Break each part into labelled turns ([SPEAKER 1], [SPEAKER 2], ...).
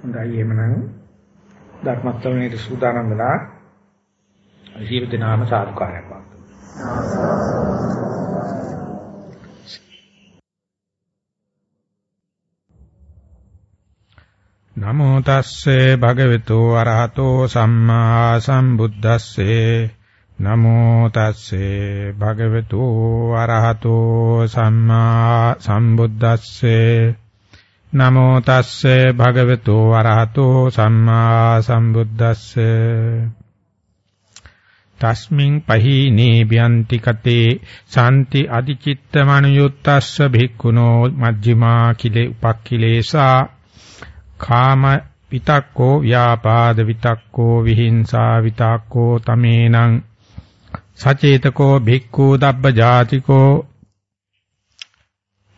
[SPEAKER 1] හොඳයි එමනම් ධර්මස්තවණේට සූදානම් වෙලා සියලු දෙනාම සාදුකාරයක් වත්තු.
[SPEAKER 2] නමෝ තස්සේ භගවතු අරහතෝ සම්මා සම්බුද්දස්සේ නමෝ තස්සේ භගවතු අරහතෝ සම්මා සම්බුද්දස්සේ නමෝ තස්සේ භගවතු අරහතෝ සම්මා සම්බුද්දස්සේ. තස්මින් පහීනේ බ්‍යන්ති කතේ සාන්ති අධිචිත්ත මනුයුත්තස්ස භික්ඛුනෝ මජ්ක්‍ධිමා කිලේ උපක්ඛිලේසා. කාම විතක්කෝ ව්‍යාපාද විතක්කෝ විහිංසා විතක්කෝ තමේනං සචේතකෝ භික්ඛු දබ්බ ජාතිකෝ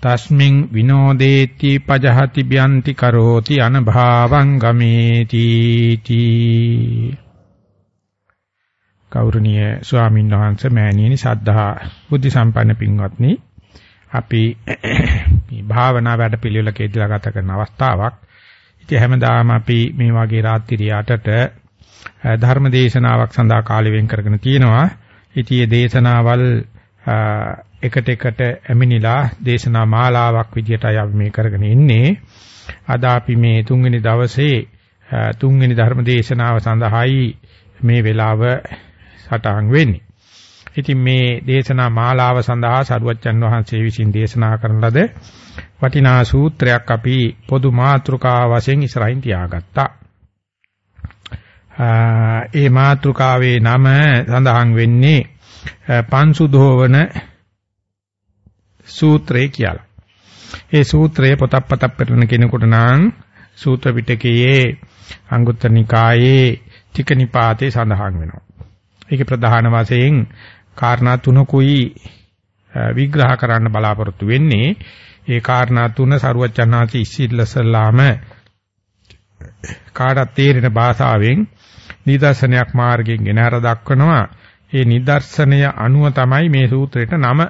[SPEAKER 2] තස්මින් විනෝදේති පජහති බ්‍යන්ති කරෝති අනභාවං ගමේති තී ගෞරවනීය ස්වාමීන් වහන්සේ මෑණියනි සද්ධා බුද්ධ සම්පන්න පින්වත්නි අපි මේ භාවනා වැඩ පිළිවෙලකදීලා ගත කරන අවස්ථාවක්. ඉතින් හැමදාම අපි මේ වගේ රාත්‍රී 8ට ධර්ම දේශනාවක් සඳහා කාලය වෙන් කරගෙන තියෙනවා. ඉතින් මේ දේශනාවල් එකට එකට ඇමිනිලා දේශනා මාලාවක් විදිහටයි අපි මේ කරගෙන ඉන්නේ. අද අපි මේ තුන්වෙනි දවසේ තුන්වෙනි ධර්ම දේශනාව සඳහායි මේ වෙලාව සටහන් වෙන්නේ. ඉතින් මේ දේශනා මාලාව සඳහා සරුවච්චන් වහන්සේ විසින් දේශනා කරන ලද වටිනා සූත්‍රයක් අපි පොදු මාතෘකාව වශයෙන් ඉස්සරහින් තියාගත්තා. ඒ මාතෘකාවේ නම සඳහන් වෙන්නේ පංසුදෝවන සූත්‍රය කියලා. ඒ සූත්‍රය පොතක් පතක් පෙරන කෙනෙකුට නම් සූත්‍ර පිටකයේ අංගුත්තර නිකායේ ටික නිපාතේ සඳහන් වෙනවා. ඒකේ ප්‍රධාන වශයෙන් කාරණා තුනකුයි විග්‍රහ කරන්න බලාපොරොත්තු වෙන්නේ. ඒ කාරණා තුන සරුවචනාචි ඉස්සිල්ලසලාම කාටත් තේරෙන භාෂාවෙන් නිදර්ශනයක් මාර්ගයෙන් ගෙන හර දක්වනවා. ඒ නිදර්ශනය අනුව තමයි මේ සූත්‍රයට නම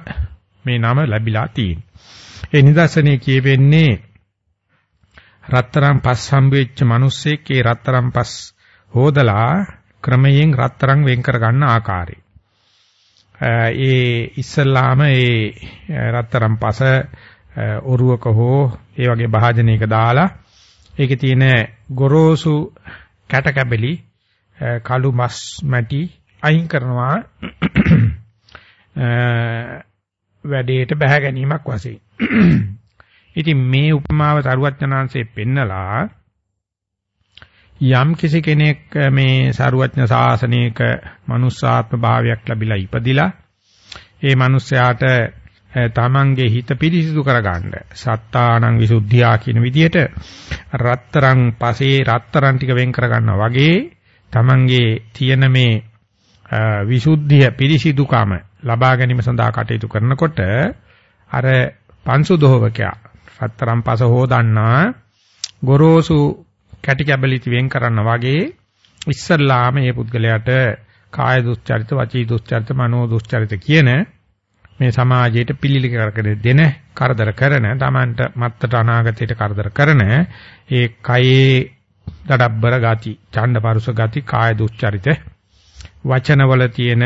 [SPEAKER 2] මේ නම ලැබිලා තියෙන්නේ. ඒ නිදර්ශනයේ කියවෙන්නේ රත්තරන් පස් හම්බෙච්ච මිනිස්සෙක් ඒ රත්තරන් පස් හොදලා ක්‍රමයෙන් රත්තරන් වෙන් කර ගන්න ආකාරය. ඒ ඉස්සල්ලාම ඒ රත්තරන් පස ඔරුවක හෝ ඒ වගේ භාජනයක දාලා ඒකේ තියෙන ගොරෝසු කැට කැබලි කළු මස් මැටි අයින් කරනවා වැඩේට බැහැ ගැනීමක් වශයෙන්. ඉතින් මේ උපමාව සරුවඥාන්සේ පෙන්නලා යම් කිසි කෙනෙක් මේ සරුවඥ ශාසනයක මනුස්සාත්ම භාවයක් ලැබිලා ඉපදිලා ඒ මනුස්සයාට තමන්ගේ හිත පිරිසිදු කරගන්න සත්තානං විසුද්ධියා කියන විදිහට රත්තරන් පසේ රත්තරන් ටික වෙන් කරගන්නවා වගේ තමන්ගේ තියෙන මේ විසුද්ධිය පිරිසිදුකම ලබා ගැනීම සඳහා කටයුතු කරනකොට අර පංසු දෝවකයා රත්තරන් පස හොදන්නා ගොරෝසු කැටි කැබලිති වෙන් කරන්න වගේ ඉස්සල්ලාම මේ පුද්ගලයාට කාය දුස්චරිත වචී දුස්චරිත මනෝ දුස්චරිත කියන මේ සමාජයට පිළිලි කරගෙන දෙන කරදර කරන තමන්ට මත්තට අනාගතයට කරදර කරන ඒ කයේ දඩබ්බර ගති ඡණ්ඩපරුස ගති කාය දුස්චරිත වචනවල තියෙන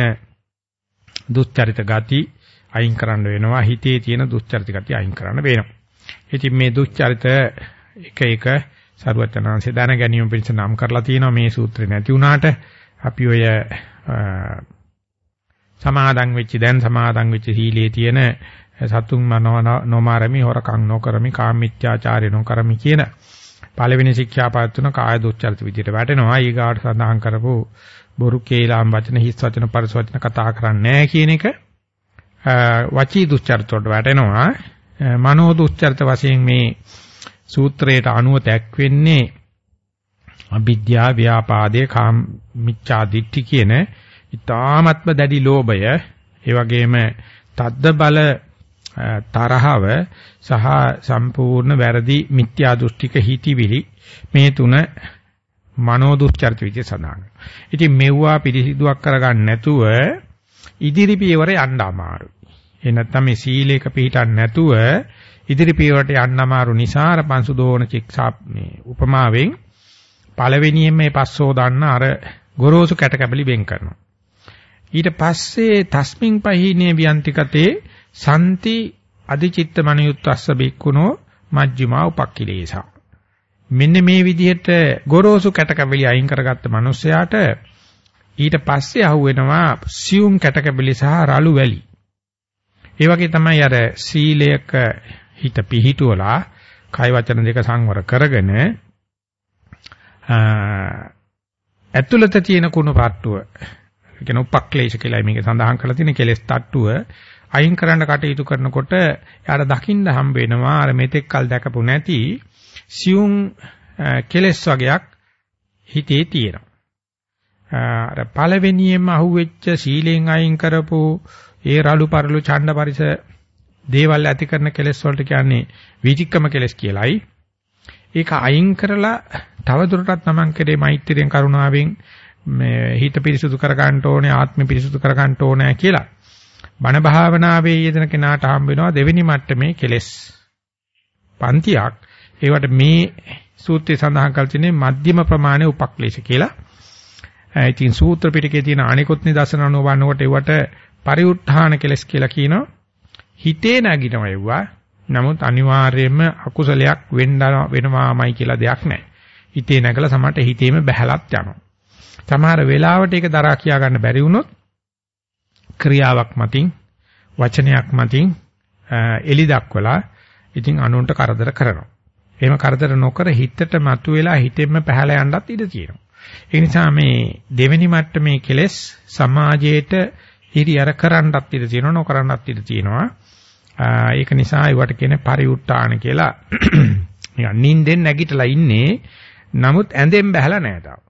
[SPEAKER 2] දුස්චරිත ගති අයින් කරන්න වෙනවා. හිතේ තියෙන දුස්චරිත ගති අයින් කරන්න වෙනවා. ඉතින් මේ දුස්චරිත එක එක සරුවචනාංශය දැන ගැනීම පිණිස නම් කරලා තියෙනවා. මේ සූත්‍රේ නැති වුණාට අපි ඔය සමාදන් වෙච්ච දැන් සමාදන් වෙච්ච සීලයේ තියෙන සතුන් නොමාරමි හොරකම් නොකරමි කාමීත්‍යාචාරය නොකරමි කියන පළවෙනි ශික්ෂාපද තුන කාය දුස්චරිත විදිහට වැටෙනවා. ඊගාට සඳහන් කරපු බොරු කේලාම් වචන හිස් වචන පරස වචන කතා කරන්නේ නැහැ කියන එක වචී දුස්චරිත වලට වැටෙනවා. මනෝ දුස්චරිත වශයෙන් මේ සූත්‍රයට අනුව දැක්වෙන්නේ අවිද්‍යා ව්‍යාපාදේ කාම මිච්ඡා දිට්ඨි කියන ඊ타ත්ම දැඩි ලෝභය. ඒ වගේම තද්ද බල තරහව සහ සම්පූර්ණ වැරදි මිත්‍යා දෘෂ්ටික හිතිවිලි මේ තුන මනෝ දුස්චරිත විදිහට සඳහන්. ඉතින් මෙව්වා පිළිසිදුවක් කරගන්න නැතුව ඉදිරි පියවර යන්න අමාරුයි. ඒ නැත්තම් මේ සීලයක පිළිටන් නැතුව ඉදිරි පියවරට යන්න අමාරු නිසා අර පංසු දෝන චික්ෂා මේ උපමාවෙන් පළවෙනියෙන් මේ පස්සෝ දාන්න අර ගොරෝසු කැට කැබලි වෙන් කරනවා. ඊට පස්සේ තස්මින් පහිනේ වියන්තිකතේ සම්ති අධිචිත්ත මනියුත්තස්ස බික්කුණෝ මජ්ක්‍ධිමා උපක්ඛිලේසා. මෙන්න මේ විදිහට ගොරෝසු කැට කැබලි අයින් කරගත්ත මිනිසයාට ඊට පස්සේ අහුවෙනවා සියුම් කැට කැබලි සහ රළු වැලි. ඒ වගේ තමයි අර සීලයක හිත පිහිටුවලා කය වචන දෙක සංවර කරගෙන ඇතුළත තියෙන කුණු පාට්ටුව කියන උපක්ලේශ කියලා මේක සඳහන් කරලා තියෙන කෙලස් තට්ටුව අයින් කරන්න කටයුතු කරනකොට යාර දකින්න හම්බ වෙනවා අර මෙතෙක් කල් දැකපු නැති සියුම් කෙලස් වගේක් හිතේ තියෙනවා. අර පළවෙනියෙන්ම අහුවෙච්ච සීලෙන් අයින් කරපු ඒ රළු පරළු ඡණ්ඩ පරිස දේවල් ඇති කරන කෙලස් වලට කියන්නේ විචික්කම කෙලස් කියලායි. ඒක අයින් කරලා තවදුරටත් Taman කෙරේ මෛත්‍රියෙන් කරුණාවෙන් මේ හිත පිරිසුදු කර ගන්න ඕනේ ආත්මය පිරිසුදු කර ගන්න ඕනේ කියලා බණ භාවනාවේ යෙදෙන කෙනාට හම්බ වෙනවා දෙවෙනි මට්ටමේ කෙලෙස් පන්තියක් ඒවට මේ සූත්‍රයේ සඳහන් කර තියෙන්නේ මධ්‍යම ප්‍රමාණයේ උපක්ලේශ කියලා. ඉතින් සූත්‍ර පිටකේ තියෙන අනිකුත් නිදර්ශන අනුව බලනකොට ඒවට පරිඋත්ථාන කෙලස් කියලා කියනවා. හිතේ නැගිනවා ඒවා. නමුත් අනිවාර්යයෙන්ම අකුසලයක් වෙන්න වෙනවාමයි කියලා දෙයක් නැහැ. හිතේ නැගලා සමහරට හිතේම බහැලත් යනවා. සමහර වෙලාවට ඒක දරා කියා ගන්න බැරි වුණොත් ක්‍රියාවක් මතින් වචනයක් මතින් එලි දක්වලා ඉතින් අනුන්ට කරදර කරනවා. එහෙම කරදර නොකර හිතට මතුවෙලා හිතෙන්ම පැහැලා යන්නත් ඉඩ තියෙනවා. ඒ නිසා මේ දෙවෙනි මට්ටමේ කෙලෙස් සමාජයේට හිරියර කරන්නත් ඉඩ තියෙනවා නොකරන්නත් ඉඩ තියෙනවා. ඒක නිසා ඒවට කියන්නේ පරිඋට්ටාන කියලා. නිකන් නිින්දෙන් නැගිටලා ඉන්නේ නමුත් ඇඳෙන් බහැලා නැහැ තාම.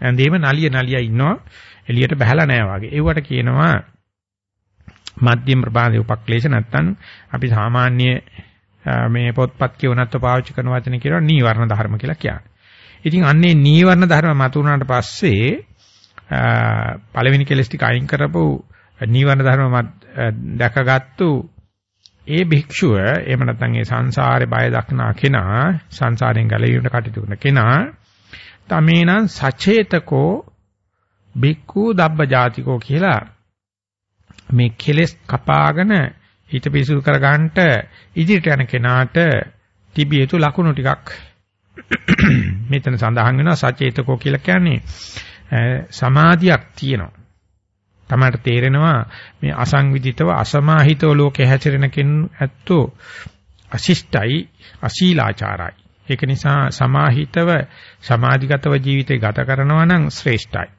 [SPEAKER 2] ඇඳේම නලිය නලිය ඉන්නවා එළියට බහැලා නැහැ වගේ. ඒවට කියනවා මධ්‍යම ප්‍රභාදේ උපක්ලේශ නැත්තම් අපි සාමාන්‍ය මේ පොත්පත් කියවනත් පාවිච්චි කරන වචන කියනවා නීවරණ ධර්ම කියලා කියන්නේ. ඉතින් අන්නේ නීවරණ ධර්ම මතුවනාට පස්සේ පළවෙනි කෙලස් ටික අයින් කරපු නීවරණ ධර්ම දැකගත්තු ඒ භික්ෂුව එහෙම නැත්නම් ඒ සංසාරේ බය දක්නා කෙනා සංසාරයෙන් ගැලවීමට කටයුතු කරන කෙනා තමේනම් සචේතකෝ බික්කු දබ්බ ජාතිකෝ කියලා මේ කෙලෙස් කපාගෙන හිත පිසුදු කර ගන්නට ඉදිරියට යන කෙනාට තිබිය යුතු ලකුණු ටිකක් මෙතන සඳහන් වෙනවා සචේතකෝ කියලා කියන්නේ සමාධියක් තියෙනවා. තමයි තේරෙනවා මේ අසංවිධිතව අසමාහිතව ලෝකේ හැසිරෙන කෙනෙක් ඇත්තෝ අශිෂ්ටයි අශීලාචාරයි. ඒක නිසා සමාහිතව සමාධිගතව ජීවිතය ගත කරනවා නම් ශ්‍රේෂ්ඨයි.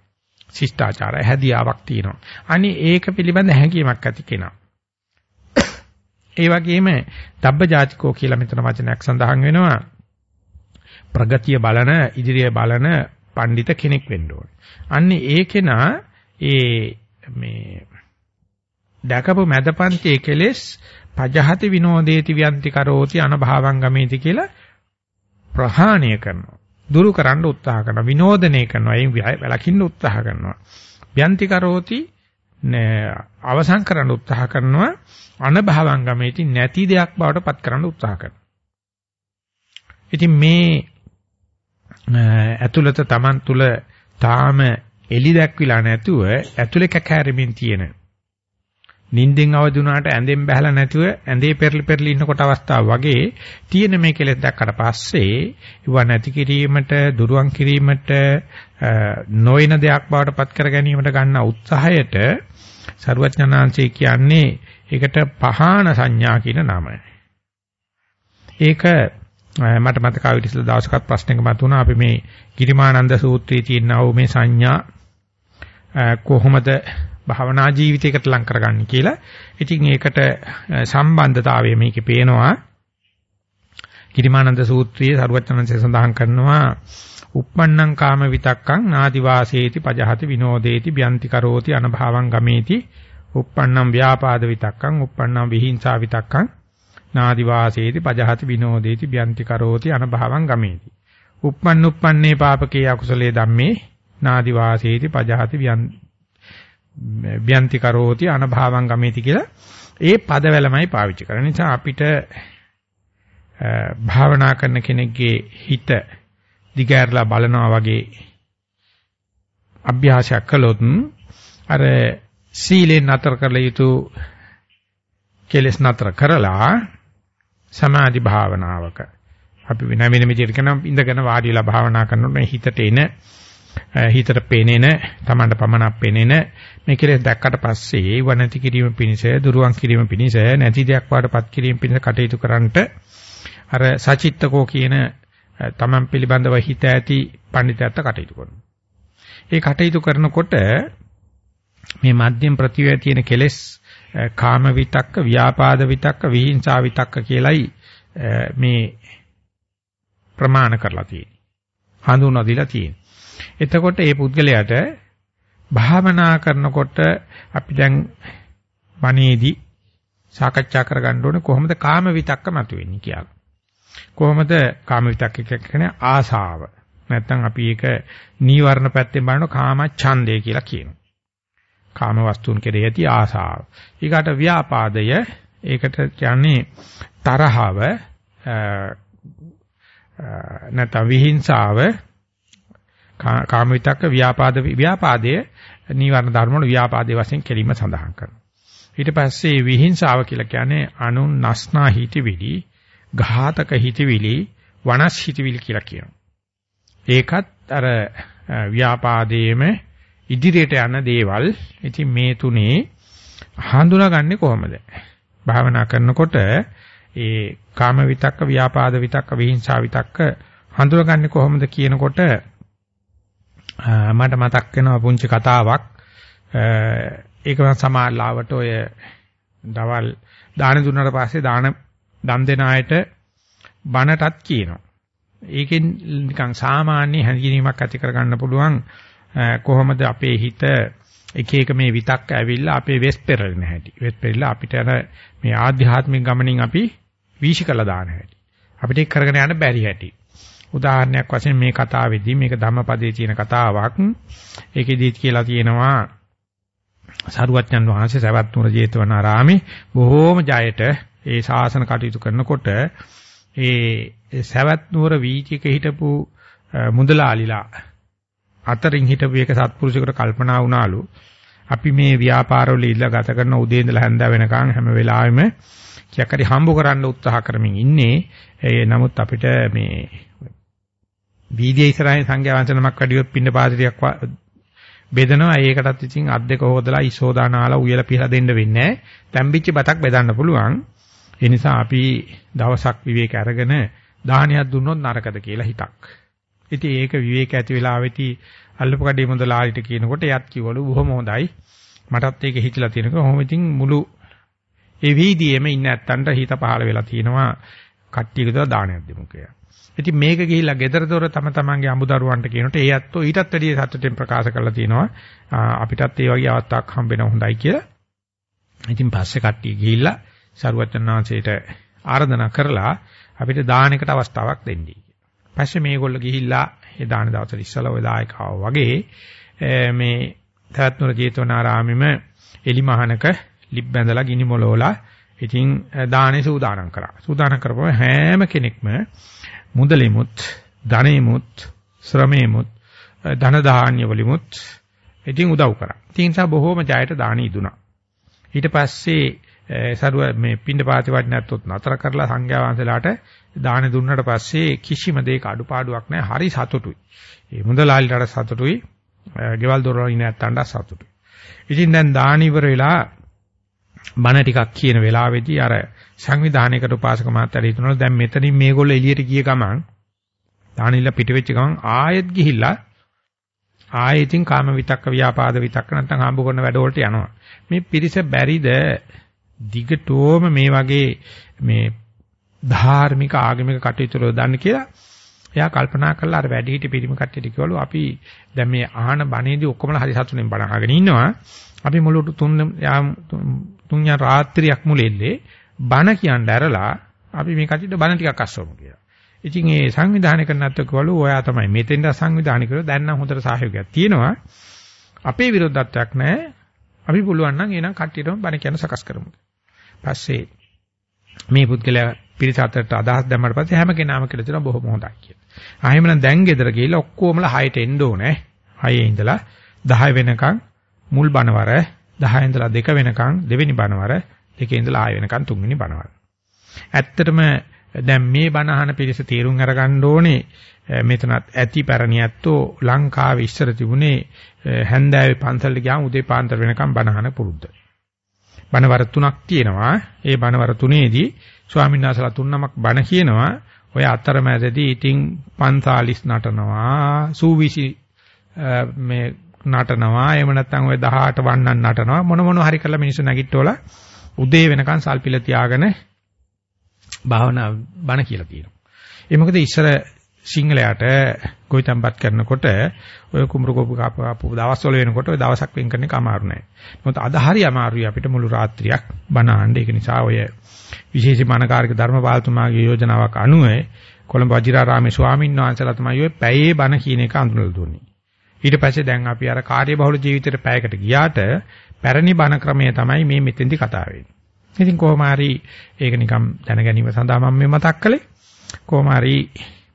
[SPEAKER 2] ශිෂ්ටාචාරය හැදියාවක් තියෙනවා. අනි ඒක පිළිබඳ හැඟීමක් ඇති කෙනා. ඒ වගේම තබ්බජාතිකෝ කියලා මෙතන වචනයක් සඳහන් වෙනවා. ප්‍රගතිය බලන, ඉදිරිය බලන පඬිත කෙනෙක් වෙන්න ඕනේ. අන්නේ ඒ කෙනා ඒ මේ දැකපු මැදපන්තියේ කෙලෙස් පජහති විනෝදේති ව්‍යන්ති කරෝති අනභාවං ගමේති කියලා ප්‍රහාණය කරනවා. දුරු කරන්න උත්සාහ කරනවා. විනෝදනය කරනවා. එයින් වැළකින්න උත්සාහ කරනවා. ව්‍යන්ති කරෝති අවසන් කරන්න උත්සාහ කරනවා. අනභවං ගමේති නැති දෙයක් බවට පත් කරන්න උත්සාහ කරනවා. ඉතින් මේ ඇතුළත Taman තුල තාම එලි දැක්විලා නැතුව ඇතුලේ කැකෑරෙමින් තියෙන නිින්දෙන් අවදි වුණාට ඇඳෙන් බහැලා නැතුව ඇඳේ පෙරලි පෙරලි ඉන්නකොට අවස්ථාව වගේ තියෙන මේ කෙලෙස් දැක්කට පස්සේ ඉව නැති කිරීමට දුරුවන් කිරීමට නොයන දෙයක් බවට පත් කර ගැනීමට ගන්න උත්සාහයට සරුවඥාන්සේ කියන්නේ ඒකට පහාන සංඥා කියන නමයි. ඒක මට මතක ආවිත් ඉස්සලා දවසකත් ප්‍රශ්නයක මතුණා අපි මේ ගිරිමානන්ද සූත්‍රයේ තියෙනා වූ මේ සංඥා කොහොමද භාවනා ජීවිතයකට ලං කරගන්න කියලා. ඉතින් ඒකට සම්බන්ධතාවය මේකේ පේනවා. කිරිමානන්ද සූත්‍රයේ සරුවචනන්සේ සඳහන් කරනවා uppannam kama vitakkam nādi vāseeti pajahati vinodeti byanti karoti anabhavam gameti uppannam vyapada vitakkam uppannam vihinsa vitakkam nādi vāseeti pajahati vinodeti byanti karoti anabhavam gameti uppannuppanne papake akusale dhamme nādi vāseeti pajahati ව්‍යන්ති කරෝති අනභාවං ගමේති කියලා ඒ පදවැලමයි පාවිච්චි කරන්නේ. නිසා අපිට භාවනා කරන කෙනෙක්ගේ හිත දිගහැරලා බලනවා වගේ අභ්‍යාසයක් කළොත් අර සීලෙන් නතර කළ යුතු කෙලස් නතර කරලා සමාධි භාවනාවක අපි වෙන වෙන විදිහට කරන ඉඳගෙන වාඩි වෙලා භාවනා කරනකොට හිතට එන හිතට පේනෙන තමන්ට පමණක් පේනෙන මේ කෙලෙස් දැක්කට පස්සේ වනති කිරීම පිණිස දුරුවන් කිරීම පිණිස නැති දෙයක් වාටපත් කිරීම පිණිස කටයුතු කරන්නට අර සචිත්තකෝ කියන තමන් පිළිබඳව හිත ඇති පඬිතයත් කටයුතු කරනවා. ඒ කටයුතු කරනකොට මේ මධ්‍යම ප්‍රතිවේය තියෙන කෙලෙස් කාම විතක්ක, ව්‍යාපාද විතක්ක, විහිංසා විතක්ක කියලයි මේ ප්‍රමාණ කරලා තියෙන්නේ. හඳුන්වා දීලා තියෙන්නේ. එතකොට මේ පුද්ගලයාට භාවනා කරනකොට අපි දැන් වනේදී සාකච්ඡා කරගන්න ඕනේ කොහොමද කාම විතක්ක මතුවෙන්නේ කියලා. කොහොමද කාම විතක්ක කියන්නේ ආසාව. නැත්තම් අපි ඒක නීවරණ පැත්තෙන් බලනකොට කාම ඡන්දය කියලා කියනවා. කාම වස්තුන් කෙරෙහි ඇති ආසාව. ඊකට ව්‍යාපාදය ඒකට කියන්නේ තරහව නැත්නම් විහිංසාව කාම විතක්ක ව්‍යාපාද ව්‍යාපාදයේ නීවරණ ධර්ම වල ව්‍යාපාදයේ වශයෙන් කෙලින්ම සඳහන් කරනවා. ඊට පස්සේ විහිංසාව කියලා කියන්නේ අනුන් නස්නා හිතවිලි, ඝාතක හිතවිලි, වනස් හිතවිලි කියලා කියනවා. ඒකත් අර ව්‍යාපාදයේම ඉදිරියට යන දේවල්. ඉතින් මේ තුනේ හඳුනාගන්නේ කොහොමද? භාවනා කරනකොට ඒ කාම විතක්ක, ව්‍යාපාද විතක්ක, විහිංසා විතක්ක හඳුනගන්නේ කොහොමද කියනකොට මට මතක් වෙනවා පුංචි කතාවක්. ඒක සමාල්ලාවට ඔය දවල් දාන දුන්නාට පස්සේ දාන දන් දෙන අයට බණටත් කියනවා. ඒකෙන් නිකන් සාමාන්‍ය හැඟීමක් ඇති කරගන්න පුළුවන් කොහොමද අපේ හිත එක එක මේ විතක්ක ඇවිල්ලා අපේ වෙස් පෙරලෙන හැටි. වෙස් පෙරලා අපිට අර මේ ආධ්‍යාත්මික ගමනින් අපි වීශි කළා දාන හැටි. අපිට ඒක කරගෙන යන්න බැරි හැටි. උදාහරණයක් වශයෙන් මේ කතාවේදී මේක ධම්මපදයේ තියෙන කතාවක්. ඒකෙදිත් කියලා තියෙනවා සරුවච්චන් වහන්සේ සවැත් නුර ජේතවනාරාමේ බොහෝම ජයට ඒ ශාසන කටයුතු කරනකොට ඒ සවැත් නුවර වීතියක හිටපු මුදලාලිලා අතරින් හිටපු එක සත්පුරුෂයෙකුට කල්පනා වුණාලු අපි මේ ව්‍යාපාරවල ඉල්ල ගත කරන උදේ ඉඳලා හැන්ද වෙනකන් හැම වෙලාවෙම කියක් හරි හම්බ කරන්න උත්සාහ කරමින් ඉන්නේ. ඒ නමුත් අපිට මේ වීදියේ ඉස්සරහින් සංඝයා වහන්සේ නමක් වැඩිවෙත් පින්න පාදිරියක් බෙදනවා. ඒකටත් ඉතින් අත් දෙක හොදලා ඉසෝදානාලා උයලා පිහලා දෙන්න වෙන්නේ නැහැ. තැම්බිච්ච බතක් බෙදන්න පුළුවන්. ඒ නිසා අපි දවසක් විවේක අරගෙන දාහනියක් දුන්නොත් නරකද කියලා හිතක්. ඉතින් ඒක විවේක ඇති වෙලාවෙදී අල්ලපු කඩේ මොඳලාලිට කියනකොට එයත් කිව්වලු බොහොම හොඳයි. මටත් ඒක හිතිලා තියෙනකෝ. කොහොම ඉතින් මුළු ඒ වීදියේම ඉන්න ඇත්තන්ට හිත පහළ වෙලා තියෙනවා කට්ටියකට දානයක් දෙමු කියලා. ඉතින් මේක ගිහිල්ලා ගෙදර දොර තම තමන්ගේ අමුදරුවන්ට කියනකොට ඒ ඇත්තෝ ඊටත් වැඩිය සතුටින් ප්‍රකාශ කරලා තියෙනවා අපිටත් ඒ වගේ අවස්ථාවක් හම්බ වෙන හොඳයි කියලා. ඉතින් පස්සේ කට්ටිය ගිහිල්ලා සරුවචනාංශයට ආරාධනා කරලා අපිට දානයකට අවස්ථාවක් දෙන්නී. පස්සේ මේගොල්ලෝ ගිහිල්ලා ඒ දාන දවසට ඉස්සලා ඔය දායකව වගේ මේ තත්නුර ජේතවනාරාමෙම එලිමහනක ලිප් බැඳලා ගිනි මොලෝලා ඉතින් දානේ සූදානම් කරා. සූදානම් කරපුවම හැම කෙනෙක්ම මුදලෙමුත්, ධනෙමුත්, ශ්‍රමෙමුත්, ධන ධාන්‍ය වලිමුත් ඉතින් උදව් කරා. ඉතින් සා බොහෝම ජයට දාන ඉදුණා. ඊට පස්සේ සරුව මේ පින්ඩ පාති වඩනැත්තොත් නතර කරලා සංඝයා වහන්සේලාට දාන දුන්නට පස්සේ කිසිම දෙයක අඩුපාඩුවක් නැහැ. හරි සතුටුයි. ඒ මුදලාලිට සතුටුයි. ගෙවල් දොරවල් ඉන්න නැත්තන්ට සතුටුයි. ඉතින් දැන් දාන ඉවර වෙලා බණ ටිකක් කියන වෙලාවේදී අර සංවිධානයකට උපාසක මාත්‍යාට හිතනවා දැන් මෙතනින් මේගොල්ලෝ එළියට ගිය ගමන් දානිල්ල පිටවෙච්ච ගමන් ආයෙත් ගිහිල්ලා ආයෙතින් කාම විතක්ක ව්‍යාපාද විතක්ක නැත්නම් හම්බ කරන වැඩවලට යනවා. මේ පිරිස බැරිද දිගටම මේ වගේ මේ ධාර්මික ආගමික කටයුතු වල දාන්න කියලා එයා කල්පනා කරලා අර වැඩි හිටි පිරිමි කට්ටියට කිව්වලු අපි දැන් මේ ආහන බණේදී ඔක්කොමලා හරි සතුටෙන් බණ අහගෙන ඉන්නවා. අපි මුළු තුන් තුන් යා රාත්‍රියක් මුලෙල්ලේ බණ කියන්න ඇරලා අපි මේ කටියට බණ ටිකක් අස්සවමු කියලා. ඉතින් ඒ සංවිධානය කරනත් කිව්වලු ඔයා තමයි මෙතෙන්ද සංවිධානය කරලා දැන් නම් හොඳට සහයෝගයක් තියෙනවා. අපේ විරෝධත්වයක් නැහැ. අපි පුළුවන් නම් එනං කට්ටියටම බණ කියන සකස් කරමු. පස්සේ මේ පුද්ගලයා පිරිස අතරට අදහස් දැම්මට පස්සේ හැම කෙනාම කියලා තියෙනවා බොහොම හොඳයි කියලා. ආ එහෙමනම් දැන් ගෙදර ගිහිල්ලා ඔක්කොමලා 6ට එන්න ඕනේ. 6 ඉඳලා 10 වෙනකන් මුල් බණවර 10 ඉඳලා 2 වෙනකන් දෙවෙනි බණවර 2 ඉඳලා 6 වෙනකන් තුන්වෙනි බණවර. ඇත්තටම දැන් මේ බණ අහන පිරිස තීරුම් අරගන්න ඕනේ මෙතනත් ඇති පැරණි ඇත්තෝ ලංකාවේ ඉස්සර තිබුණේ හැන්දෑවේ පන්සලට ගියාම උදේ පාන්දර වෙනකම් බණ අහන පුරුද්ද. බණවර තුනක් තියෙනවා. ඒ බණවර තුනේදී ස්වාමීන් වහන්සේලා තුන් නමක් බණ කියනවා. ඔය අතරමැදදී ඉතින් පන්සාලිස් නටනවා, සූවිසි මේ නටනවා. එහෙම නැත්නම් ඔය 18 වන්නන් නටනවා. මොන මොන හරි කරලා මිනිස්සු නැගිට්ටෝලා උදේ වෙනකන් සල්පිල තියාගෙන භාවනා බණ කියලා තියෙනවා. ඒ මොකද ඉස්සර සිංහලයට ගොවිතැන්පත් කරනකොට ඔය කුඹුරු කෝපු කාපු දවස්වල වෙනකොට ඔය දවසක් වෙන් කරන එක අමාරු නෑ. මොකද අද හරි අමාරුයි අපිට මුළු රාත්‍රියක් බණ අහන්න. ඒක නිසා ඔය විශේෂ මානකාරික ධර්මපාලතුමාගේ යෝජනාවක් අනුව කොළඹ වජිරාරාමේ ස්වාමීන් වහන්සේලා තමයි ඔය පැයේ බණ කියන එක අඳුනලා දුන්නේ. ඊට පස්සේ දැන් අපි අර කාර්යබහුල ජීවිතේට පැයකට ගියාට පැරණි බණ ක්‍රමය තමයි මේ මෙතෙන්දි කතා වෙන්නේ. ඉතින් කොහොම හරි ඒක නිකම් දැන ගැනීම සඳහා මම මේ මතක් කළේ. කොහොම හරි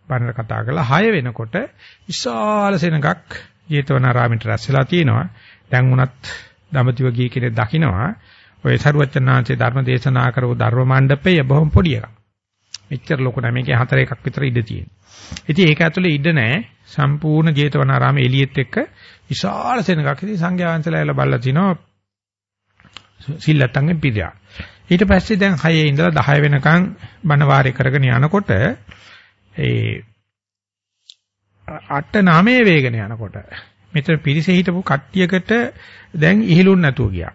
[SPEAKER 2] බණට කතා කරලා 6 වෙනකොට විශාල සෙනඟක් ජේතවනාරාමයට රැස් වෙලා තියෙනවා. දැන් උනත් දඹදිව ගිය කෙනෙක් දකින්නවා. ඔය සරුවචනාංශේ ධර්ම දේශනා කරව ධර්ම මණ්ඩපය බොහොම පොඩි එකක්. මෙච්චර ලොකු නෑ මේකේ හතර එකක් විතර ඉඩ තියෙනවා. ඉතින් ඒක ඇතුලේ ඉඩ නෑ සම්පූර්ණ ජේතවනාරාමේ එළියෙත් එක්ක විශාල සෙනඟක් ඉතින් සංඝයා වහන්සේලා එලා බලලා තිනවා සිල්ලත්තන්ගෙන් පිළිලා. ඊට පස්සේ දැන් 6 ඉඳලා 10 වෙනකන් බණ වාරේ කරගෙන යනකොට ඒ 8 9 වේගන යනකොට මෙතන පිරිසේ හිටපු කට්ටියකට දැන් ඉහිලුන් නැතුව ගියා.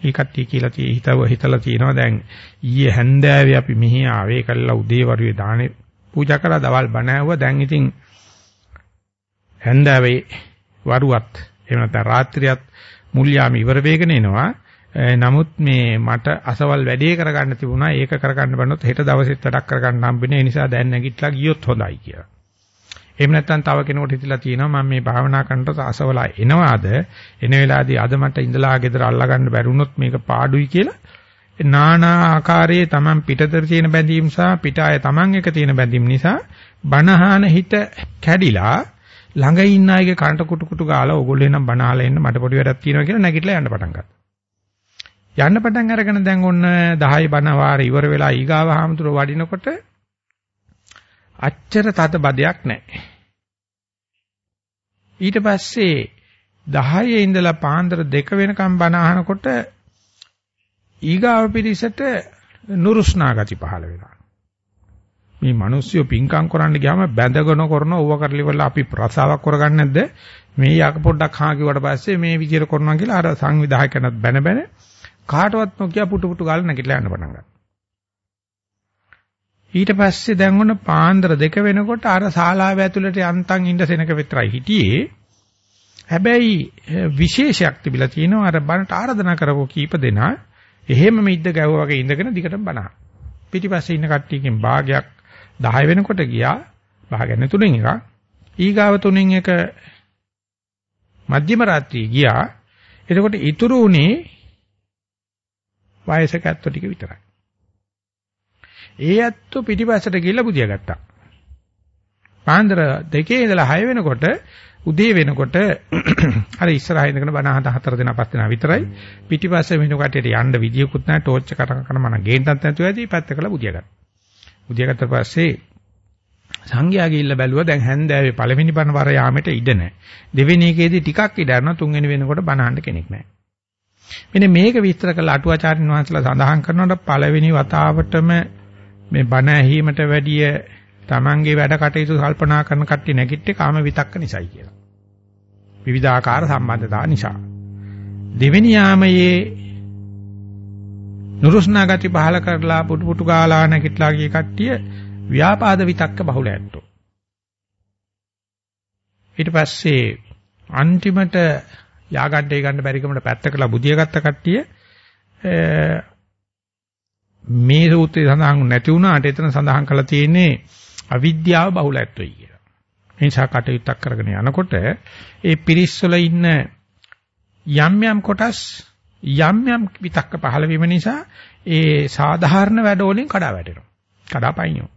[SPEAKER 2] මේ කට්ටිය කියලා tie හිතව හිතලා තියෙනවා දැන් ඊයේ හැන්දෑවේ අපි මෙහි ආවේ කළා උදේ වරුවේ දානේ පූජා කරලා දවල් බණ ඇහුවා දැන් ඉතින් හැන්දෑවේ වරුවත් එහෙම නැත්නම් රාත්‍රියත් මුල් යාම ඉවර වෙගෙන එනවා නමුත් මේ මට අසවල් වැඩේ කරගන්න තිබුණා ඒක කරගන්න බැන්නොත් හෙට දවසෙත් වැඩක් කරගන්න හම්බෙන්නේ ඒ නිසා දැන් නැගිටලා ගියොත් හොඳයි කියලා. එහෙම නැත්නම් තව කෙනෙකුට හිතලා තියෙනවා මම මේ භාවනා කරනකොට අසවලා එනවාද එන වෙලාවේදී අද මට ඉඳලා ගෙදර අල්ලගන්න බැරුණොත් මේක පාඩුයි කියලා නානා ආකාරයේ Taman පිටතර තියෙන බැඳීම් සහ පිටාය Taman එක තියෙන බැඳීම් නිසා බනහන හිත කැඩිලා ළඟ ඉන්න අයගේ කනට කුටු කුටු ගාලා ඕගොල්ලෝ එනම් බනහලා එන්න මට පොඩි වැඩක් තියෙනවා කියලා නැගිටලා යන්න පටන් ගත්තා. යන්න පටන් අරගෙන දැන් ඔන්න 10 බණ වාර ඉවර වෙලා ඊගාව හාමුදුරුව වඩිනකොට අච්චර තද බදයක් නැහැ. ඊට පස්සේ 10 ඉඳලා පාන්දර 2 වෙනකම් බණ අහනකොට ඊගාව පිරිසට නුරුස්නා ගති පහළ වෙනවා. මේ මිනිස්සු පිංකම් කරන්න ගියාම බැඳගෙන කරන ඕව කරලිවල අපි ප්‍රසාවක් කරගන්නේ නැද්ද? මේ යක පොඩ්ඩක් හා කිව්වට පස්සේ මේ විදියට කරනවා කියලා අර සංවිධායකනත් බැන බැන කාටවත් නොකිය පුටු පුටු ගාලා නැගිටලා යන්න පටන් ගත්තා. ඊට පස්සේ දැන් ඔන්න පාන්දර දෙක වෙනකොට අර ශාලාව ඇතුළට යන්තම් ඉන්න සෙනක විතරයි හිටියේ. හැබැයි විශේෂයක් තිබිලා තියෙනවා අර බණට ආරාධනා කරපුව කීප දෙනා එහෙම මිද්ද ගැවුවා වගේ ඉඳගෙන දිගටම බණා. පිටිපස්සේ ඉන්න කට්ටියකින් භාගයක් 10 වෙනකොට ගියා. භාගයන් තුනෙන් එකක්. ඊගාව තුනෙන් එක මධ්‍යම රාත්‍රියේ ගියා. එතකොට ඉතුරු උනේ වයසක ඇත්තෝ ටික විතරයි. ඒ ඇත්තෝ පිටිපස්සට ගිහිල්ලා බුදියා ගත්තා. පාන්දර දෙකේ ඉඳලා 6 වෙනකොට උදේ වෙනකොට අර ඉස්සරහින් ඉඳගෙන බණ අහත හතර දෙනා පස් දෙනා විතරයි පිටිපස්සේ මිනු කටේට යන්න විදියකුත් නැහැ ටෝච් එක කරන මන ගේන්නත් නැතුව ඇති පැත්ත කළා බුදියා ගත්තා. බුදියා ගත්ත පස්සේ සංඝයා ගිහිල්ලා බැලුවා දැන් හැන්දෑවේ පළවෙනි බණ වර යාමට ඉඩ නැහැ. දෙවෙනි එකේදී ටිකක් ඉඩ අරනවා තුන්වෙනි වෙනකොට බණ අහන්න කෙනෙක් නැහැ. මෙන්න මේක විස්තර කළ අටුවාචාර්යන් වහන්සේලා සඳහන් කරනකොට පළවෙනි වතාවටම මේ බණ ඇහිීමට වැඩිය Tamange වැඩ කටයුතු කල්පනා කරන කට්ටිය නැගිට්ටේ කාම විතක්ක නිසායි කියලා. විවිධාකාර සම්බන්ධතා නිසා. දෙවෙනි යාමයේ නුරුස්නා ගති පහල කරලා පුටු පුටු ගාලා නැගිටලා ගිය කට්ටිය ව්‍යාපාද විතක්ක බහුල ඇත්තෝ. ඊට පස්සේ අන්තිමට යාගඩේ ගන්න බැරිකමට පැත්තකලා බුදිය ගත්ත කට්ටිය මේ සූත්‍රය සඳහන් නැති වුණාට එතන සඳහන් කරලා තියෙන්නේ අවිද්‍යාව බහුලත්වයි කියලා. මේ නිසා කටයුත්තක් කරගෙන යනකොට ඒ පිරිස්වල ඉන්න යම් යම් කොටස් යම් යම් විතක්ක පහළ වීම නිසා ඒ සාධාරණ වැඩ වලින් කඩා වැටෙනවා. කඩාපයින්නවා.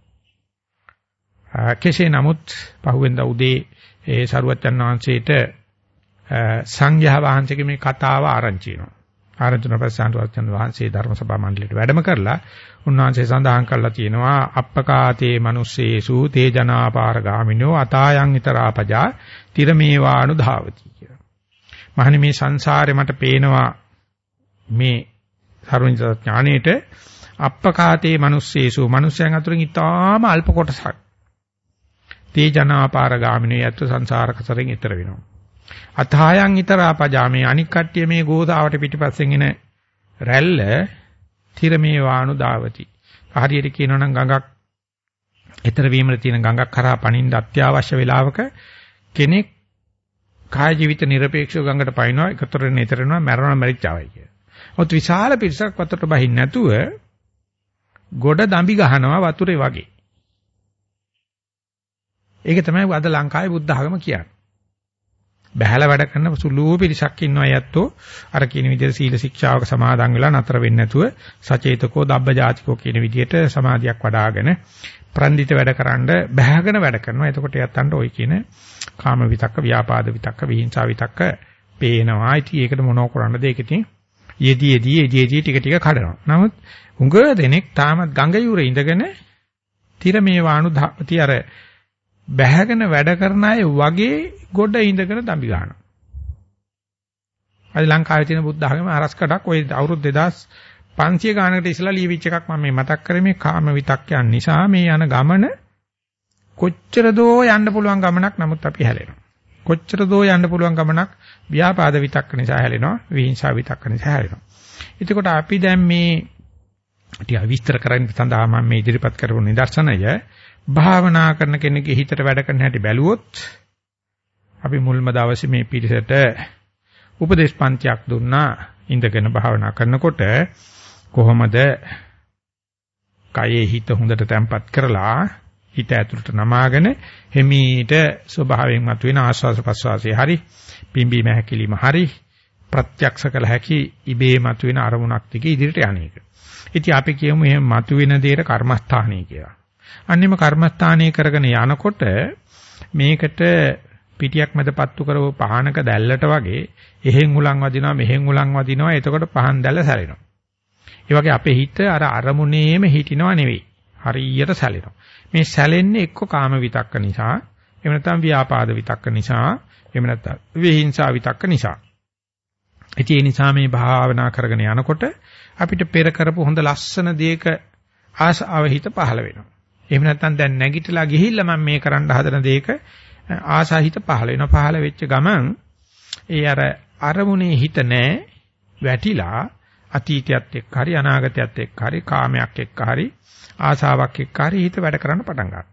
[SPEAKER 2] කෙසේ නමුත් පහුවෙන්ද උදේ ඒ සරුවච්චන් වහන්සේට සංඝයා වහන්සේගේ මේ කතාව ආරංචි වෙනවා. ආරංචි වෙනපස්සන්ට වහන්සේ වහන්සේ ධර්ම සභා මණ්ඩලයට වැඩම කරලා උන්වහන්සේ සඳහන් කරලා තියෙනවා අප්පකාතේ මිනිස්සේසු තේ ජනාපාර ගාමිනෝ අතායන් ිතරාපජා තිරමේවානු ධාවති කියලා. මහනි මේ සංසාරේ මට පේනවා මේ සර්වඥ ඥාණයට අප්පකාතේ මිනිස්සේසු මිනිස්යන් අතුරින් ඊටාම අල්ප කොටසක් තේ ජනාපාර ගාමිනෝ යත් සංසාර කසරෙන් ඈතර වෙනවා. අතහායන් ිතරාපජා මේ අනික් කට්ටිය මේ ගෝසාවට පිටිපස්සෙන් එන රැල්ල තිරමේ වානු දාවති. හරියට කියනවා නම් ගඟක් ඊතර වීමට තියෙන ගඟක් කරා පනින්න අත්‍යවශ්‍ය වෙලාවක කෙනෙක් කාය ජීවිත নিরপেক্ষව ගඟට පනිනවා එකතරෙන් ඊතරනවා මැරෙනවා මැරිච්චාවයි කිය. ඔත් විශාල පිරිසක් වතුරට බහින්න නැතුව ගොඩ දම්බි ගහනවා වතුරේ වගේ. ඒක තමයි අද ලංකාවේ බුද්ධ ආගම කියන්නේ. බහැලා වැඩ කරන සුළු පිරිසක් ඉන්නවා අයත්තෝ අර කියන විදිහට සීල ශික්ෂාවක සමාදන් වෙලා නතර වෙන්නේ නැතුව සචේතකෝ දබ්බජාතිකෝ කියන විදිහට සමාධියක් වඩ아가න ප්‍රන්දිත වැඩකරනද බහැගෙන වැඩ කරනවා. එතකොට යත්තන්ට ওই කියන කාම විතක්ක ව්‍යාපාද විතක්ක විහිංසා විතක්ක පේනවා. ඉතින් ඒකට මොනව කරන්නද? ඒක ඉතින් යෙදී යෙදී යෙදී යෙදී ටික ටික කඩනවා. නමුත් උඟ දෙනෙක් තාමත් ගඟ යුරේ ඉඳගෙන තිර මේ වාණු ධාති අර බැහැගෙන වැඩ කරන අය වගේ ගොඩ ඉඳගෙන තඹි ගන්නවා. අද ලංකාවේ තියෙන බුද්ධ ධර්මයේ අරස්කඩක් ওই අවුරුදු 2500 ගානකට ඉස්සලා ලියවිච්ච එකක් මම මේ මතක් කරේ මේ කාම විතක්යන් නිසා මේ යන ගමන කොච්චර දෝ යන්න පුළුවන් ගමනක් නමුත් අපි හැලෙනවා. කොච්චර දෝ යන්න පුළුවන් ගමනක් ව්‍යාපාද විතක්ක නිසා හැලෙනවා, විහිංසාව විතක්ක නිසා හැලෙනවා. එතකොට අපි දැන් මේ ටික විස්තර කරන්න සඳහා මම මේ ඉදිරිපත් කරපු නිදර්ශනය භාවනා කරන කෙනෙක්ගේ හිතට වැඩ කරන හැටි බැලුවොත් අපි මුල්ම දවසේ මේ පිරිසට උපදේශ පන්තියක් දුන්නා ඉඳගෙන භාවනා කරනකොට කොහොමද කයේ හිත හොඳට තැම්පත් කරලා හිත ඇතුළට නමාගෙන හිමීට ස්වභාවයෙන් මතුවෙන ආස්වාස ප්‍රස්වාසයේ හරි පිම්බීම හැකිලිම හරි ප්‍රත්‍යක්ෂ කළ හැකි ඉබේ මතුවෙන අරමුණක් දිගේ ඉදිරියට යන්නේක. ඉතින් අපි කියමු එහෙම මතුවෙන දේට කර්මස්ථානයි කියලා. අන්නෙම කර්මස්ථානීය කරගෙන යනකොට මේකට පිටියක් මැද පත්තු කරව පහනක දැල්ලට වගේ එහෙන් උලන් වදිනවා මෙහෙන් උලන් වදිනවා එතකොට පහන් දැල්ල සැලෙනවා. ඒ වගේ අපේ හිත අර අරමුණේම හිටිනව නෙවෙයි. හරියට සැලෙනවා. මේ සැලෙන්නේ එක්ක කාම විතක්ක නිසා, එහෙම නැත්නම් ව්‍යාපාද විතක්ක නිසා, එහෙම නැත්නම් විහිංසා විතක්ක නිසා. ඉතින් ඒ නිසා මේ භාවනා කරගෙන යනකොට අපිට පෙර කරපු හොඳ ලස්සන දෙයක ආසාව හිත පහළ වෙනවා. එහෙම නැත්නම් දැන් නැගිටලා ගිහිල්ලා මම මේ කරන්න හදන දෙයක ආසාහිත පහළ වෙනවා. පහළ වෙච්ච ගමන් ඒ අර අරමුණේ හිත නැහැ වැටිලා අතීතයත් එක්ක හරි අනාගතයත් එක්ක හරි කාමයක් එක්ක හරි ආසාවක් එක්ක හරි හිත වැඩ කරන්න පටන් ගන්නවා.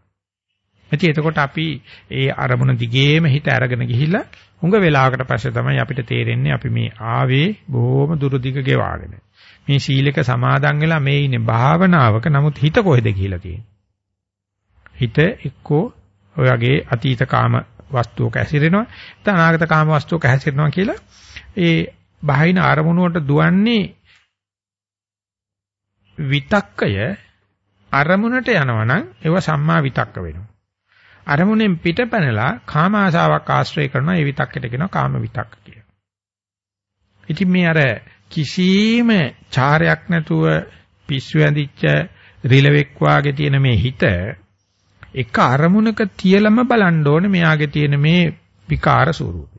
[SPEAKER 2] ඉතින් එතකොට අපි ඒ අරමුණ දිගේම හිත අරගෙන ගිහිල්ලා හුඟ වෙලාවකට පස්සේ තමයි අපිට තේරෙන්නේ අපි මේ ආවේ බොහොම දුරදිග ගෙවාගෙන. මේ සීලක සමාදන් වෙලා මේ ඉන්නේ භාවනාවක නමුත් හිත කොහෙද කියලා තියෙන්නේ. හිත එක්කෝ ඔය වගේ අතීත කාම වස්තුවක ඇසිරෙනවා නැත්නම් අනාගත කාම වස්තුවක ඇසිරෙනවා කියලා ඒ බාහින අරමුණුවට දුවන්නේ විතක්කය අරමුණට යනවනම් ඒව සම්මා විතක්ක වෙනවා අරමුණෙන් පිටපැනලා කාම ආසාවක් ආශ්‍රය කරනවා ඒ විතක්කයට කියනවා කාම විතක්ක කියලා. ඉතින් මේ අර කිසිම චාරයක් නැතුව පිස්සු ඇඳිච්ච රිලෙවෙක් වාගේ තියෙන මේ හිත එක අරමුණක තියලම බලන්න ඕනේ මෙයාගේ තියෙන මේ විකාර ස්වරූපය.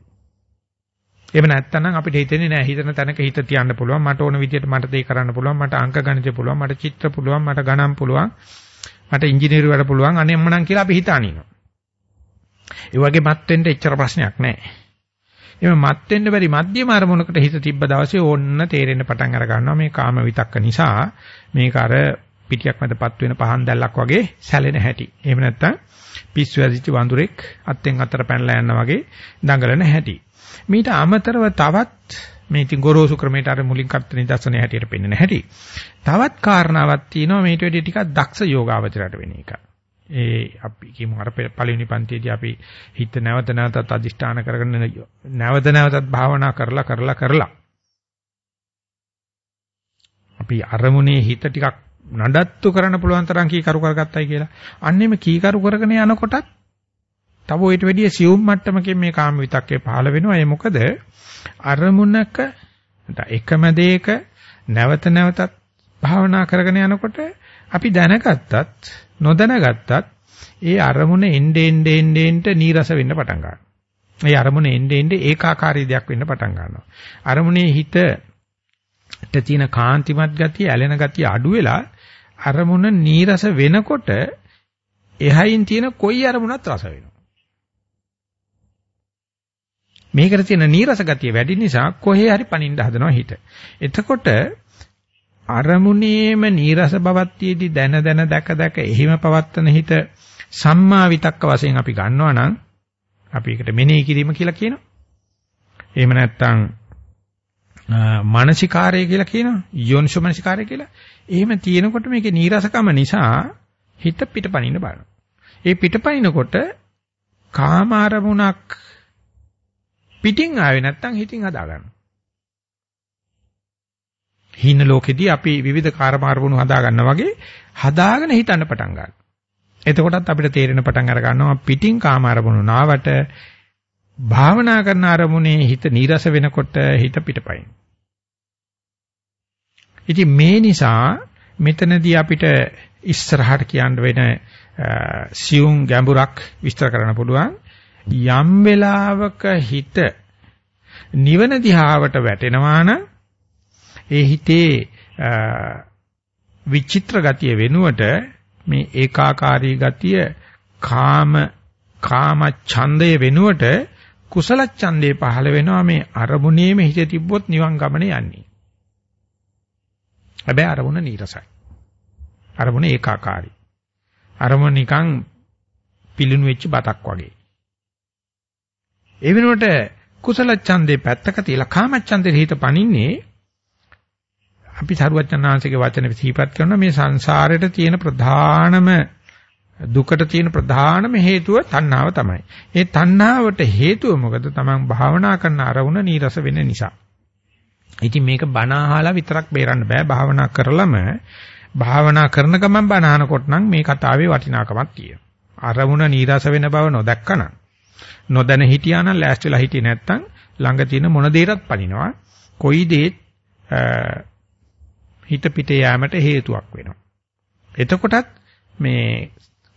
[SPEAKER 2] එහෙම නැත්නම් අපිට හිතෙන්නේ නෑ හිතන තැනක හිත තියන්න පුළුවන් මට ඕන විදිහට මට දෙය කරන්න පුළුවන් මට අංක ගණිත පුළුවන් මට චිත්‍ර පුළුවන් මට ගණන් පුළුවන් මට ඉංජිනේරු වැඩ පුළුවන් අනේම්මනම් කියලා අපි හිතානිනවා. ඒ වගේ මත් වෙන්න එච්චර ප්‍රශ්නයක් නෑ. එimhe මත් වෙන්න බැරි මධ්‍යම අරමුණකට හිත තිබ්බ දවසේ ඕන්න තේරෙන්න පටන් අර ගන්නවා මේ කාම විතක්ක නිසා මේක අර පිටියක් මැදපත් වෙන පහන් දැල්ලක් වගේ සැලෙන හැටි. එහෙම නැත්නම් පිස්සු ඇදිච්ච වඳුරෙක් අත්ෙන් අතට පැනලා යනවා වගේ දඟලන හැටි. මීට අමතරව තවත් මේ ඉතින් ගොරෝසු ක්‍රමයට අර මුලින් කර්ත නිදර්ශනය හැටියට පෙන්වන හැටි. තවත් කාරණාවක් තියෙනවා මේට වැඩි ටිකක් දක්ෂ යෝගාවචරයට වෙන එක. ඒ අපි කියමු අර පළවෙනි පන්තියේදී අපි හිත නැවත නැවතත් අදිෂ්ඨාන කරගෙන නැවත නැවතත් භාවනා කරලා කරලා කරලා අපි අරමුණේ හිත ටිකක් නඩත්තු කරන්න පුළුවන් තරම් කීකරු කරගත්තයි කියලා. අන්නේම කීකරු කරගෙන යනකොටත් තව ඊට වැඩිය සියුම් මට්ටමකින් මේ කාම විතක්කේ පහළ වෙනවා. ඒ මොකද අරමුණක එකම දෙයක නැවත නැවතත් භාවනා කරගෙන යනකොට අපි දැනගත්තත් නොදැනගත්තත් ඒ අරමුණ එnde ende ende ende නීරස වෙන්න පටන් ගන්නවා. ඒ අරමුණ එnde ende ඒකාකාරී දෙයක් වෙන්න පටන් ගන්නවා. අරමුණේ හිතට තියෙන කාන්තිමත් ගතිය, ඇලෙන ගතිය අඩු වෙලා අරමුණ නීරස වෙනකොට එහයින් තියෙන කොයි අරමුණත් රස වෙනවා. මේකට තියෙන නීරස ගතිය වැඩි නිසා කොහේ හරි පනින්න හදනවා හිත. එතකොට අරමුණේම නීරස බවක් තියේදී දැන දැන දැක දැක එහිම පවත්තන හිත සම්මා විතක්ක වශයෙන් අපි ගන්නවා නම් අපි ඒකට මෙනෙහි කිරීම කියලා කියනවා. එහෙම නැත්නම් මානසිකාරය කියලා කියනවා. යෝනිසෝ මානසිකාරය කියලා. එහෙම තියෙනකොට මේකේ නීරසකම නිසා හිත පිටපනින්න බලනවා. ඒ පිටපනිනකොට කාම අරමුණක් පිටින් ආවේ නැත්නම් හිතින් හදා ගන්නවා. හීන ලෝකෙදී අපි විවිධ කාර්මාර්ගුණු හදා ගන්නවා වගේ හදාගෙන හිතන්න පටන් ගන්නවා. එතකොටත් අපිට තේරෙන පටන් අර ගන්නවා පිටින් කාම අරමුණු නාවට භාවනා කරන අරමුණේ හිත නීරස වෙනකොට හිත පිටපයින්. ඉතින් මේ නිසා මෙතනදී අපිට ඉස්සරහට කියන්න වෙන සියුම් ගැඹුරක් විස්තර කරන්න පුළුවන්. යම් වෙලාවක හිත නිවන දිහාවට වැටෙනවා නම් ඒ හිතේ විචිත්‍ර ගතිය වෙනුවට මේ ඒකාකාරී ගතිය කාම කාම ඡන්දය වෙනුවට කුසල ඡන්දේ පහළ වෙනවා මේ අරමුණේම හිත තිබ්බොත් නිවන් ගමනේ යන්නේ. හැබැයි අරමුණ නීරසයි. අරමුණ ඒකාකාරී. අරමුණ නිකන් පිළිණු වෙච්ච බතක් වගේ. ඒ වෙනුවට කුසල ඡන්දේ පැත්තක තියලා කාම ඡන්දේ හිත පනින්නේ අපි සරුවචනාංශගේ වචන සිහිපත් කරන මේ සංසාරයට තියෙන ප්‍රධානම දුකට තියෙන ප්‍රධානම හේතුව තණ්හාව තමයි. ඒ තණ්හාවට හේතුව මොකද? Taman භාවනා කරන අරමුණ නීරස වෙන නිසා. ඉතින් මේක බණ අහලා විතරක් බේරන්න බෑ. භාවනා කරලම භාවනා කරන ගමන් බණ අහනකොට නම් මේ කතාවේ වටිනාකමක් තියෙනවා. අරමුණ නීරස වෙන බව නොදැක්කනම් නොදැන හිටියා නම් ලෑස්තිලා හිටියේ නැත්තම් ළඟ තියෙන මොන දෙයකටත් පනිනවා. කොයි දෙයක් හිත පිට යෑමට හේතුවක් වෙනවා. එතකොටත් මේ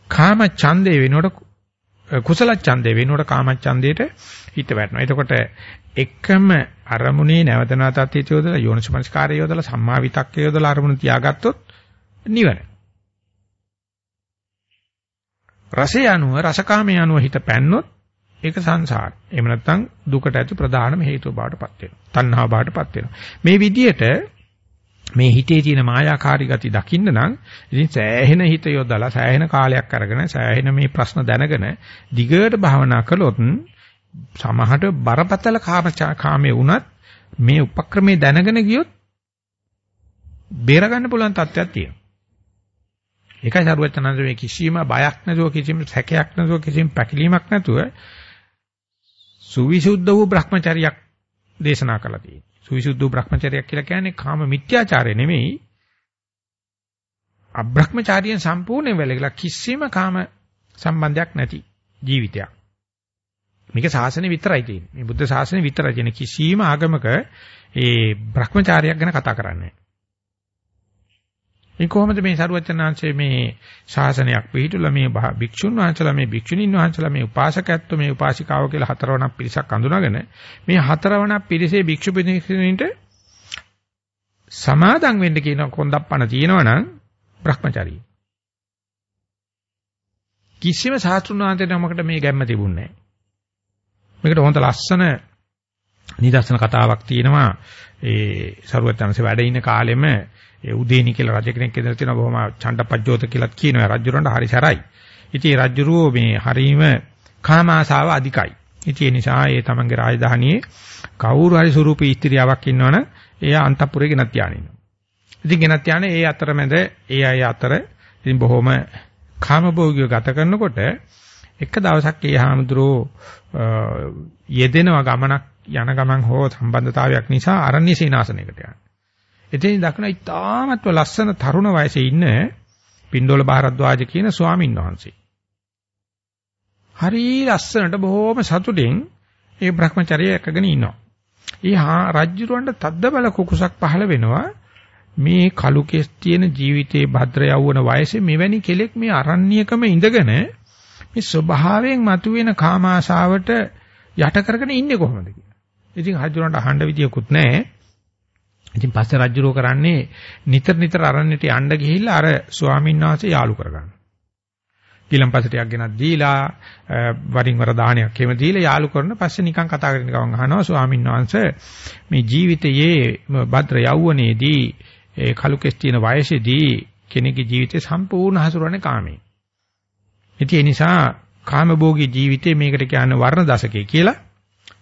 [SPEAKER 2] කාම ඡන්දේ වෙනකොට කුසල ඡන්දේ වෙනකොට කාම ඡන්දේට හිත වැටෙනවා. එතකොට එකම අරමුණේ නැවත නැවතත් හිත යොදලා යෝනිසමනස්කාරය යොදලා සම්මා විතක්කය යොදලා අරමුණ තියාගත්තොත් නිවන. රසය අනුව රසකාමයේ අනුව හිත පැන්නොත් ඒක සංසාර. එහෙම නැත්නම් දුකට ඇති ප්‍රධානම හේතුව බවට පත් වෙනවා. තණ්හාව බවට පත් වෙනවා. මේ විදිහට මේ හිතේ තියෙන මායාකාරී ගති දකින්න නම් ඉතින් සෑහෙන හිත යොදලා සෑහෙන කාලයක් අරගෙන සෑහෙන මේ ප්‍රශ්න දැනගෙන දිගට භාවනා කළොත් සමහරට බරපතල කාම කාමයේ වුණත් මේ උපක්‍රමයේ දැනගෙන ගියොත් බේර ගන්න පුළුවන් තත්ත්වයක් තියෙනවා. ඒකයි සරුවචනන්ද මේ කිසිම බයක් නැතුව කිසිම සැකයක් නැතුව කිසිම පැකිලීමක් නැතුව සුවිසුද්ධ වූ Brahmacharyak දේශනා කළා තියෙන්නේ. සුවිසුද්ධ බ්‍රහ්මචර්යයක් කියලා කියන්නේ කාම මිත්‍යාචාරය නෙමෙයි. අබ්‍රහ්මචාරියෙන් සම්පූර්ණයෙන් වැළකීලා කිසිම කාම සම්බන්ධයක් නැති ජීවිතයක්. මේක ශාසනය විතරයි තියෙන්නේ. මේ බුද්ධ ශාසනය විතරයි තියෙන කිසිම ආගමක ඒ බ්‍රහ්මචාරියක් ගැන කතා කරන්නේ ඒ කොහොමද මේ සරුවචනාංශයේ මේ ශාසනයක් පිළිතුලා මේ භික්ෂුන් වහන්සේලා මේ භික්ෂුණීන් වහන්සේලා මේ උපාසකයත්ව මේ උපාසිකාව කියලා හතරවණක් පිරිසක් අඳුනගෙන මේ හතරවණක් පිරිසේ භික්ෂු පිරිසින්ට සමාදන් වෙන්න කියන කොන්දප්පන තියෙනවනම් Brahmachari කිසිම සාස්ත්‍රුණ වහන්සේනමකට මේ ගැම්ම තිබුණේ නැහැ. මේකට හොඳ ලස්සන නිදර්ශන කතාවක් තියෙනවා. ඒ සරුවචනanse වැඩ ඉන්න කාලෙම ඒ උදේනි කියලා රජ කෙනෙක් ඉඳලා තියෙනවා බොහොම ඡණ්ඩපජ්ජෝත කියලාත් කියනවා රජුරන්ට හරි සරයි. ඉතින් රජුරෝ මේ හරීම කාම ආසාව අධිකයි. ඉතින් ඒ නිසා ඒ තමන්ගේ රාජධානියේ කවුරු හරි ස්වරූපී ස්ත්‍රියාවක් ඉන්නවනම් එයා අන්තපුරේ ගෙනත් යාන ඉන්නවා. ඉතින් ගෙනත් යාන ඒ අතරමැද ඒ අය අතර ඉතින් බොහොම කාමභෝගිය ගත කරනකොට එක දවසක් ඒ හාමුදුරුවෝ යෙදෙනවා ගමනක් යන ගමන් හෝ සම්බන්ධතාවයක් නිසා අරණ්‍ය සීනාසනයකට යනවා. එතෙන් දක්න ඉතාමත්ව ලස්සන තරුණ වයසේ ඉන්න පින්ඩෝල බාරද්වාජ කියන ස්වාමින් වහන්සේ. හරි ලස්සනට බොහොම සතුටින් ඒ Brahmacharya එකගෙන ඉන්නවා. ඒ රජ්ජුරවන්ට තද්ද බල කුකුසක් පහළ වෙනවා. මේ කලු කෙස් තියෙන ජීවිතේ භද්‍ර යවවන වයසේ මෙවැනි කෙලෙක් මේ අරණ්‍යකම ඉඳගෙන මේ ස්වභාවයෙන් මතුවෙන කාම ආශාවට යට කරගෙන ඉන්නේ කොහොමද කියලා. ඉතින් රජුරන්ට අහන්න විදියකුත් නැහැ. ඉතින් පස්සේ රජුරෝ කරන්නේ නිතර නිතර අරන්නට යන්න ගිහිල්ලා අර ස්වාමීන් වහන්සේ යාළු කරගන්න. ගිලම්පසටයක් ගෙනත් දීලා වරින් වර දාහනයක් එහෙම දීලා යාළු කරන පස්සේ නිකන් කතා කරගෙන ගමන් අහනවා ස්වාමීන් වහන්සේ මේ ජීවිතයේ භද්‍ර යෞවනයේදී ඒ කලු කෙස් තියෙන වයසේදී කෙනෙකුගේ ජීවිතේ සම්පූර්ණ හසුරවන්නේ කාමයේ. ඉතින් ඒ නිසා කාමභෝගී ජීවිතේ මේකට කියන්නේ වර්ණ දශකේ කියලා.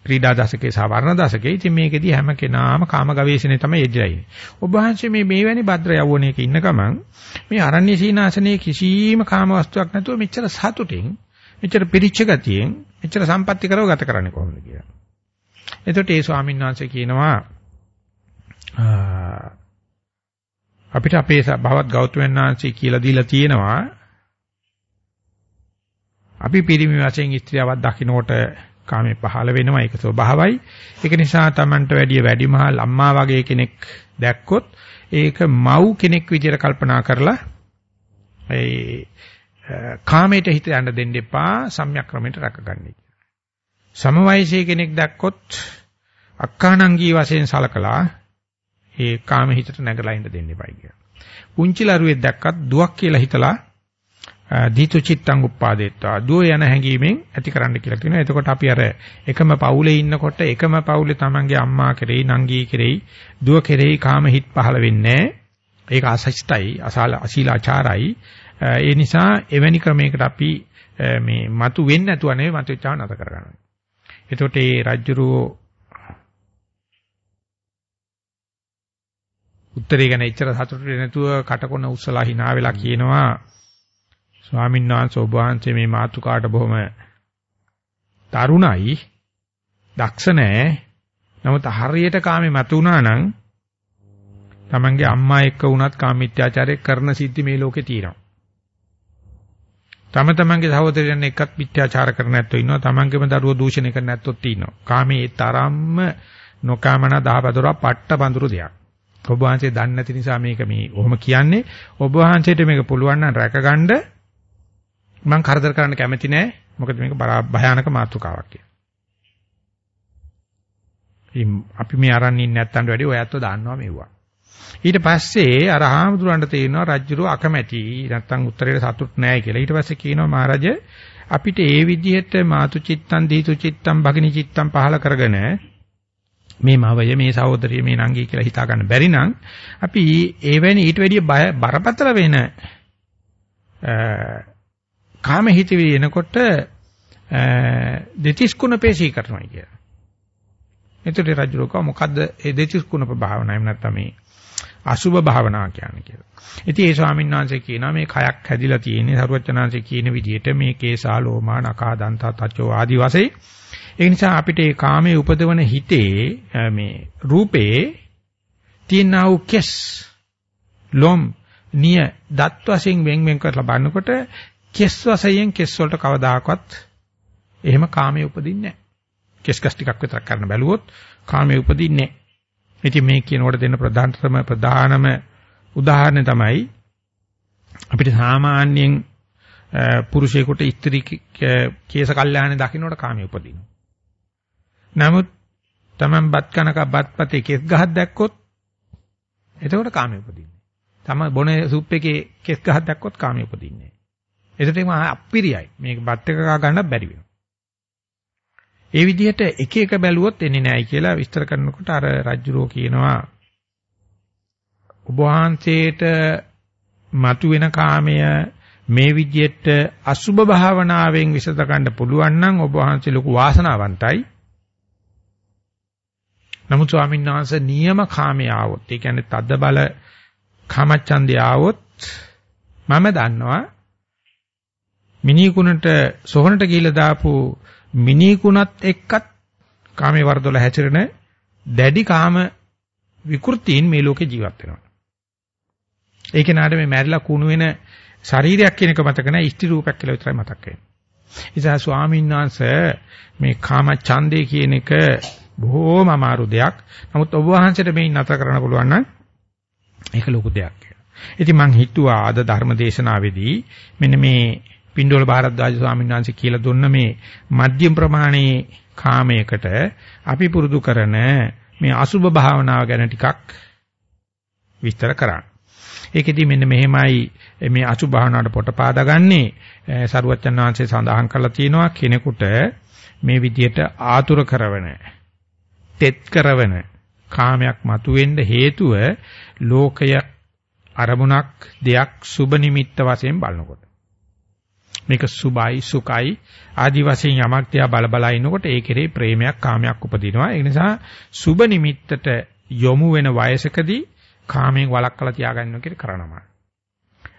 [SPEAKER 2] ක්‍රීඩා දශකේ සහ වර්ණ දශකේ. ඉතින් මේකෙදී හැම කෙනාම කාම ගවේෂණය තමයි යෙදලා ඉන්නේ. ඔබ වහන්සේ මේ මේවැනි භද්‍ර යවුණේක ඉන්න ගමන් මේ අරණ්‍ය සීනාසනයේ කිසිම කාම වස්තුවක් නැතුව මෙච්චර සතුටින්, මෙච්චර පිරිච්ච ගතියෙන්, මෙච්චර සම්පත්‍ති කරව ගත කරන්නේ කොහොමද කියලා. එතකොට ඒ ස්වාමීන් වහන්සේ කියනවා අපිට අපේ භවත් ගෞතමයන් වහන්සේ කියලා දීලා තියෙනවා අපි පිරිමි වශයෙන් ස්ත්‍රියවක් දකින්නකොට කාමේ පහළ වෙනවා. ඒක ස්වභාවයි. ඒක නිසා Tamanට වැඩිය වැඩිමහල් අම්මා වගේ කෙනෙක් දැක්කොත් ඒක මව් කෙනෙක් විදිහට කල්පනා කරලා ඒ කාමයට හිත යන්න දෙන්න එපා. සම්‍යක් ක්‍රමයට රැකගන්නයි සමවයසී කෙනෙක් දැක්කොත් අක්කානංගී වශයෙන් සලකලා ඒ කාම හිතට නැගලා ඉන්න දෙන්න එපයි කියලා. පුංචි ලරුවෙක් දැක්කත් දුවක් කියලා හිතලා දීතු චිත්තං උප්පාදේත්වා දුව යන හැඟීමෙන් ඇති කරන්න කියලා කියනවා. එතකොට අපි අර එකම පවුලේ ඉන්නකොට එකම පවුලේ තමන්ගේ අම්මා කෙරෙහි නංගී කෙරෙහි දුව කෙරෙහි කාම හිත් පහළ වෙන්නේ ඒක අසහිතයි අසාල අශීලාචාරයි. ඒ නිසා එවැනි ක්‍රමයකට අපි මේ මතු වෙන්නේ නැතුව නෙවෙයි මතු වෙච්චාව නැත කරගන්නවා. එතකොට මේ රජ්ජුරුව උත්තරේ ගැන එච්චර සතුටු වෙන්නේ නැතුව කටකොන උස්සලා hina වෙලා කියනවා ස්වාමීන් වහන්සේ ඔබ වහන්සේ මේ මාතුකාට බොහොම තරුණයි දක්ෂ නැහැ නමුත් හරියට කාමේ මතුණා නම් තමන්ගේ අම්මා එක්ක වුණත් කාමීත්‍යාචාරය කරන සිද්ධි මේ ලෝකේ තියෙනවා. තම තමන්ගේ සහෝදරයන් එක්කත් මිත්‍යාචාර කරන නැත්තෝ ඉන්නවා. තමන්ගේම දරුවෝ දූෂණය කරන නැත්තොත් ඉන්නවා කාමේ තරම්ම නොකාමන දහපදොර පට්ට බඳුරු දෙයක්. ඔබ වහන්සේ දන්නේ නැති නිසා මේක මේ ඔහොම කියන්නේ. ඔබ වහන්සේට මේක පුළුවන් නම් රැකගන්න. මම කරදර කරන්න කැමති නෑ මොකද මේක භයානක මාතෘකාවක් කියලා. අපි මේ අරන් ඉන්නේ නැත්තන්ට වැඩි ඔයත්ව දාන්නවා මෙව්වා. ඊට පස්සේ අර ආමතුරන්ට තේරෙනවා රජ්ජුරුව අකමැති නැත්තම් උත්තරේට සතුට නෑ කියලා. ඊට පස්සේ කියනවා මහරජ අපිට ඒ විදිහට මාතු චිත්තං දීතු චිත්තං භගිනි චිත්තං පහල කරගෙන මේ මවය මේ සහෝදරිය මේ නංගි කියලා හිතා ගන්න බැරි නම් අපි ඒවැනි ඊට වැඩිය බරපතල වෙන කාම හිතවිලි එනකොට දෙතිස් කුණ පේශී කරනවා කියලා. එතකොට රජුරක මොකද්ද ඒ දෙතිස් කුණ භාවනාව එහෙම නැත්නම් මේ අසුභ භාවනාව කියන්නේ කියලා. ඉතින් ඒ ස්වාමීන් වහන්සේ කියනවා මේ කයක් හැදිලා තියෙන්නේ සරුවචනාංශේ කියන විදිහට මේ කේසා ලෝමා නකා දන්තා තචෝ ආදි වශයෙන් ඒ නිසා අපිට මේ කාමයේ උපදවන හිතේ මේ රූපේ තියෙනා වූ කෙස් ලොම් නිය දත් වශයෙන් වෙන් වෙන් කරලා බලනකොට කෙස් වශයෙන් කෙස් වලට කවදාකවත් එහෙම කාමයේ උපදින්නේ නැහැ. කෙස් කස් ටිකක් විතර කරන්න බැලුවොත් කාමයේ උපදින්නේ නැහැ. ඉතින් මේ කියනකොට දෙන්න ප්‍රධානතම ප්‍රධානම උදාහරණය තමයි අපිට සාමාන්‍යයෙන් පුරුෂයෙකුට ස්ත්‍රී කේස කල්යාණේ දකින්නට කාමයේ උපදිනවා. නමුත් Taman බත් කනක බත්පතේ කෙස් ගහක් දැක්කොත් එතකොට කාමයේ උපදින්නේ. තම බොන සුප් එකේ කෙස් ගහක් දැක්කොත් කාමයේ උපදින්නේ. එතකොට ඒක අප්පිරියයි. මේක බත් එක කා ගන්න බැරි වෙනවා. ඒ විදිහට එක එක බැලුවොත් එන්නේ නැහැ කියලා විස්තර කරනකොට අර රජ්ජුරෝ කියනවා ඔබ වහන්සේට මතුවෙන කාමය මේ විදිහට අසුබ භාවනාවෙන් විසඳ ගන්න පුළුවන් නම් ඔබ වහන්සේ ලොකු වාසනාවන්තයි. නමුත් ස්වාමීන් වහන්සේ නියම කාමයේ ආවොත්, ඒ කියන්නේ තද්ද බල කාමච්ඡන්දේ ආවොත් මම දන්නවා මිනිකුණට සොහනට ගිහිල්ලා දාපු මිනිකුණත් එක්කත් කාමයේ වර්ධවල හැසිරෙන දැඩි කාම විකෘතීන් මේ ලෝකේ ජීවත් වෙනවා. ඒ කෙනාට මේ මැරිලා කුණු වෙන ශරීරයක් කියන එක මතක නැහැ ඉෂ්ටි රූපයක් කියලා විතරයි මතක් වෙන්නේ. ඉතින් ස්වාමීන් වහන්සේ මේ කාම ඡන්දේ කියන එක බොහෝම අමාරු දෙයක්. නමුත් ඔබ වහන්සේට මේ නතර කරන්න පුළුවන් නම් ඒක ලොකු දෙයක් කියලා. ඉතින් මං හිතුවා අද ධර්ම දේශනාවේදී මෙන්න මේ පින්ඩෝල භාරද්වාජ ස්වාමීන් වහන්සේ කියලා දුන්න මේ මධ්‍යම ප්‍රමාණයේ කාමයකට අපි පුරුදු කරන මේ අසුභ භාවනාව ගැන ටිකක් විස්තර කරන්න. ඒකෙදි මෙන්න මෙහෙමයි මේ අසුභ භාවනාවට පොට පාදාගන්නේ සරුවච්චන් වහන්සේ සඳහන් කරලා තියෙනවා කෙනෙකුට මේ විදියට ආතුර කරවන තෙත් කරවන කාමයක් මතුවෙන්න හේතුව ලෝකය අරමුණක් දෙයක් සුබ නිමිත්ත වශයෙන් බලනකොට මේක සුබයි සුඛයි. ආදි වශයෙන් යමක් තියා බල බල ඉනකොට ඒ කෙරේ ප්‍රේමයක් කාමයක් උපදිනවා. ඒ නිසා සුබ නිමිත්තට යොමු වෙන වයසකදී කාමයෙන් වළක්වලා තියාගන්නවා කියලා කරනවා.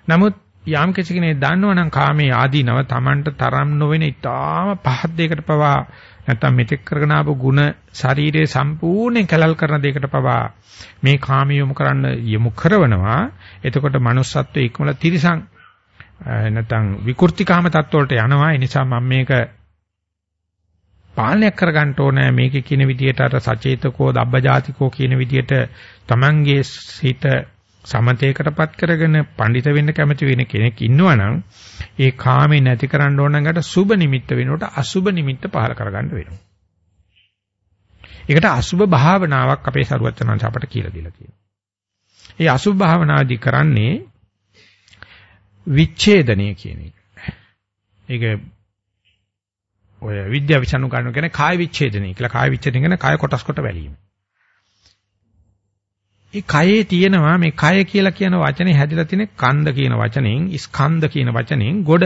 [SPEAKER 2] නමුත් යම් කිසි කෙනෙක් දන්නවනම් කාමයේ ආදීනව Tamanට තරම් නොවන ඊටාම පහත් දෙයකට පවා නැත්තම් මෙතෙක් කරගෙන ආපු ಗುಣ ශරීරයේ සම්පූර්ණයෙන් කලල් කරන දෙයකට පවා මේ කාමිය යොමු කරන්න යොමු කරනවා එතකොට manussත්වයේ ඉක්මල තිරිසං නැත්නම් විකෘතිකාම තත්ත්වවලට යනවා. ඒ නිසා මම මේක පාලනයක් කරගන්න ඕනේ මේකේ කියන විදිහට අර සචේතකෝ දබ්බජාතිකෝ කියන විදිහට Tamange හිත සමතේකටපත් කරගෙන පඬිත වෙන්න කැමති වෙන කෙනෙක් ඉන්නවනම් ඒ කාමේ නැති කරන්න ඕන නකට සුබ නිමිත්ත වෙනකොට අසුබ නිමිත්ත පහල කරගන්න වෙනවා. ඒකට අසුබ භාවනාවක් අපේ සරුවචනංශ අපට කියලා දීලා තියෙනවා. ඒ අසුබ භාවනාදී කරන්නේ විච්ඡේදනය කියන එක. ඒක ඔය විද්‍යා විසනු ගන්න කියන්නේ කාය විච්ඡේදනය කියලා. කාය විච්ඡේදනය කියන්නේ කාය කොටස් කොට බැලීම. ඒ කයේ තියෙනවා මේ කය කියලා කියන වචනේ හැදිලා තියෙන කන්ද කියන වචනෙන් ස්කන්ධ කියන වචනෙන් ගොඩ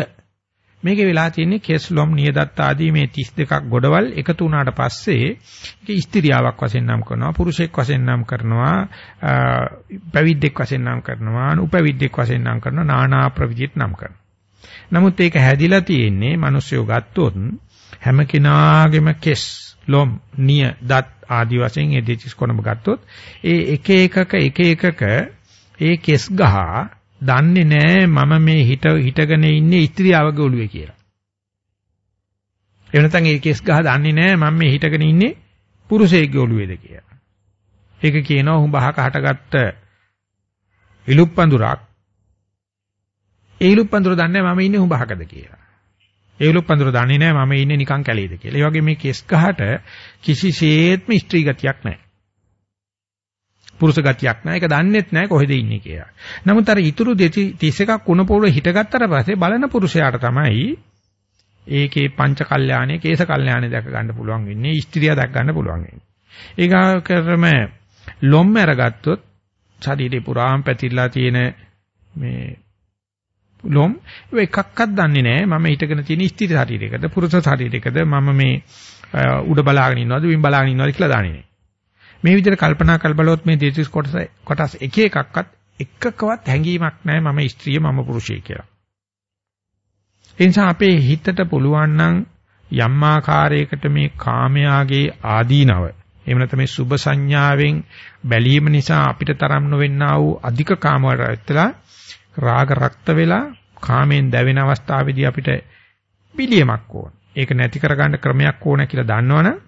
[SPEAKER 2] මේකේ වෙලා තියෙන්නේ කෙස්ලොම් නියදත් ආදී මේ 32ක් ගොඩවල් එකතු වුණාට පස්සේ ඒක ස්ත්‍රියාවක් වශයෙන් නම් කරනවා පුරුෂයෙක් වශයෙන් නම් කරනවා පැවිද්දෙක් වශයෙන් නම් කරනවා උපවිද්දෙක් වශයෙන් නම් කරනවා නානා ප්‍රවිදිත් නම් කරනවා. නමුත් ඒක හැදිලා තියෙන්නේ මිනිස්සු ගත්තොත් හැම කෙනාගේම කෙස් ලොම් නිය දත් ආදී වශයෙන් ඒ දෙතිස් කොනම ගත්තොත් ඒ එක එකක එක එකක ඒ කෙස් ගහ දන්නේ නැහැ මම මේ හිත හිටගෙන ඉන්නේ ස්ත්‍රියවගේ ඔළුවේ කියලා. එහෙම නැත්නම් ඒ කෙස් ගහ දන්නේ නැහැ මම මේ හිටගෙන ඉන්නේ පුරුෂයෙක්ගේ ඔළුවේද කියලා. ඒක කියනවා හුඹහක හටගත්ත ඉලුප්පඳුරක්. ඒ ඉලුප්පඳුර දන්නේ මම ඉන්නේ හුඹහකද කියලා. ඒ ඉලුප්පඳුර දන්නේ නැහැ මම ඉන්නේ නිකන් කැලේද කියලා. ඒ වගේ මේ කෙස් ගහට කිසිසේත්ම ස්ත්‍රී ගතියක් නැහැ. පුරුෂ ගතියක් නැහැ. ඒක දන්නෙත් නැහැ කොහෙද ඉන්නේ කියලා. නමුත් අර ඊතුරු 31ක් කුණ පොළොව හිටගත්තට පස්සේ බලන පුරුෂයාට තමයි ඒකේ පංච කල්යාණේ කේස කල්යාණේ දැක ගන්න පුළුවන් වෙන්නේ. ස්ත්‍රිය දැක ගන්න පුළුවන් වෙන්නේ. ඒගාකරම ලොම් අරගත්තොත් ශරීරේ පුරාම පැතිරලා තියෙන මේ ලොම් එකක්වත් දන්නේ නැහැ මම හිටගෙන තියෙන ස්ත්‍රී ශරීරයකද පුරුෂ ශරීරයකද මම මේ උඩ බලාගෙන ඉන්නවද වින් බලාගෙන ඉන්නවද කියලා දන්නේ නැහැ. මේ විදිහට කල්පනා කර බලුවොත් මේ දේශිස් කොටස කොටස් එක එකක්වත් එකකවත් හැඟීමක් නැහැ මම ස්ත්‍රිය මම පුරුෂය කියලා. ඒ නිසා අපේ හිතට පුළුවන් නම් යම් ආකාරයකට මේ කාමයාගේ ආදීනව එහෙම නැත්නම් මේ සුභ සංඥාවෙන් බැලීම නිසා අපිට තරම් නොවෙන්නා වූ අධික කාම වලටලා රාග රක්ත වෙලා කාමෙන් දැවෙන අවස්ථාවේදී අපිට පිළියමක් ඕන. ඒක නැති කරගන්න ක්‍රමයක් ඕන කියලා දන්නවනම්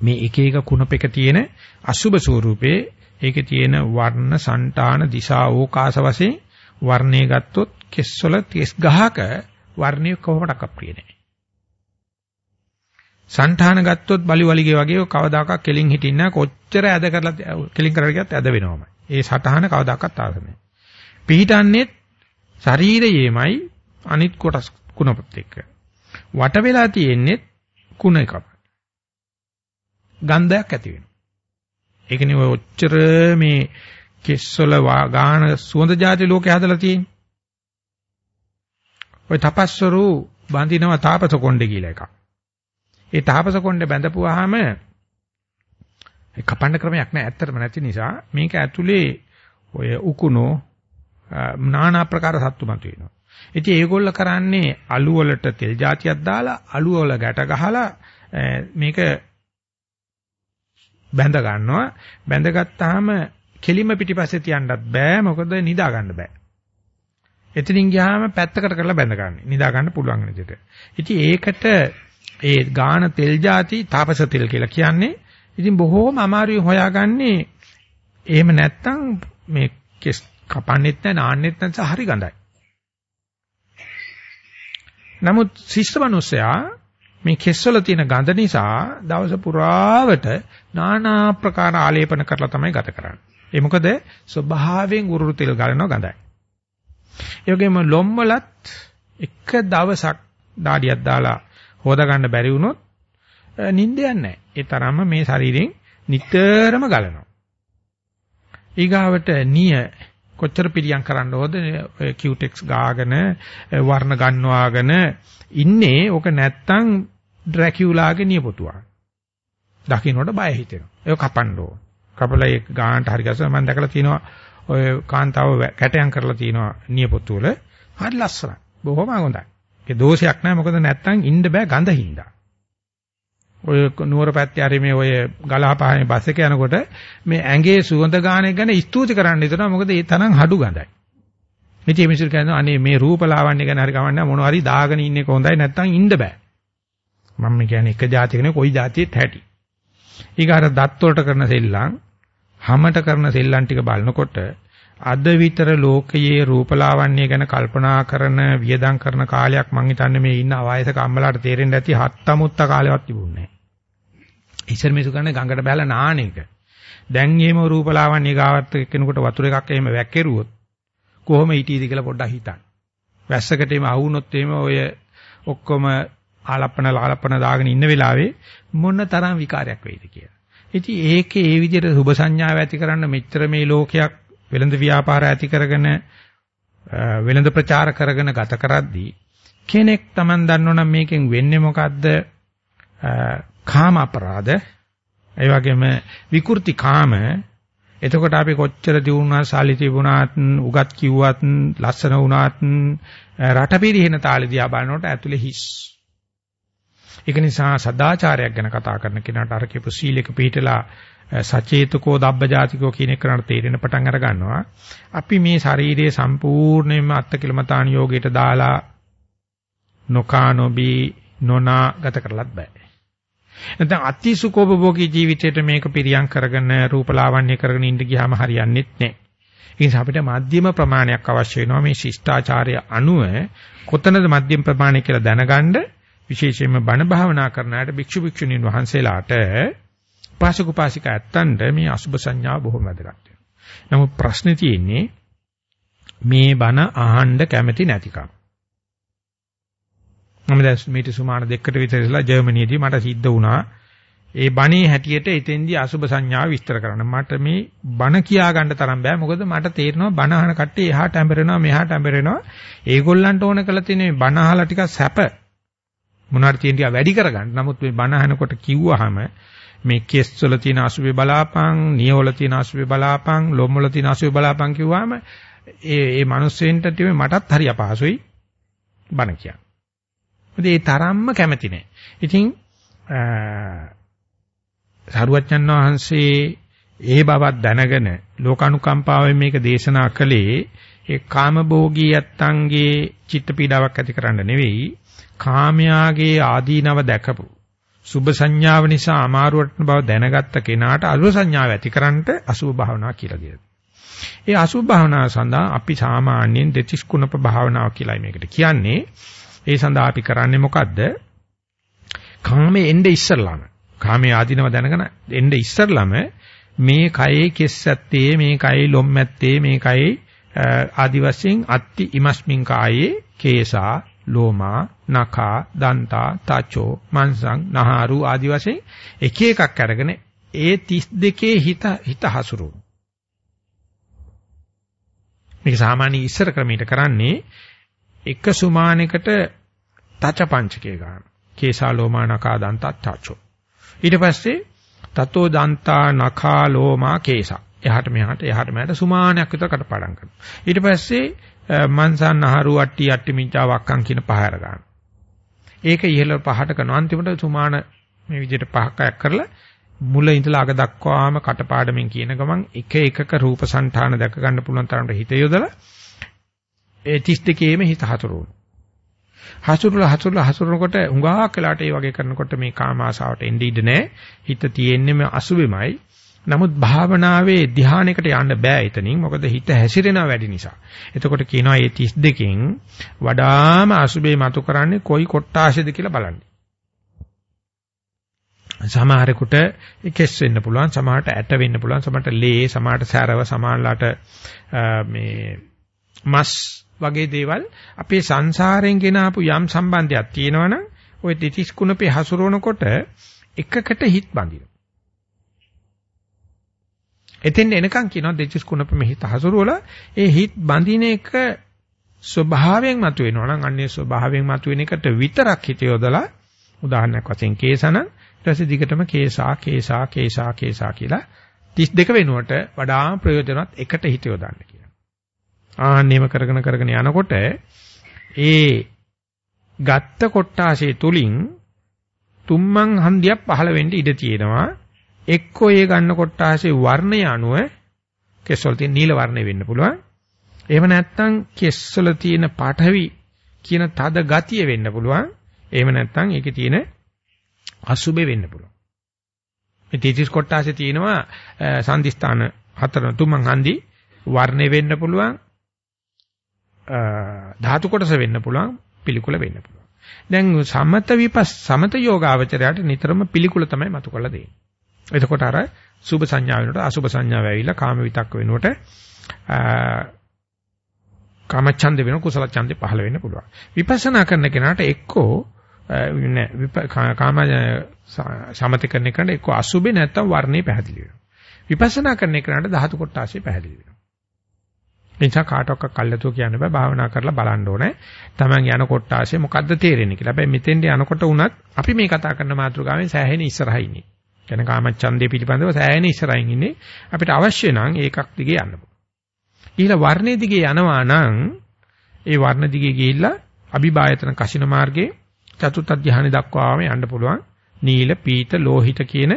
[SPEAKER 2] මේ එක එක කුණපෙක තියෙන අසුබ ස්වරූපේ ඒකේ තියෙන වර්ණ, సంతාන, දිශා, ඕකාස වශයෙන් වර්ණේ ගත්තොත් කෙස්වල 30 ගහක වර්ණය කොහොමඩක් අප්‍රිය නැහැ. సంతාන ගත්තොත් බලුවලිගේ වගේ කවදාකවත් කෙලින් හිටින්න කොච්චර ඇද කරලා කෙලින් කරලා ගියත් ඇද වෙනවමයි. ඒ සතහන කවදාකවත් ආස නැහැ. පිහිටන්නේ ශරීරයේමයි අනිත් කොටස් කුණපත් එක්ක. වට වෙලා තියෙන්නේ කුණ එකක්. ගන්ධයක් ඇති වෙනවා. ඒ කියන්නේ ඔය ඔච්චර මේ කෙස්වල ගාන සුවඳ જાති ලෝකේ හදලා තියෙන්නේ. ඔය තපස්වරු බඳිනවා තාපස කොණ්ඩේ කියලා එකක්. ඒ තාපස කොණ්ඩේ බැඳපුවාම කපන්න ක්‍රමයක් නැහැ ඇත්තටම නැති නිසා මේක ඇතුලේ ඔය උකුණෝ নানা ආකාර සත්තු මත වෙනවා. ඉතින් ඒගොල්ල කරන්නේ අලු වලට තෙල් જાතියක් දාලා අලු වල ගැට ගහලා මේක බැඳ ගන්නවා. බැඳගත්තාම කෙලිම පිටිපස්සේ තියන්නත් බෑ මොකද නිදා ගන්න බෑ. එතනින් ගියාම පැත්තකට කරලා බැඳ ගන්න. නිදා ගන්න පුළුවන් විදිහට. ඉතින් ඒකට ඒ ගාන තෙල් ಜಾති තාපස තෙල් කියලා කියන්නේ. ඉතින් බොහෝම අමාරුයි හොයාගන්නේ. එහෙම නැත්තම් මේ කෙස් කපන්නෙත් නැහැ නාන්නෙත් නැත්නම් හරි ගඳයි. නමුත් ශිෂ්ට මිනිසයා මේ කෙස්වල තියෙන ගඳ නිසා දවස පුරාවට নানা ආකාර ආලේපන කරලා තමයි ගත කරන්නේ. ඒ මොකද ස්වභාවයෙන් උරුරු තෙල් ගලනවා ගඳයි. ඒ වගේම ලොම් වලත් එක දවසක් දාඩියක් දාලා හොදා ගන්න බැරි වුණොත් නිින්දයක් නැහැ. ඒ තරම්ම මේ ශරීරයෙන් නිතරම ගලනවා. ඊගාවට නිය කොච්චර පිළියම් කරන්න ඕද ඔය කියුටෙක්ස් ගාගෙන වර්ණ ගන්නවාගෙන ඉන්නේ ඕක නැත්තම් ඩ්‍රැකියුලාගේ නියපොතුවා. දකින්නට බය හිතෙනවා. ඒක කපන්න ඕන. කපලා ඒ ගානට හරි ගස්සලා මම දැකලා තියෙනවා ඔය කාන්තාව කැටයන් කරලා තියෙනවා නියපොතු වල. හරි ලස්සනයි. බොහොම හොඳයි. ඒ දෝෂයක් නැහැ මොකද නැත්තම් ඉන්න බෑ ගඳ හින්දා. ඔය නුවර පැත්තේ හරි මේ ඔය ගලහපානේ බස් එක යනකොට මේ ඇඟේ සුවඳ ගානක් ගැන ස්තුති කරන්න හිතනවා මොකද ඒ තරම් හඩු ගඳයි. ඉතින් මිනිස්සු කියනවා අනේ මේ රූපලාවන්‍ය ගැන හරි කවන්නේ මොනවා හරි දාගෙන ඉන්නේ කොහොඳයි නැත්තම් ඉන්න බෑ. මම කියන්නේ එක જાතියකනේ කොයි જાතියෙත් හැටි. ඊගාට දත් වලට කරන සෙල්ලම්, හැමට කරන සෙල්ලම් ටික බලනකොට අද විතර ලෝකයේ රූපලාවන්‍ය ගැන කල්පනා කරන වියදම් කරන කාලයක් මං හිතන්නේ මේ ඉන්න අවයසක අම්මලාට තේරෙන්න ඇති හත්තමුත්ත කාලෙවත් තිබුණේ නැහැ. ඉස්සර මිසු කරන්නේ ගඟට බැලලා නාන එක. දැන් එහෙම රූපලාවන්‍ය ගාවත් කෙනෙකුට වතුර එකක් එහෙම වැක්කිරුවොත් කොහොම හිටීද කියලා පොඩ්ඩක් හිතන්න. වැස්සකට එහෙම ආවුනොත් එහෙම ඔය ඔක්කොම ආලප්පන ලාලප්පන දාගෙන ඉන්න වෙලාවේ මොන තරම් විකාරයක් වෙයිද කියලා. ඉතින් ඒකේ ඒ විදිහට සුබ සංඥාව ඇති කරන්න මෙච්චර මේ ලෝකයක් වෙළඳ ව්‍යාපාර ඇති කරගෙන වෙළඳ ප්‍රචාර කරගෙන ගත කරද්දී කෙනෙක් Taman දන්නවනම් මේකෙන් වෙන්නේ මොකද්ද? කාම අපරාධ ඒ වගේම විකෘති කාම එතකොට අපි කොච්චර දිනුනා සාලි තිබුණාත් උගත් කිව්වත් ලස්සන වුණාත් රට පිරිහෙන තාලේ දිහා බලනකොට ඇතුලේ හිස් ඒක නිසා සදාචාරයක් ගැන කතා කරන කෙනාට අර කියපු සීලයක පිළිතලා සචේතකෝ දබ්බජාතිකෝ කියන එක කරණ තේරෙන පටන් අර ගන්නවා. අපි මේ ශරීරයේ සම්පූර්ණයෙන්ම අත්කිලමතාන යෝගයට දාලා නොකානොබි නොනා ගත කරලත් බෑ. නැත්නම් අතිසුකෝපභෝගී ජීවිතයට මේක පිරියම් කරගෙන රූපලාවන්‍ය කරගෙන ඉඳ ගියාම හරියන්නේ නැහැ. ඒ නිසා අපිට මධ්‍යම ප්‍රමාණයක් අවශ්‍ය වෙනවා මේ ශිෂ්ටාචාරය අනුව කොතනද මධ්‍යම ප්‍රමාණය කියලා දැනගන්න විශේෂයෙන්ම බණ භාවනා කරන අයට භික්ෂු භික්ෂුණීන් වහන්සේලාට උපාසක උපාසිකා ඇත්තන්ට මේ අසුබ සංඥාව බොහොම වැදගත් වෙනවා. නමුත් ප්‍රශ්නේ තියෙන්නේ මේ බණ අහන්න කැමති නැතිකම. මම දැන් මේට සුමාන දෙකකට විතර ඉස්සලා ජර්මනියේදී මට සිද්ධ වුණා ඒ බණේ හැටියට එතෙන්දී අසුබ සංඥාව විස්තර කරන්න. මට මේ බණ කියා ගන්න තරම් බෑ. මොකද මට තේරෙනවා බණ අහන කට්ටිය එහාට ඇඹරෙනවා මෙහාට ඇඹරෙනවා. ඒගොල්ලන්ට ඕන කරලා තියෙන මේ බණ අහලා ටිකක් සැප මොනවාරි තියෙන ටික වැඩි කරගන්න. නමුත් මේ බණ අහනකොට කිව්වහම මේ කෙස් වල තියෙන අසුබේ බලාපං, නිය වල තියෙන අසුබේ බලාපං, ලොම් වල තියෙන අසුබේ බලාපං කිව්වහම ඒ ඒ මිනිස්සෙන්ට තිබේ මටත් හරි අපහසුයි බණ කියන්න. මොකද ඒ තරම්ම කැමති නෑ. ඉතින් සරුවච්චන් වහන්සේ ඒ බවක් දැනගෙන ලෝකානුකම්පාවෙන් මේක දේශනා කළේ ඒ කාමභෝගී යත්තන්ගේ චිත්ත පීඩාවක් ඇති කරන්න නෙවෙයි කාමයාගේ ආදීනව දැකපු සුභ සංඥාව නිසා අමාරුවට බව දැනගත්ත කෙනාට අසුභ සංඥාව ඇතිකරන්නට අසුභ භාවනා කියලා කියනවා. ඒ අසුභ භාවනාව සඳහා අපි සාමාන්‍යයෙන් දෙතිස් කුණප භාවනාව කියලා මේකට කියන්නේ. ඒ සඳහා අපි කරන්නේ මොකද්ද? කාමයේ එnde ඉස්සරළම කාමයේ ආදීනව දැනගෙන එnde ඉස්සරළම මේ කයේ කෙස් ඇත්තේ මේ කයේ ලොම් ඇත්තේ මේ කයේ ආදි වශයෙන් අත්ති ඉමස්මින් කායේ කේසා ලෝමා නඛා දන්තා තචෝ මන්සං නහාරු ආදි වශයෙන් එක එකක් අරගෙන ඒ 32 හිත හිත හසුරු මේක සාමාන්‍ය ඉස්සර ක්‍රමයට කරන්නේ එක සුමානයකට තච පංචකේ ගන්න. කේසා ලෝමා නඛා දන්තා තචෝ. ඊට පස්සේ තතෝ දන්තා නඛා ලෝමා කේසා. එහාට මෙහාට එහාට මෙහාට සුමානයක් විතර කටපාඩම් කරනවා. ඊට පස්සේ මන්සන් අහරු අට්ටි අට්ටි මිච්ඡා වක්කම් කියන පහ අර ගන්න. ඒක ඉහළ පහට කරන අන්තිමට සුමාන මේ විදිහට පහක් අයක් කරලා මුල ඉඳලා අග දක්වාම කටපාඩමින් කියන ගමන් එක එකක රූප సంతාන දැක ගන්න පුළුවන් තරමට හිත යොදලා ඒ 32කේම හිත හසුරුවන. හසුරුලා හසුරුලා හසුරුනකොට හුඟක් වෙලාට ඒ වගේ කරනකොට මේ කාම ආසාවට එන්නේ ඉඩ නැහැ. හිත තියෙන්නේම අසුබෙමයි. නමුත් භාවනාවේ ධානයකට යන්න බෑ එතනින්. මොකද හිත හැසිරෙනවා වැඩි නිසා. එතකොට කියනවා මේ 32කින් වඩාම අසුබේ මතු කරන්නේ කොයි කොට්ටාශෙද කියලා බලන්න. සමහරෙකුට කෙස් වෙන්න පුළුවන්, සමහරට ඇට වෙන්න පුළුවන්, සමහරට ලේ, සමහරට සැරව, සමහරලාට මේ මස් වගේ දේවල් අපේ සංසාරයෙන් ගෙන ආපු යම් සම්බන්ධයක් තියෙනවනම් ওই දෙතිස් කුණපේ හසුරවනකොට එකකට හිත බඳිනවා. එතෙන් එනකන් කියනවා දෙතිස් කුණපේ හිත හසුරවලා ඒ හිත බඳින එක ස්වභාවයෙන් මතුවෙනවා නම් අන්නේ ස්වභාවයෙන් මතුවෙන එකට විතරක් හිත යොදලා උදාහරණයක් වශයෙන් කේසන ඊට පස්සේ දිගටම කේසා කේසා කේසා කේසා කියලා 32 වෙනුවට වඩා ප්‍රයෝජනවත් එකට හිත යොදන්න කියලා. ආන්නේම කරගෙන කරගෙන යනකොට ඒ ගත්ත කොට්ටාසේ තුලින් තුම්මන් හන්දියක් පහළ වෙන්න ඉඩ තියෙනවා. එක්කෝ ඒ ගන්න කොට්ටාසේ වර්ණය අනුව කෙස්වල තියෙන නිල වර්ණය වෙන්න පුළුවන්. එහෙම නැත්නම් කෙස්වල තියෙන පාඨවි කියන තද ගතිය වෙන්න පුළුවන්. එහෙම නැත්නම් ඒකේ තියෙන අසුබේ වෙන්න පුළුවන්. මේ තීතිස් කොටාසේ තියෙනවා සංදිස්ථාන හතර තුමන් හන්දි වර්ණේ වෙන්න පුළුවන් ධාතු කොටස වෙන්න පුළුවන් පිළිකුල වෙන්න පුළුවන්. දැන් සමත විපස් සමත යෝගාවචරයට නිතරම පිළිකුල තමයි මතු කරලා දෙන්නේ. එතකොට අර සුභ සංඥා වෙනකොට අසුභ සංඥා වෙවිලා කාම විතක්ක වෙනකොට කාම ඡන්ද වෙන කුසල ඡන්දේ පහළ වෙන්න පුළුවන්. විපස්සනා කරන කෙනාට එක්කෝ කාම සමත කරන එකට එක්ක අසුබේ නැත්තම් වර්ණේ පැහැදිලි වෙනවා. විපස්සනා කරන එකට ධාතු කොටාශය පැහැදිලි වෙනවා. එනිසා කාටවත් කල්ලාතෝ කියන්න බෑ භාවනා කරලා බලන්න ඕනේ. Taman යන කොටාශය මොකද්ද තේරෙන්නේ කියලා. හැබැයි මෙතෙන්ට යනකොට උනත් අපි මේ කතා කරන මාතෘකාවෙන් සෑහෙන ඉස්සරහින් ඉන්නේ. කියන කාමච්ඡන්දේ පිළිබඳව සෑහෙන ඉස්සරහින් ඉන්නේ. අපිට අවශ්‍ය නම් ඒකක් දිගේ යන්න පුළුවන්. ඊළඟ වර්ණේ දිගේ යනවා නම් ඒ වර්ණ දිගේ ගිහිල්ලා අභිභායතන කසින මාර්ගයේ චතුත් අධ්‍යානෙ දක්වාම යන්න පුළුවන්. නීල, පීත, ලෝහිත කියන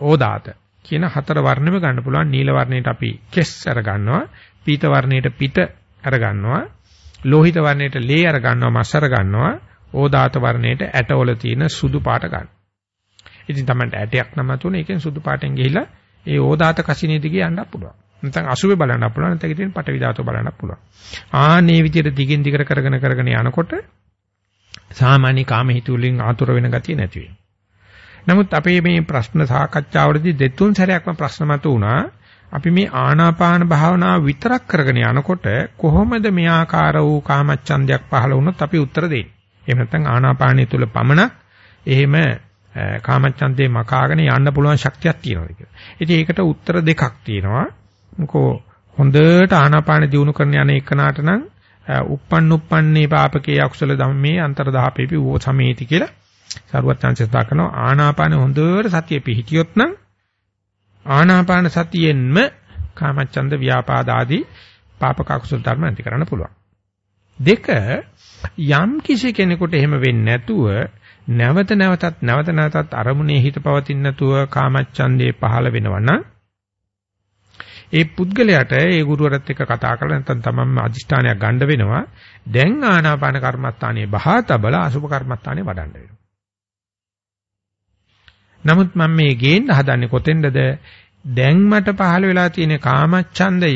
[SPEAKER 2] ඕදාත කියන හතර වර්ණෙම ගන්න පුළුවන්. නීල වර්ණයට අපි කෙස් අර ගන්නවා. පීත වර්ණයට පිට අර ගන්නවා. ලෝහිත වර්ණයට ලේ අර ගන්නවා, මස් අර ගන්නවා. ඕදාත වර්ණයට ඇටවල තියෙන සුදු පාට ගන්න. ඉතින් තමයි ඇටයක් නම තුනේ ඒකෙන් සුදු පාටෙන් ගිහිලා ඒ ඕදාත කසිනේ දිගේ යන්න පුළුවන්. නැත්නම් අසුබේ බලන්න පුළුවන් නැත්නම් ඉතින් පටවි ධාතුව බලන්න පුළුවන්. ආනේ විදිහට දිගින් දිගට කරගෙන කරගෙන යනකොට සාමාන්‍ය කාම හිතුවලින් ආතුර වෙන ගතිය නැති වෙනවා. නමුත් අපේ මේ ප්‍රශ්න සාකච්ඡාවලදී දෙතුන් සැරයක්ම ප්‍රශ්න මතුවුණා. අපි මේ ආනාපාන භාවනාව විතරක් කරගෙන යනකොට කොහොමද මේ ආකාර වූ කාමච්ඡන්දයක් පහළ වුණොත් අපි උත්තර දෙන්නේ? එහෙම නැත්නම් ආනාපානිය තුල පමණක් එහෙම කාමච්ඡන්දේ මකාගෙන යන්න පුළුවන් ශක්තියක් තියෙනවද කියලා. ඉතින් ඒකට උත්තර දෙකක් තියෙනවා. මොකෝ හොඳට ආනාපාන දියුණු කරන යන එකනට නම් uppන් uppන්නේ පාපකේ අකුසල ධම්මේ අන්තර්දාපේපි වූ සමේති කියලා සරුවත් chance කරනවා ආනාපාන හොඳට සතිය පිහිටියොත් නම් ආනාපාන සතියෙන්ම කාමච්ඡන්ද ව්‍යාපාද ආදී පාපක අකුසල ධර්ම නැති කරන්න පුළුවන් දෙක යම් කිසි කෙනෙකුට එහෙම වෙන්නේ නැතුව නැවත නැවතත් නැවත නැවතත් අරමුණේ හිත පවතින නැතුව කාමච්ඡන්දේ පහළ වෙනවා නම් ඒ පුද්ගලයාට ඒ ගුරුවරත් එක්ක කතා කරලා නැත්නම් තමන්ම අදිෂ්ඨානයක් ගන්න වෙනවා. දැන් ආනාපාන කර්මස්ථානයේ බහා තබල අසුභ කර්මස්ථානයේ වඩන්න වෙනවා. නමුත් මම මේ ගේන්න හදන්නේ කොතෙන්ද? දැන් මට පහළ වෙලා තියෙන කාමච්ඡන්දය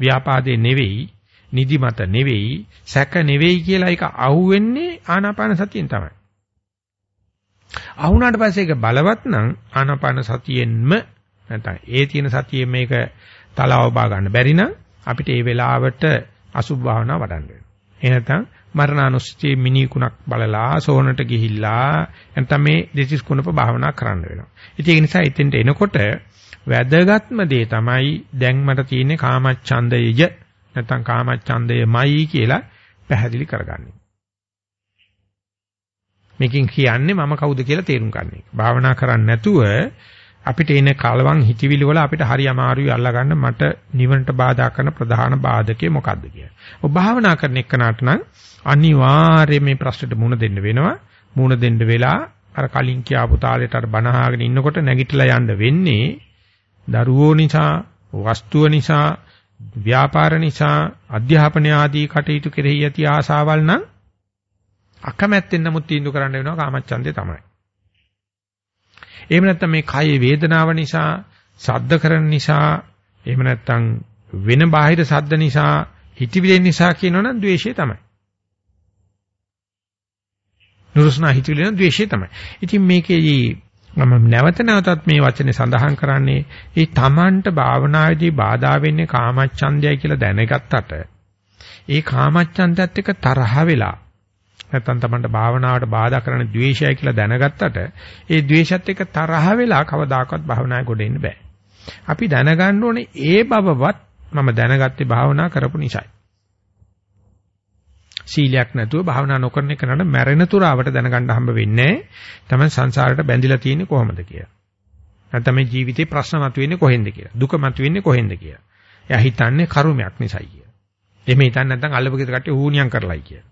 [SPEAKER 2] ව්‍යාපාදේ නෙවෙයි, නිදිමත නෙවෙයි, සැක නෙවෙයි කියලා එක අහුවෙන්නේ ආනාපාන සතියෙන් තමයි. අහුණාට පස්සේ ඒක බලවත් නම් ආනාපාන සතියෙන්ම නැත්නම් ඒ තියෙන සතියේ මේක තලාව බා ගන්න බැරි නම් අපිට ඒ වෙලාවට අසුභ භාවනා වඩන්න වෙනවා. ඒ නැත්නම් මරණානුස්සතිය මිනිකුණක් බලලා සෝනට ගිහිල්ලා නැත්නම් මේ දෙතිස් කුණප භාවනා කරන්න වෙනවා. ඉතින් ඒ නිසා ඉතින්ට එනකොට වැදගත්ම දේ තමයි දැන් මට තියෙන්නේ කාමච්ඡන්දයය නැත්නම් කාමච්ඡන්දයමයි කියලා පැහැදිලි කරගන්නේ. මේකෙන් කියන්නේ මම කවුද කියලා තේරුම් ගන්න එක. භාවනා කරන්නේ නැතුව අපිට එන කලවම් හිතවිලි වල අපිට හරි අමාරුයි අල්ලගන්න මට නිවනට බාධා කරන ප්‍රධාන බාධකේ මොකද්ද කියලා. ඔබ භාවනා කරන එක්කනට නම් අනිවාර්යයෙන් මේ ප්‍රශ්නෙට මුහුණ දෙන්න වෙනවා. මුහුණ දෙන්න වෙලා අර කලින් කියාපු තාලෙට අර බනහාගෙන ඉන්නකොට නැගිටලා යන්න වෙන්නේ දරුවෝ නිසා, වස්තුව නිසා, ව්‍යාපාර නිසා, අධ්‍යාපන ආදී කටයුතු කෙරෙහි ඇති ආසාවල් නම් අකමැත්තෙන් නමුත් තීන්දුව කරන්න වෙනවා කාමච්ඡන්දේ තමයි. එහෙම නැත්නම් මේ කයේ වේදනාව නිසා, සද්ද කරන නිසා, එහෙම නැත්නම් වෙන බාහිර සද්ද නිසා, හිතවිලි නිසා කියනවනම් ද්වේෂය තමයි. නුරුස්නා හිතවිලි නම් ද්වේෂය තමයි. ඉතින් මේකේදී මම නැවත නැවතත් මේ වචනේ සඳහන් කරන්නේ ඒ තමන්ට භාවනාවේදී බාධා වෙන්නේ කාමච්ඡන්දයයි කියලා දැනගත්තට ඒ කාමච්ඡන්දයත් එක්ක තරහ වෙලා නැත්තම් තමන්ට භාවනාවට බාධා කරන ද්වේෂයයි කියලා දැනගත්තට ඒ ද්වේෂත් එක්ක තරහ වෙලා කවදාකවත් භාවනාවේ ගොඩ එන්න බෑ. අපි දැනගන්න ඕනේ ඒ බවවත් මම දැනගත්තේ භාවනා කරපු නිසායි. සීලයක් නැතුව භාවනා නොකරන කෙනාට මැරෙන තුරාවට දැනගන්න හම්බ වෙන්නේ තමයි සංසාරයට බැඳිලා තියෙන්නේ කොහොමද කියලා. නැත්නම් මේ ජීවිතේ ප්‍රශ්න මතුවෙන්නේ කොහෙන්ද කියලා. දුක මතුවෙන්නේ කොහෙන්ද කියලා. එයා හිතන්නේ කර්මයක් නිසායි කියලා. එහෙම හිතන්නේ නැත්නම් අල්ලපගෙද කට්ටිය ඌණියම් කරලයි කියලා.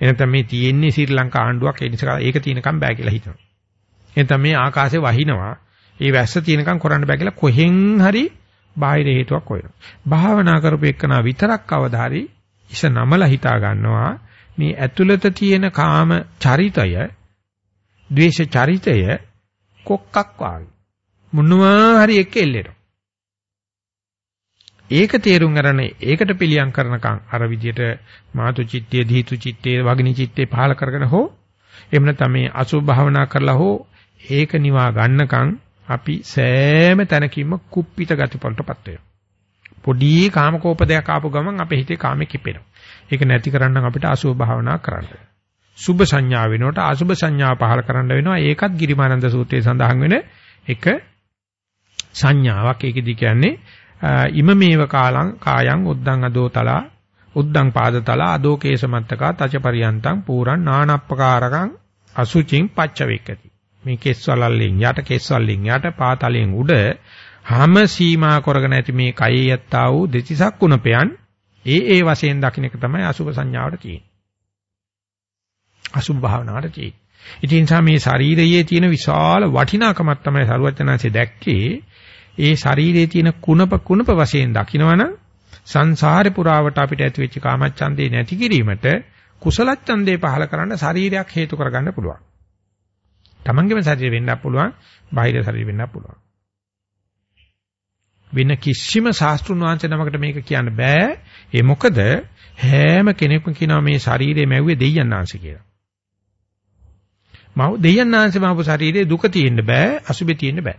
[SPEAKER 2] එනතම මේ තියෙන්නේ ශ්‍රී ලංකා ආණ්ඩුවක් ඒ නිසා ඒක තියෙනකම් බෑ කියලා හිතනවා. එනතම මේ ආකාශේ වහිනවා. ඒ වැස්ස තියෙනකම් කරන්න බෑ කියලා කොහෙන් හරි බාහිර හේතුවක් හොයනවා. භාවනා කරපු එකනා විතරක් අවදාරි ඉස නමලා හිතා ගන්නවා මේ ඇතුළත තියෙන කාම චරිතය, ද්වේෂ චරිතය කොක්කක් වාගේ. මොනවා හරි එක්ක එල්ලෙනවා. ඒක තේරුම් ගන්න ඒකට පිළියම් කරනකම් අර විදියට මාතු චිත්තයේ දීතු චිත්තයේ වගිනි චිත්තේ පහල කරගෙන හෝ එහෙම නැත්නම් මේ අසුභ භාවනා කරලා හෝ ඒක නිවා ගන්නකම් අපි සෑම තැනකින්ම කුප්පිත ගතිපොළටපත් වෙනවා. පොඩි කාමකෝපදයක් ආපු ගමන් අපේ හිතේ කාමේ කිපෙනවා. ඒක නැති කරන්න අපිට අසුභ භාවනා කරන්න. සුභ සංඥා වෙනකොට අසුභ සංඥා පහල කරන්න වෙනවා. ඒකත් ගිරිමානන්ද සූත්‍රයේ සඳහන් වෙන එක සංඥාවක්. ඒකෙදි කියන්නේ ඉම මේව කාලං කායං උද්දං අදෝතලා උද්දං පාදතලා අදෝ කේසමත්තකා තච පරියන්තං පූරං නානප්පකාරකං අසුචින් පච්චවේකති මේ කෙස්වලල්ලෙන් යට කෙස්වලෙන් යට පාතලෙන් උඩ හැම සීමා කරගෙන ඇති මේ කයේ යත්තා වූ දෙතිසක් කුණපයන් ඒ ඒ වශයෙන් දකින්න එක තමයි අසුභ සංඥාවට තියෙන්නේ. අසුභ භාවනාවට තියෙන්නේ. ඉතින් නිසා මේ ශරීරයේ තියෙන විශාල වටිනාකමක් තමයි සරුවචනාංශය දැක්කේ. ඒ ශරීරයේ තියෙන කුණප කුණප වශයෙන් දකිනවනම් සංසාරේ පුරාවට අපිට ඇති වෙච්ච කාමච්ඡන්දේ නැති කිරීමට කුසල ඡන්දේ පහල කරන්න ශරීරයක් හේතු කරගන්න පුළුවන්. තමන්ගේම ශරීරය වෙන්නත් පුළුවන්, බාහිර ශරීරය වෙන්නත් පුළුවන්. වෙන කිසිම ශාස්ත්‍රුන් වහන්සේ නමකට මේක කියන්න බෑ. ඒ මොකද හැම කෙනෙක්ම කියනවා මේ ශරීරය මැව්වේ දෙයයන් ආංශ කියලා. මව දෙයයන් ආංශ මවපු ශරීරයේ දුක තියෙන්න බෑ, අසුබේ තියෙන්න බෑ.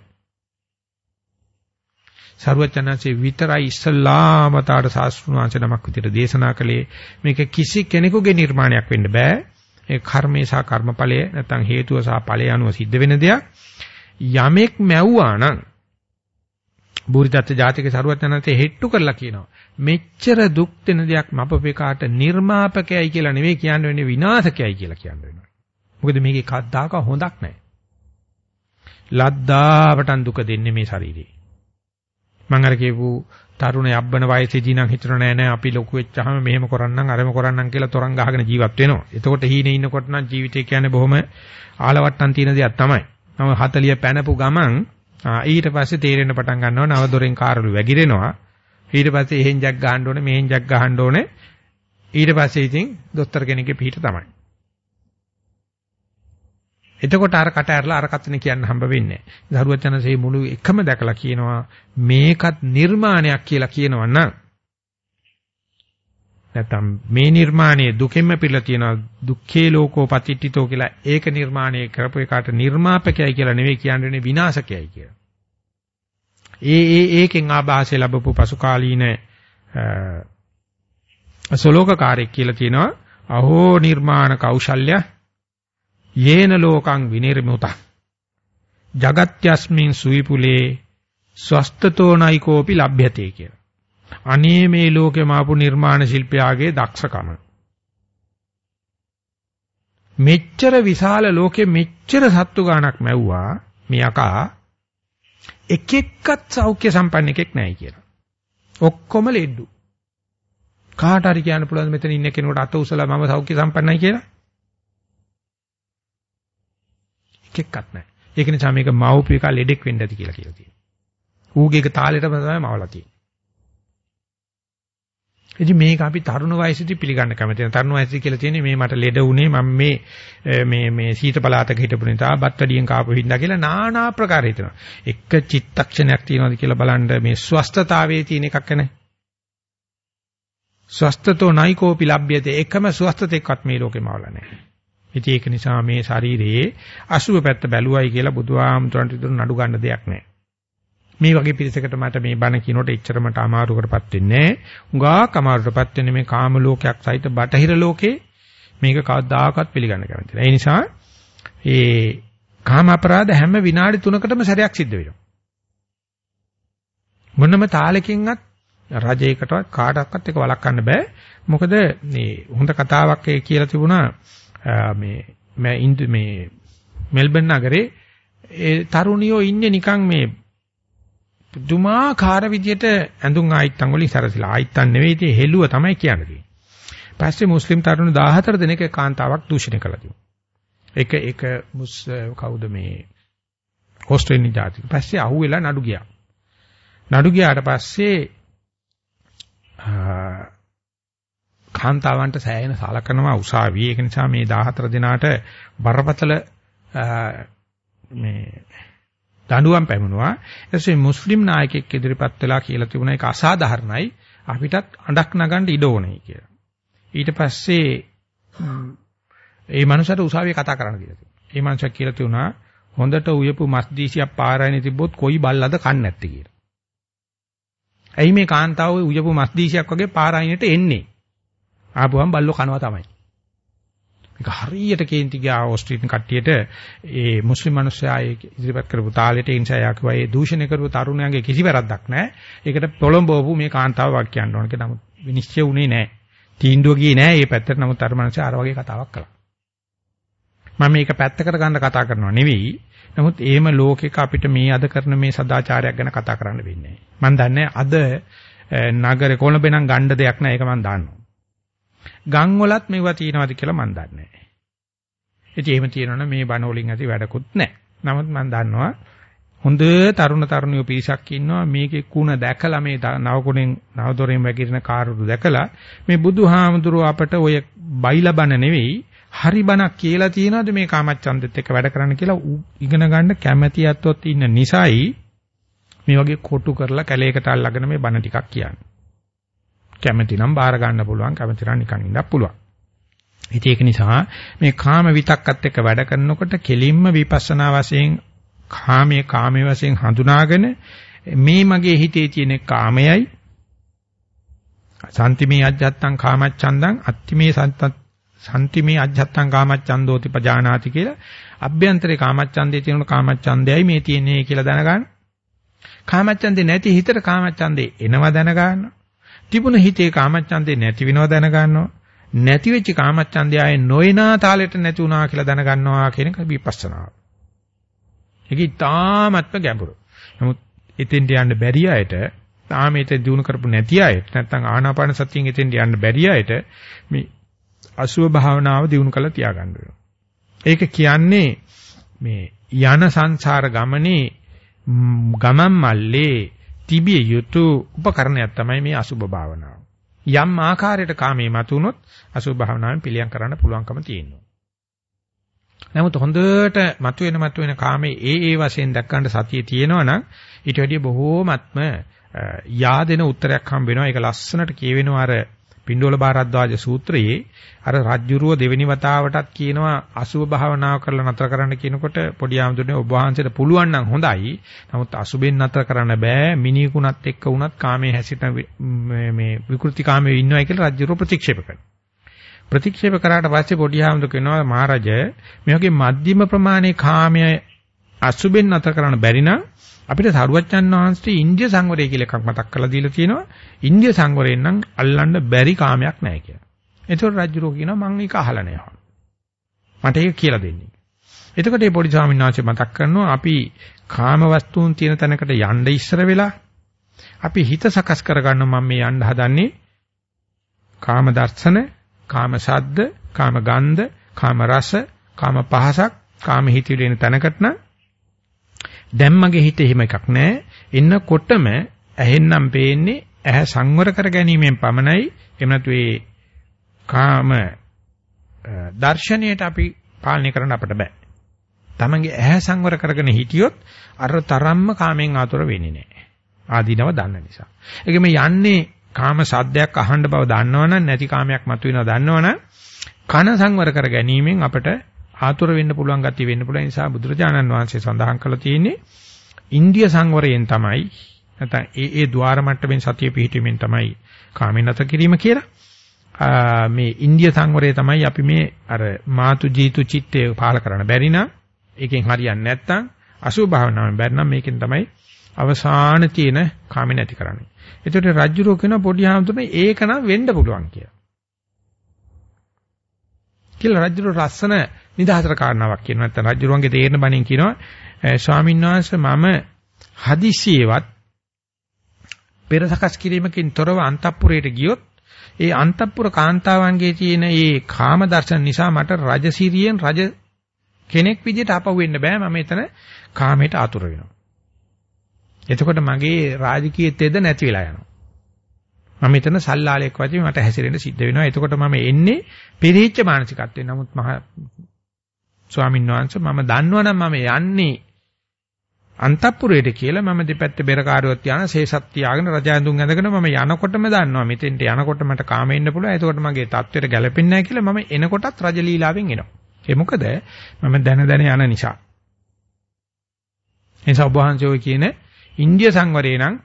[SPEAKER 2] සරුවචනanse විතරයි ඉස්සල්ලාමතාවට ශාස්ත්‍රුන් වහන්සේ නමක් විදිහට දේශනා කළේ මේක කිසි කෙනෙකුගේ නිර්මාණයක් වෙන්න බෑ. ඒ කර්මේ සහ කර්මඵලය නැත්නම් හේතුව සහ ඵලය අනුව සිද්ධ වෙන දෙයක්. යමෙක් මැව්වා නම් බුරිදත්ත ජාතික සරුවචනanse හෙට්ටු කරලා කියනවා. මෙච්චර දුක් දෙන දෙයක් මපපේකාට නිර්මාපකයයි කියලා නෙවෙයි කියන්න වෙන්නේ විනාශකයයි කියලා කියන්න වෙනවා. මොකද මේකේ කද්දාක හොඳක් නැහැ. ලද්දාවටන් දුක දෙන්නේ මේ ශරීරේ. මම අර කියපු තරුණ යබ්බන වයසේදී නම් හිතන නෑ නෑ අපි ලොකු වෙච්චාම මෙහෙම කරන්නම් අරම කරන්නම් කියලා තරංග ගහගෙන ජීවත් වෙනවා. එතකොට හීනේ ඉන්නකොට නම් ජීවිතය කියන්නේ බොහොම ආලවට්ටම් තියෙන දෙයක් තමයි. මම 40 පැනපු ගමන් ඊට පස්සේ තේරෙන්න පටන් ගන්නවා නව දොරෙන් කාරළු වැగిරෙනවා. ඊට පස්සේ එහෙන් ජක් ගහන්න ඕනේ මෙහෙන් ජක් ගහන්න ඕනේ. ඊට පස්සේ ඉතින් දොස්තර කෙනෙක්ගේ පිට තමයි. එතකොට අර කට ඇරලා අර කතන කියන්න හම්බ වෙන්නේ නැහැ. දරුවචනසේ මුළු එකම දැකලා කියනවා මේකත් නිර්මාණයක් කියලා කියනවා නම් නැත්නම් මේ නිර්මාණයේ දුකෙන්ම පිළලා තියෙනවා දුක්ඛේ ලෝකෝ පතිට්ඨිතෝ කියලා ඒක නිර්මාණය කරපු එකට නිර්මාපකයයි කියලා නෙවෙයි කියන්නේ විනාශකයයි කියලා. ඒ ඒ ඒකෙන් ආభాසය ලැබපු පසුකාලීන සලෝකකාරයෙක් කියලා කියනවා අහෝ නිර්මාණ කෞශල්‍ය යේන ලෝකං විනිර්මුත జగත්‍යස්මින් සුවිපුලේ ස්වස්තතෝ නයිකෝපි ලබ්භ්‍යතේ කියලා. අනේ මේ ලෝකෙම ආපු නිර්මාණ ශිල්පයාගේ දක්ෂකම. මෙච්චර විශාල ලෝකෙ මෙච්චර සත්තු ගාණක් මැව්වා මේ අකා එක එක්කත් සෞඛ්‍ය සම්පන්න එකෙක් නැහැ කියලා. ඔක්කොම ලෙඩ්ඩු. කාට හරි කියන්න පුළුවන් මෙතන ඉන්න කෙනෙකුට අත උසලා මම සෞඛ්‍ය සම්පන්නයි කියලා? එක් එක්කත් නැහැ. ඒක නිසා මේක මව්පියක ලෙඩෙක් වෙන්න ඇති කියලා කියලා තියෙනවා. ඌගේ එක තාලෙටම තමයි මවලා තියෙන්නේ. ඉතින් මේක අපි තරුණ වයසේදී පිළිගන්න කැමති නැහැ. තරුණ වයසේදී කියලා තියෙන්නේ මේ මට ලෙඩ වුණේ මම මේ මේ මේ සීත පළාතක හිටපු නිසා බත් වැඩියෙන් කාපු හින්දා කියලා নানা ආකාර හිතනවා. එක චිත්තක්ෂණයක් තියනවාද කියලා බලන්න මේ ස්වස්ථතාවයේ තියෙන එකක් නැහැ. ස්වස්ථතෝ නයිකෝපි ලබ්යතේ එකම ස්වස්ථතෙක්වත් මේ ලෝකෙම අවල නැහැ. ඉතින් ඒක නිසා මේ ශරීරයේ අසුබ පැත්ත බැලුවයි කියලා බුදුහාමුදුරන්ට විතර නඩු ගන්න දෙයක් නැහැ. මේ වගේ පිරිසකට මට මේ බණ කියනකොට එච්චරමට අමාරුකටපත් වෙන්නේ නැහැ. උඟාක් අමාරුකටපත් වෙන්නේ මේ කාම ලෝකයක් සහිත බටහිර ලෝකේ මේක කවදාකවත් පිළිගන්න කැමති නැහැ. ඒ නිසා ඒ කාම අපරාධ හැම විනාඩි 3කටම සැරයක් සිද්ධ වෙනවා. මොනම තාලකින්වත් රජයකටවත් කාටවත් එක වළක්වන්න බෑ. මොකද මේ හොඳ කතාවක් ඒ කියලා තිබුණා මේ මම මේ මෙල්බන් නගරේ ඒ තරුණියෝ ඉන්නේ නිකන් මේ පුදුමාකාර විදියට ඇඳුම් ආයිත්තන් වලින් සැරසිලා ආයිත්තන් නෙවෙයි ඉතින් හෙළුව තමයි කියන්නේ. පස්සේ මුස්ලිම් තරුණ 14 දෙනෙක් කාන්තාවක් දූෂණය කළා තිබුණා. එක එක මුස් කවුද මේ ඕස්ට්‍රේලියානු ජාතික. පස්සේ අහුවෙලා නඩු ගියා. නඩු ගියාට පස්සේ කාන්තාවන්ට සෑහෙන සලකනවා උසාවියේ ඒක නිසා මේ 14 දිනාට බරපතල මේ දඬුවම් පැමුණුවා. ඊටසේ මුස්ලිම් නායකයෙක් ඉදිරිපත් වෙලා කියලා තිබුණා. ඒක අසාධාරණයි. අපිටත් අඬක් නගන්න ඉඩ ඕනේ කියලා. ඊට පස්සේ ඒ මනුස්සයාට උසාවියේ කතා කරන්න කියලා තිබුණා. ඒ මනුස්සයා කියලා තිබුණා හොඳට උයපු මස් දීසියක් පාරයිනේ තිබ්බොත් කොයි බල්ලද කන්නේ නැත්තේ කියලා. ඇයි මේ කාන්තාව උයපු මස් දීසියක් වගේ පාරයිනට එන්නේ? ආපුවම බල්ලෝ කනවා තමයි. මේක හරියට කේන්ති ගියා ඕස්ට්‍රේලියානු කට්ටියට ඒ මුස්ලිම් මිනිස්සයා ඒ ඉදිරිපත් කරපු තාලෙට ඒ නිසා යාකුවා ඒ දූෂණය කරපු තරුණයන්ගේ කිසි වැරද්දක් නැහැ. ඒකට පොළඹවපු මේ කාන්තාව වක් කියන්න ඕන. ඒක නමුත් විනිශ්චය වුණේ නැහැ. තීන්දුව ගියේ නැහැ මේ පැත්තට. නමුත් අර මිනිස්සයා අර වගේ කතාවක් කළා. මම මේක පැත්තකට ගන්න කතා කරනවා නෙවෙයි. නමුත් එහෙම ලෝකෙක අපිට මේ අද කරන මේ සදාචාරයක් ගැන කතා කරන්න වෙන්නේ නැහැ. මම දන්නේ අද නගරේ කොළඹ නම් ගණ්ඩ දෙයක් නැහැ. ඒක මම දන්නවා. ගම් වලත් මේවා තියෙනවද කියලා මම දන්නේ නැහැ. ඉතින් එහෙම තියෙනවනම් මේ බණ වලින් ඇති වැඩකුත් නැහැ. නමුත් මම දන්නවා හොඳ තරුණ තරුණියෝ පිරිසක් ඉන්නවා මේකේ කුණ දැකලා මේ නවකුණෙන් නවදොරෙන් වැగిරෙන කාරුදු දැකලා මේ බුදුහාමුදුරුව අපට ඔය බයිලා බණ නෙවෙයි හරි බණක් කියලා තියනවාද මේ කාමච්ඡන්දෙත් එක්ක වැඩ කරන්න කියලා ඉගෙන ගන්න කැමැති අත්වත් ඉන්න නිසායි මේ වගේ කොටු කරලා කැලේකට අල්ලගෙන මේ බණ ටිකක් කියන්නේ. කැමැති නම් බාර ගන්න පුළුවන් කැමැති නම් නිකන් ඉන්නත් පුළුවන්. ඉතින් ඒක නිසා මේ කාම විතක්කත් එක්ක වැඩ කරනකොට කෙලින්ම විපස්සනා වශයෙන් කාමයේ කාමයේ වශයෙන් හඳුනාගෙන මේ මගේ හිතේ තියෙන කාමයයි සම්තිමේ අජ්ජත්තං කාමච්ඡන්දං අත්තිමේ සම්තිමේ අජ්ජත්තං කාමච්ඡන්දෝති පජානාති කියලා අභ්‍යන්තරේ කාමච්ඡන්දේ තියෙන කාමච්ඡන්දයයි මේ තියෙන්නේ කියලා දැනගන්න. කාමච්ඡන්දේ නැති හිතට කාමච්ඡන්දේ එනවා දැනගන්න. තිබුණ හිතේ කාමච්ඡන්දේ නැති වෙනව දැන ගන්නවා. නැති වෙච්ච කාමච්ඡන්දය ආයේ නොයනා තාලෙට නැති වුණා කියලා දැන ගන්නවා කියන එක විපස්සනාව. ඒක ඉතාමත්ම ගැඹුරු. නමුත් එතෙන්ට යන්න බැරි අයට තාම ඒත දිනු කරපු නැති අයට නැත්නම් ආනාපාන සතියෙන් එතෙන්ට යන්න බැරි අයට මේ අසුභ භාවනාව දිනු කළා තියාගන්න වෙනවා. ඒක කියන්නේ මේ යන සංසාර ගමනේ ගමන් මල්ලේ තිබිය යුතු උපකරණයක් තමයි මේ අසුබ භාවනාව. යම් ආකාරයකට කාමයේ මතුනොත් අසුබ භාවනාවෙන් පිළියම් කරන්න පුළුවන්කම තියෙනවා. නමුත් හොඳට මතුවෙන මතුවෙන කාමයේ ඒ ඒ වශයෙන් දක්වන්න සතිය තියෙනවා නම් ඊට වැඩිය බොහෝමත්ම yaadena උත්තරයක් හම්බ වෙනවා. ඒක ලස්සනට කියවෙනවා අර පින්ඩෝල බාරද්වාජ සූත්‍රයේ අර රජ්ජුරුව දෙවෙනි වතාවටත් කියනවා අසුභ භාවනාව කරලා නතර කරන්න කියනකොට පොඩි ආමතුනේ ඔබ වහන්සේට පුළුවන් නම් හොඳයි. නමුත් අසුභෙන් නතර කරන්න බෑ. මිනිකුණත් එක්ක වුණත් කාමයේ හැසිරෙන මේ විකෘති කාමයේ ඉන්නවයි කියලා රජ්ජුරුව ප්‍රතික්ෂේප කරනවා. ප්‍රතික්ෂේප කරාට පස්සේ පොඩි ආමතු කියනවා මහරජ මේ වගේ මධ්‍යම ප්‍රමාණයේ කාමයේ අසුභෙන් නතර කරන්න බැරි නම් අපිට සරුවච්චන් වහන්සේ ඉන්දිය සංවරය කියලා එකක් මතක් කරලා දීලා තියෙනවා. ඉන්දිය සංවරයෙන් නම් අල්ලන්න බැරි කාමයක් නැහැ කියලා. ඒතකොට රජුරෝ කියනවා මම ඒක අහලා නැහැ. මට ඒක කියලා දෙන්නේ. එතකොට මේ පොඩි ස්වාමීන් වහන්සේ මතක් කරනවා අපි කාම වස්තුන් තියෙන තැනකට යන්න ඉස්සර වෙලා අපි හිත සකස් කරගන්න මම මේ යන්න හදන්නේ කාම දර්ශන, කාම ශබ්ද, කාම ගන්ධ, කාම රස, කාම පහසක්, කාම හිතවිලි එන තැනකට නම් දැන් මගේ හිතේ එහෙම එකක් නැහැ. එන්නකොටම ඇහෙන්නම් පේන්නේ ඇහැ සංවර කර ගැනීමෙන් පමණයි. එහෙම නැතු ඒ කාම දර්ශනයට අපි පාලනය කරන්න අපිට බෑ. තමන්ගේ ඇහැ සංවර කරගෙන හිටියොත් අර තරම්ම කාමෙන් ආතුර වෙන්නේ නැහැ. ආදීනව දන්න නිසා. ඒකෙම යන්නේ කාම සද්දයක් අහන්න බව දන්නවනම් නැති කාමයක් මතුවෙනවා දන්නවනම් කන සංවර කර ගැනීමෙන් අපට ආතුර වෙන්න පුළුවන් ගතිය වෙන්න පුළුවන් නිසා බුදුරජාණන් වහන්සේ සඳහන් කළා තියෙන්නේ ඉන්දිය සංවරයෙන් තමයි නැත්නම් ඒ ඒ ద్వාර මට්ටමින් සතිය පිහිටීමෙන් තමයි කාමෙන් නැත කිරීම කියලා. මේ ඉන්දිය සංවරය තමයි අපි මේ අර මාතු ජීතු චිත්තය පාල කරන්න බැරි නම් ඒකෙන් හරියන්නේ නැත්නම් අසුභ භාවනාවෙන් බැරි නම් මේකෙන් තමයි අවසාන තියෙන කාමෙ නැති කරන්නේ. ඒතකොට රජ්ජුරෝ කියන පොඩි හාමුදුරනේ ඒක නම් වෙන්න පුළුවන් කියලා. කියලා රජ්ජුරෝ රස්සන නිදහතර කාරණාවක් කියනවා. නැත්නම් රජ්ජුරුවන්ගේ තේරෙන බණින් කියනවා ස්වාමීන් වහන්සේ මම හදිසියෙවත් පෙර සකස් කිරීමකින් තොරව අන්තපුරයට ගියොත් ඒ අන්තපුර කාන්තාවන්ගේ තියෙන ඒ කාම දර්ශන නිසා මට රජසිරියෙන් රජ කෙනෙක් විදිහට අපව වෙන්න බෑ මම එතන කාමයට ආතුර වෙනවා. එතකොට මගේ රාජකීය තෙද නැති වෙලා යනවා. මම එතන සල්ලාලයක් වගේ මට හැසිරෙන්න සිද්ධ වෙනවා. එතකොට මම එන්නේ පිරිච්ච මානසිකත්වේ. නමුත් මහ ස්වාමීන් වහන්සේ මම දන්නවනම් මම යන්නේ අන්තපුරයට කියලා මම දෙපැත්තේ බෙරකාරයොත් යන ශේෂත් තියාගෙන රජ ඇඳුම් ඇඳගෙන මම යනකොටම දන්නවා මෙතෙන්ට යනකොට මට කාමෙ ඉන්න පුළුවන්. එතකොට මගේ தත්වෙට ගැලපෙන්නේ නැහැ කියලා මම එනකොටත් රජ ලීලාවෙන් එනවා. ඒ මොකද මම දැන දැන යන නිසා. එනිසා ඔබ වහන්සේ ඔය කියන ඉන්දිය සංවරේ නම්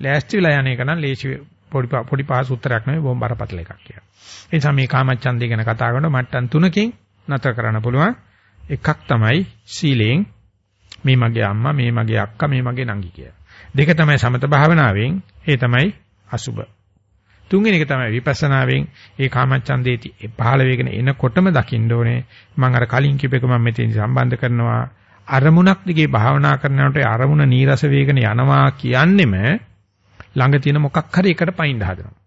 [SPEAKER 2] ලෑස්ති වෙලා යන එක නම් ලේසි පොඩි පොඩි පහසු උත්තරයක් නෙවෙයි බොම් බරපතල එකක් කියලා. ඒ නිසා මේ කාමච්ඡන්දය ගැන කතා කරනකොට මට්ටම් තුනකින් නතර කරන්න පුළුවන්. එකක් තමයි සීලෙන් මේ මගේ අම්මා මේ මගේ අක්කා මේ මගේ නංගි කියලා. දෙක තමයි සමත භාවනාවෙන් ඒ තමයි අසුබ. තුන්වෙනි එක තමයි විපස්සනාවෙන් ඒ කාමච්ඡන්දේති පහළ වේගෙන එනකොටම දකින්න ඕනේ. මම අර කලින් කිව්ව එක මම මෙතෙන් සම්බන්ධ කරනවා. අරමුණක් දිගේ භාවනා කරනකොට අරමුණ නීරස වේගන යනවා කියන්නෙම ළඟ තියෙන මොකක් හරි එකට පයින් හදනවා.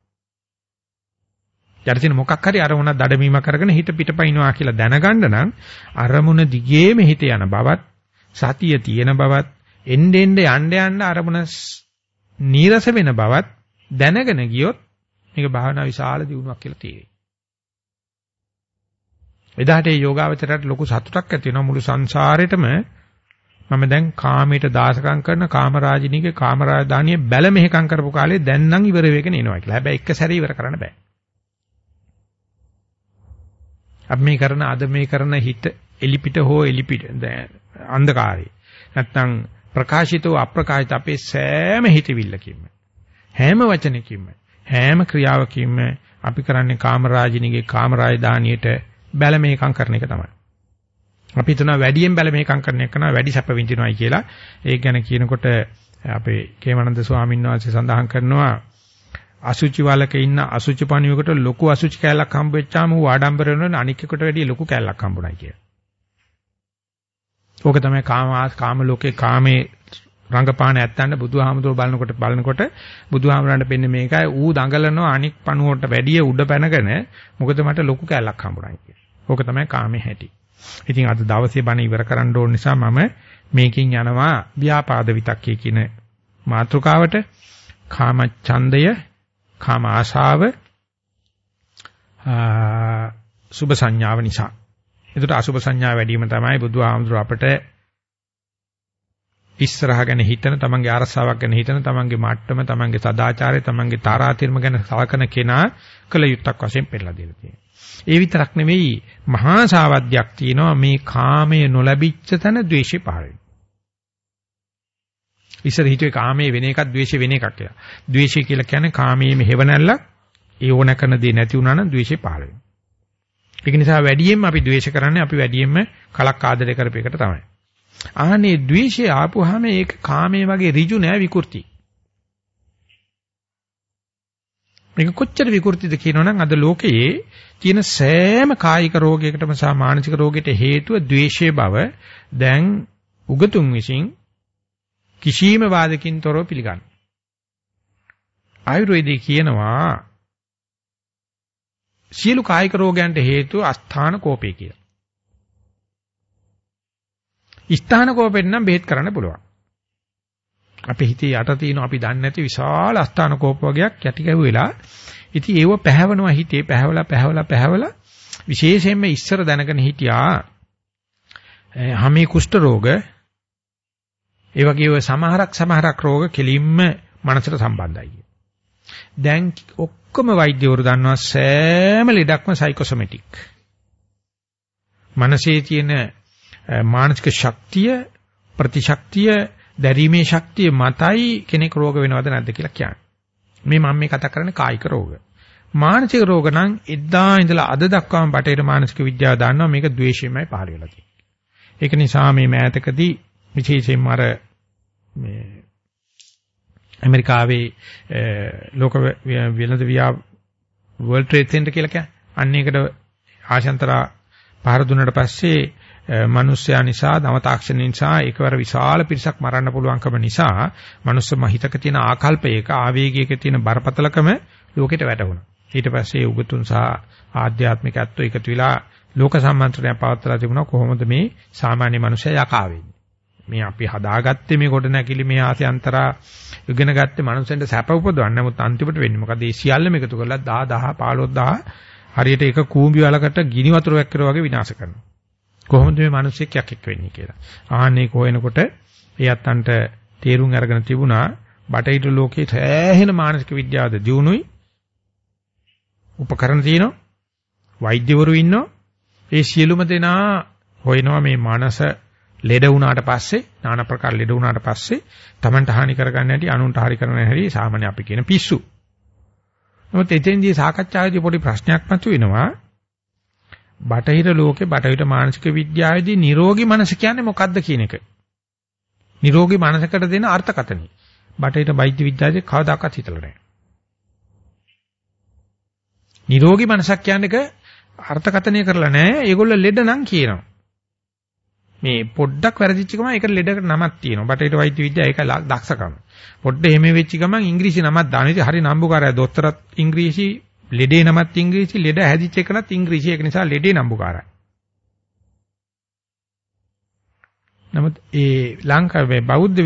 [SPEAKER 2] යට තියෙන මොකක් හරි අරමුණක් දඩමීම කරගෙන හිත පිටපයින්නවා කියලා දැනගන්න නම් අරමුණ දිගේම හිත යන බවත් සතිය තියෙන බවත් එන්න එන්න යන්න යන්න අරමුණ නීරස වෙන බවත් දැනගෙන ගියොත් මේක භාවනා විශාල දියුණුවක් කියලා තියෙයි. එදාට මේ යෝගාවචරයට ලොකු සතුටක් ඇති වෙනවා මුළු සංසාරෙටම මම දැන් කාමයට දාසකම් කරන කාමරාජිනීගේ කාමරාජධානිය බැල මෙහෙකම් කරපු කාලේ දැන් නම් ඉවර වෙගෙන එනවා කියලා. හැබැයි එක සැරේ ඉවර කරන්න බෑ. අපි මේ කරන අද මේ කරන හිත එලිපිට හෝ එලිපිට අන්ධකාරේ නැත්නම් ප්‍රකාශිතව අප්‍රකාශිත අපේ සෑම හිතවිල්ලකින්ම හැම වචනකින්ම හැම ක්‍රියාවකින්ම අපි කරන්නේ කාමරාජිනීගේ කාමරාජධානියට බැල මේකම් කරන එක තමයි. අපි හිතනවා වැඩියෙන් බැල මේකම් කරන එක නා වැඩි සැප විඳිනවයි කියලා. ඒක ගැන කියනකොට අපේ කේමනන්ද ස්වාමීන් වහන්සේ සඳහන් කරනවා අසුචි වලක ඉන්න අසුචි පණියකට ලොකු අසුචි කැලක් හම්බ වෙච්චාම ඌ ආඩම්බර වෙනවා අනික් එකට වැඩිය ලොකු කැලක් හම්බුනායි කිය. ඕක තමයි කාම කාම ලෝකේ කාමේ රංගපාන ඇත්තන්න බුදුහාමුදුරුවෝ බලනකොට බලනකොට බුදුහාමුදුරන්ට පෙන්නේ මේකයි ඌ දඟලනවා අනික් පණුවට වැඩිය උඩ පැනගෙන මොකද මට ලොකු කැලක් හම්බුනායි කිය. ඕක තමයි කාමේ හැටි. ඉතින් අද දවසේ බණ ඉවර කරන්න ඕන නිසා මම මේකෙන් යනවා ව්‍යාපාද විතක්කේ කියන මාතෘකාවට කාම ඡන්දය කාම ආශාව සුභ සංඥාව නිසා. එතකොට අසුභ සංඥා වැඩි වීම තමයි බුදුහාමුදුර අපට ඉස්සරහ ගැන හිතන, තමන්ගේ අරසාවක් ගැන හිතන, තමන්ගේ මට්ටම, තමන්ගේ සදාචාරය, තමන්ගේ තාරාතිරම ගැන සලකන කෙනා කළ යුත්තක් වශයෙන් පෙන්නලා දෙලා තියෙනවා. ඒ විතරක් නෙවෙයි මහා සාවද්‍යයක් තියෙනවා මේ කාමයේ නොලැබිච්ච තැන ද්වේෂය පහළ වෙනවා. ඉස්සර හිතුවේ කාමයේ වෙන එකක් ද්වේෂය වෙන එකක් කියලා. ද්වේෂය කියලා කියන්නේ කාමයේ මෙහෙව නැල්ලක් ඒ ඕන කරන දේ නැති වුණා නම් ද්වේෂය පහළ වෙනවා. ඒක නිසා වැඩියෙන්ම අපි ද්වේෂ කරන්නේ අපි වැඩියෙන්ම කලක් ආදරය කරපේකට තමයි. ආහනේ ද්වේෂය ආපුවාම ඒක කාමයේ වගේ ඍජු නෑ විකෘති. මේක කොච්චර විකෘතිද කියනවනම් අද ලෝකයේ තියෙන සෑම කායික රෝගයකටම සහ මානසික රෝගයට හේතුව ද්වේෂයේ බව දැන් උගතුන් විසින් කිසියම් වාදකින් තොරව පිළිගන්න. ආයුර්වේදයේ කියනවා සියලු කායික රෝගයන්ට හේතුව අස්ථාන කෝපය කියලා. ස්ථාන කෝපෙන් නම් බෙහෙත් කරන්න පුළුවන්. අපේ හිතේ යට තියෙන අපි දන්නේ නැති විශාල අස්ථාන කෝප වගේක් යටි ගැහුවෙලා ඉතින් ඒව පැහැවනවා හිතේ පැහැවලා පැහැවලා පැහැවලා විශේෂයෙන්ම ඉස්සර දැනගෙන හිටියා හැමේ කුෂ්ඨ රෝග ඒ වගේ සමහරක් සමහරක් රෝග කෙලින්ම මනසට සම්බන්ධයි. දැන් ඔක්කොම වෛද්‍යවරු දන්නවා සෑම ලෙඩක්ම සයිකෝසොමැටික්. මනසේ තියෙන මානසික ශක්තිය ප්‍රතිශක්තිය දැරීමේ ශක්තිය මතයි කෙනෙක් රෝග වෙනවද නැද්ද කියලා කියන්නේ. මේ මම මේ කතා කරන්නේ කායික රෝග. මානසික රෝග නම් එදා ඉඳලා අද දක්වාම බටේර මානසික විද්‍යාව දන්නවා මේක ද්වේෂයමයි පහළ වෙලා තියෙන්නේ. ඒක නිසා මේ මෑතකදී විශේෂයෙන්ම අර මේ ඇමරිකාවේ ලෝක වෙළඳ වියා World Trade Center කියලා කියන්නේ. අන්න ඒකට ආශාන්තරා පහර දුන්නට පස්සේ මිනිස්යා නිසා දම තාක්ෂණ නිසා ඒකවර විශාල පිරිසක් මරන්න පුළුවන්කම නිසා මනුස්ස මහිතක තියෙන ආකල්පයක ආවේගයක තියෙන බරපතලකම ලෝකෙට වැටුණා. ඊට පස්සේ උගතුන් සහ ආධ්‍යාත්මිකත්වය එකතු වෙලා ලෝක සම්මන්ත්‍රණය පවත්ලා තිබුණා කොහොමද මේ සාමාන්‍ය මනුස්සයා යකා වෙන්නේ. මේ අපි හදාගත්තේ මේ කොට නැකිලි මේ ආසයන්තරා ඉගෙන ගත්තේ මනුස්සෙන්ට සැප උපදවන්න. නමුත් අන්තිමට වෙන්නේ මොකද? ඒ සියල්ලම එකතු කරලා 10 10 15000 හරියට එක කූඹි වලකට ගිනි වතුර වැක්කර වගේ විනාශ කරනවා. කොහොමද මේ මිනිස්සෙක් යකෙක් වෙන්නේ කියලා. ආහනේ කොහෙනකොට ඒ අත්තන්ට තේරුම් අරගෙන තිබුණා බටහිර ලෝකයේ සෑහෙන මානසික විද්‍යාවද දියුණුයි උපකරණ තියෙනවා වෛද්‍යවරු ඉන්නවා ඒ සියලුම දෙනා හොයනවා මේ මනස ලෙඩ වුණාට පස්සේ নানা ප්‍රකාර ලෙඩ වුණාට පස්සේ Tamanට හානි කරගන්න හැටි අනුන්ට හානි කරන හැටි සාමාන්‍ය අපි කියන පිස්සු. නමුත් එතෙන්දී සාකච්ඡාවේදී පොඩි ප්‍රශ්නයක් මතුවෙනවා. බටහිර ලෝකේ බටහිර මානසික විද්‍යාවේදී නිරෝගී මනස කියන්නේ මොකක්ද කියන එක. නිරෝගී මනසකට දෙන අර්ථකථනය. බටහිර වෛද්‍ය විද්‍යාවේ කවදාකවත් හිතලා නැහැ. නිරෝගී මනසක් කියන්නේ අර්ථකථනය කරලා නැහැ. ඒගොල්ලෝ ලෙඩ නම් කියනවා. මේ පොඩ්ඩක් වැරදිච්ච ගමන් ඒකට ලෙඩකට නමක් තියෙනවා. බටහිර වෛද්‍ය විද්‍යාව ඒක දක්ෂකම. පොඩ්ඩ එහෙම වෙච්ච ගමන් ඉංග්‍රීසි නමක් දාන ඉතින් හරි නම්බුකාරයා දොස්තරත් ඉංග්‍රීසි ලෙඩේ නමත් ඉංග්‍රීසි ලෙඩ හැදිච්ච එකනත් ඉංග්‍රීසි ඒක නිසා ලෙඩේ නම්බුකාරයි. නමුත් ඒ ලංකාවේ බෞද්ධ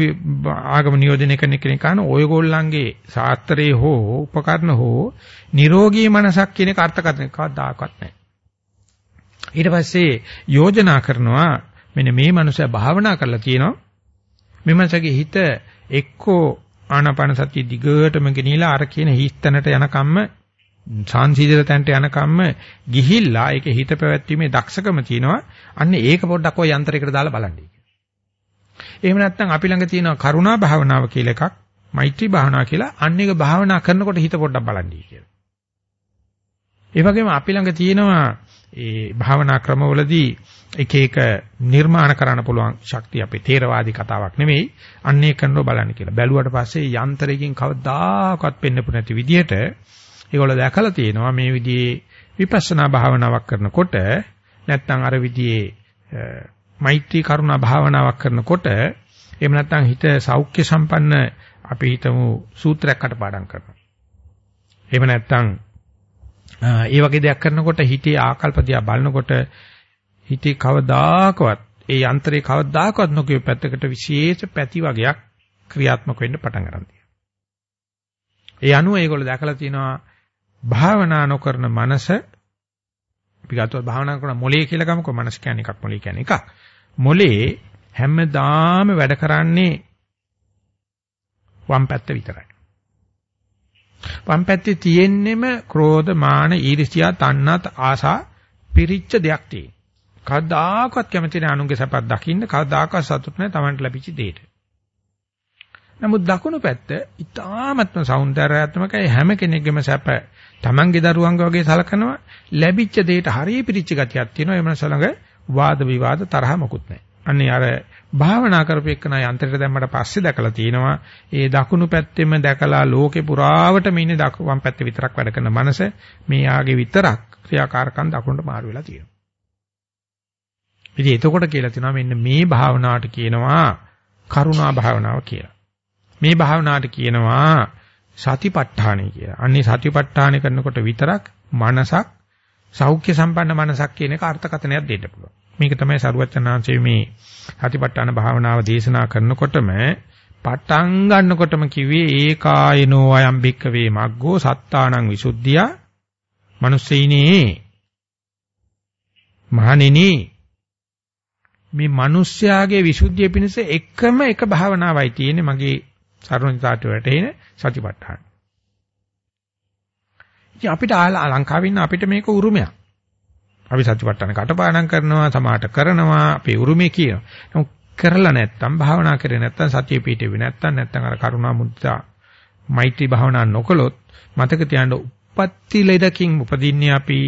[SPEAKER 2] ආගම නියෝජනය කරන කෙනෙක් අහන ඔයගොල්ලන්ගේ ශාස්ත්‍රයේ හෝ උපකරණ හෝ නිරෝගී මනසක් කියන එක අර්ථකථන කවදාකවත් නැහැ. ඊට පස්සේ යෝජනා කරනවා මෙන්න මේ මනුස්සයා භාවනා කරලා තියෙනවා. මේ මනුස්සයාගේ හිත එක්කෝ ආනාපාන සතිය දිගටම ගෙනිලා අර කියන හිස්තැනට යනකම්ම සංසීදල තැනට යනකම්ම ගිහිල්ලා ඒකේ හිත පැවැත්වීමේ දක්ෂකම තියෙනවා. අන්න ඒක පොඩ්ඩක් ඔය යන්ත්‍රයකට දාලා බලන්න. එහෙම නැත්නම් අපි ළඟ තියෙන කරුණා භාවනාව කියලා එකක්, මෛත්‍රී භාවනාව කියලා අන්න ඒක භාවනා කරනකොට හිත පොඩ්ඩක් බලන්නයි කියලා. ඒ වගේම අපි ළඟ තියෙනවා ඒ භාවනා ක්‍රමවලදී එක එක නිර්මාණ කරන්න පුළුවන් ශක්තිය අපේ තේරවාදී කතාවක් නෙමෙයි අන්නේ කරනව බලන්න කියලා. බැලුවට පස්සේ යන්ත්‍රයකින් කවදාකවත් පෙන්වපු නැති විදිහට ඒගොල්ලෝ දැකලා තියෙනවා මේ විදිහේ විපස්සනා භාවනාවක් කරනකොට නැත්නම් අර විදිහේ මෛත්‍රී කරුණා භාවනාවක් කරනකොට එහෙම නැත්නම් හිත සෞඛ්‍ය සම්පන්න අපි හිතමු සූත්‍රයක් අටපාඩම් කරනවා. එහෙම නැත්නම් ඒ වගේ දෙයක් කරනකොට හිතේ ආකල්ප දිහා බලනකොට හිතේ කවදාකවත් ඒ යන්ත්‍රේ කවදාකවත් නොකිය පැත්තකට විශේෂ පැති වගේක් ක්‍රියාත්මක වෙන්න පටන් ගන්නවා. ඒ අනුව ඒගොල්ලෝ දැකලා තියෙනවා භාවනා නොකරන මනස අපි ගත්තොත් භාවනා කරන මොලේ කියලා ගමුකෝ මනස කියන්නේ එකක් මොලේ කියන්නේ එකක්. මොලේ හැමදාම වැඩ කරන්නේ වම් පැත්ත විතරයි. වම් පැත්තේ තියෙන්නෙම ක්‍රෝධ මාන ඊර්ෂ්‍යා තණ්හත් ආසා පිරිච්ච දෙයක් තියෙන. කවදාකවත් කැමති නැහැ අනුන්ගේ සපත් දකින්න කවදාකවත් සතුට නැහැ Tamanට ලැබිච්ච දෙයට. නමුත් දකුණු පැත්ත ඉතාමත්ම సౌందర్యාත්මකයි හැම කෙනෙක්ගේම සැප Tamanගේ දරුවන්ගේ වගේ සලකනවා ලැබිච්ච දෙයට හරිය පිරිච්ච ගතියක් තියෙනවා එමන සලඟ වාද විවාද තරහ මොකුත් නැහැ. අන්නේ අර භාවනා කරපෙන්න යන්ත්‍රයට දැම්මට පස්සේ දැකලා තියෙනවා ඒ දකුණු පැත්තෙම දැකලා ලෝකේ පුරාවටම ඉන්නේ දකුණු පැත්තේ විතරක් වැඩ කරන මනස මේ ආගේ විතරක් ක්‍රියාකාරකම් දකුණට මාරු වෙලා තියෙනවා. ඉතින් එතකොට කියලා තියෙනවා මෙන්න මේ භාවනාවට කියනවා කරුණා භාවනාව කියලා. මේ භාවනාවට කියනවා සතිපට්ඨානයි කියලා. අන්නේ සතිපට්ඨාන කරනකොට විතරක් මනසක් සෞඛ්‍ය සම්පන්න මනසක් කියන එක අර්ථකථනයක් දෙන්න පුළුවන්. මේක තමයි සරුවචනාංශයේ මේ සතිපට්ඨාන භාවනාව දේශනා කරනකොටම පටන් ගන්නකොටම කිව්වේ ඒකායනෝ අයම් භික්කවේ මග්ගෝ සත්තානං විසුද්ධියා මනුස්සයිනේ මහණෙනි මේ මිනිස්යාගේ විසුද්ධිය පිණිස එකම එක භාවනාවයි තියෙන්නේ මගේ සරුණිතාට වැටෙන සතිපට්ඨාන. ඉතින් අපිට ලංකාවේ ඉන්න අපිට මේක උරුමයක්. අපි සතිපට්ඨාන කටපාඩම් කරනවා, සමාට කරනවා, අපේ උරුමේ කියනවා. නමුත් කරලා නැත්තම් භාවනා කරේ නැත්තම් සතිය පිටෙවි නැත්තම් නැත්තම් අර කරුණා මුදිතා මෛත්‍රී භාවනා නොකළොත් මතක තියාගන්න උපත්ති ලෙඩකින් උපදින්නේ අපි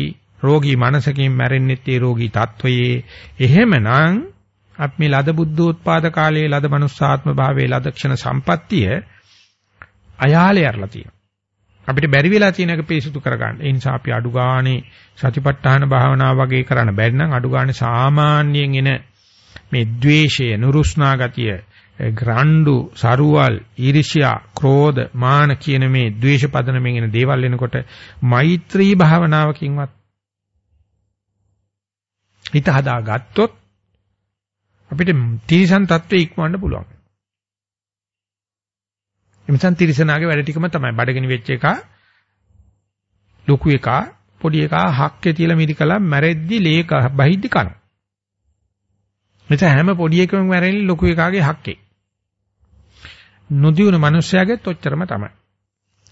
[SPEAKER 2] රෝගී මනසකින් මැරෙන්නෙත් ඒ රෝගී තත්වයේ එහෙමනම් අපි මේ ලද බුද්ධෝත්පාද කාලයේ ලද මනුස්සාත්ම භාවයේ ලද ක්ෂණ සම්පත්තිය අයාලේ අරලා තියෙනවා. අපිට බැරි වෙලා තියෙන එක පිරිසුදු කරගන්න. ඒ නිසා අපි අඩු ගානේ සතිපට්ඨාන භාවනාව වගේ කරන්න බැරි නම් අඩු ගානේ සාමාන්‍යයෙන් එන මේ द्वේෂය, නුරුස්නා ගතිය, ග්‍රාණ්ඩු, සරුවල්, ඊර්ෂ්‍යා, ක්‍රෝධ, මාන කියන මේ द्वේෂ පදනමෙන් එන දේවල් එනකොට මෛත්‍රී භාවනාවකින්වත් හිත හදාගත්තොත් අපිට තිරිසන් තත්ත්වේ ඉක්මවන්න පුළුවන්. එමෙතන තිරිසනාගේ වැඩ ටිකම තමයි බඩගිනි වෙච්ච එක ලොකු එක පොඩි එක හක්කේ තියලා මිරිකලා මැරෙද්දි ලේක බහිද්දි කන. මෙතන හැම පොඩි එකම මැරෙන්නේ ලොකු එකාගේ හක්කේ. නොදියුන මිනිස්සයාගෙත් ඔච්චරම තමයි.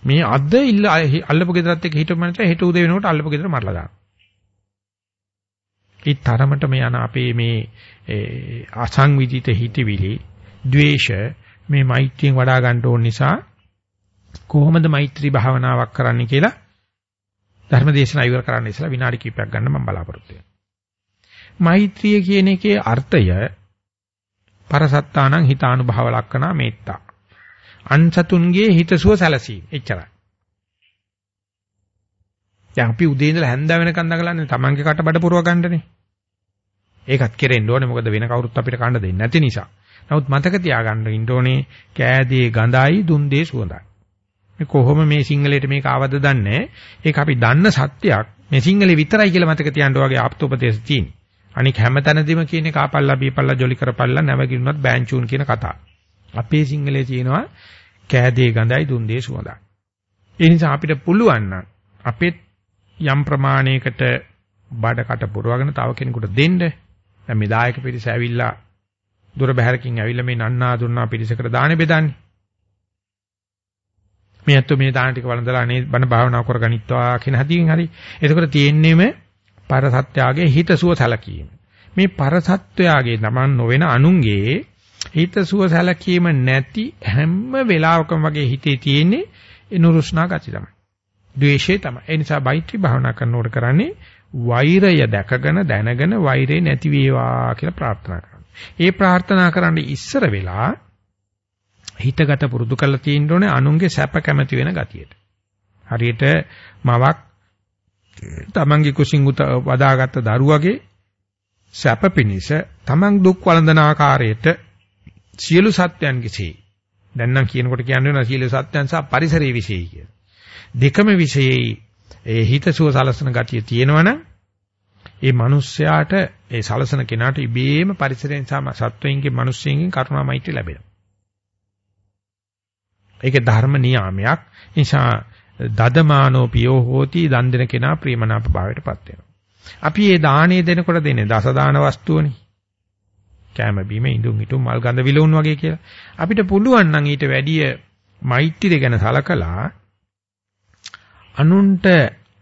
[SPEAKER 2] මේ අද ඉල්ල අල්ලපු ගෙදරත් එක්ක හිටපු මනස හෙට උදේ වෙනකොට අල්ලපු ගෙදර මරලා දානවා. ඒ තරමටම යන අපේ මේ අසංවිධිත හිතවිලි, ද්වේෂ මේ මෛත්‍රියෙන් වඩා ගන්න ඕන නිසා කොහොමද මෛත්‍රී භාවනාවක් කරන්න කියලා ධර්මදේශනා ඉවර කරන්න ඉස්සලා විනාඩි කිහිපයක් ගන්න මම බලාපොරොත්තු වෙනවා. මෛත්‍රිය කියන එකේ අර්ථය පරසත්තානං හිතානුභව ලක්කනා මේත්තා. අන්සතුන්ගේ හිතසුව සැලසීම. එච්චරයි. දැන් අපි උදේ ඉඳලා හැන්ද වෙනකන් දඟලන්නේ තමන්ගේ කට බඩ පුරව ගන්නනේ. ඒකත් කෙරෙන්න ඕනේ මොකද වෙන කවුරුත් අපිට කන්න දෙන්නේ නැති නිසා. නමුත් මතක තියාගන්න ඉන්න ඕනේ කෑදේ ගඳයි දුන්දේ සුවඳයි. මේ කොහොම මේ සිංහලයට මේක ආවද දන්නේ ඒක අපි දන්න සත්‍යයක් මේ සිංහලේ විතරයි කියලා මතක තියාගන්න වගේ ආප්තෝපදේශ තියෙන. අනික හැමතැනදීම කියන්නේ කාපල්ලා බීපල්ලා ජොලි කරපල්ලා නැවගිනුනත් බෑන්චූන් කියන කතා. අපේ සිංහලේ තියෙනවා කෑදේ ගඳයි දුන්දේ සුවඳයි. ඒ නිසා අපිට පුළුවන් නම් අපේ යම් ප්‍රමාණයකට බඩකට පුරවගෙන තව කෙනෙකුට දෙන්න. දැන් මේ දායක පිරිස ඇවිල්ලා දොර බැහැරකින් ඇවිල්ලා මේ නන්නා දුන්නා පිරිසකට දාන බෙදන්නේ. මේ අත්තු මේ දාන ටික වළඳලා අනේ බණ භාවනා කරගනිත්වා කියන හදින් හරි. එතකොට තියෙන්නේම පරසත්‍යාගේ හිතසුව සැලකීම. මේ පරසත්‍යාගේ තමන් නොවන අනුන්ගේ හිතසුව සැලකීම නැති හැම වෙලාවකම වගේ හිතේ තියෙන්නේ එනුරුස්නා ගති තමයි. ද්වේෂය තමයි. ඒ නිසා මෛත්‍රී භාවනා කරනකොට කරන්නේ වෛරය දැකගෙන දැනගෙන වෛරේ නැති වේවා කියලා ප්‍රාර්ථනා කරනවා. ඒ ප්‍රාර්ථනා කරන්න ඉස්සර වෙලා හිතගත පුරුදු කරලා තියෙන්න ඕනේ අනුන්ගේ සැප කැමති වෙන ගතියට. හරියට මවක් තමන්ගේ කුසින් වදාගත්ත දරුවගේ සැප පිනිස තමන් දුක් වළඳන ආකාරයට සියලු සත්‍යයන්ගේසේ දැන් නම් කියනකොට කියන්නේ නැහැ සියලු සත්‍යයන් සහ පරිසරයේ විශේෂයි කියලා. දෙකම විශේෂයි ඒ හිතසුව සලසන ගතිය තියෙනවනම් ඒ මිනිස්යාට ඒ සලසන කෙනාට ඉබේම පරිසරයෙන් සම සත්වයින්ගේ මිනිස්සුන්ගෙන් කරුණා මෛත්‍රිය ලැබෙනවා. ඒක ධර්ම නියාමයක්. නිසා දදමානෝ පියෝ හෝති දන් දෙන කෙනා ප්‍රේමනාප භාවයටපත් වෙනවා. අපි මේ දාණය දෙනකොට දෙන්නේ දස දාන වස්තුවනේ. කැම බීම ඉඳුන් හිටුම් මල් ගඳ විලවුන් වගේ කියලා. අපිට පුළුවන් නම් ඊට වැඩිය මෛත්‍රිය ගැන සලකලා අනුන්ට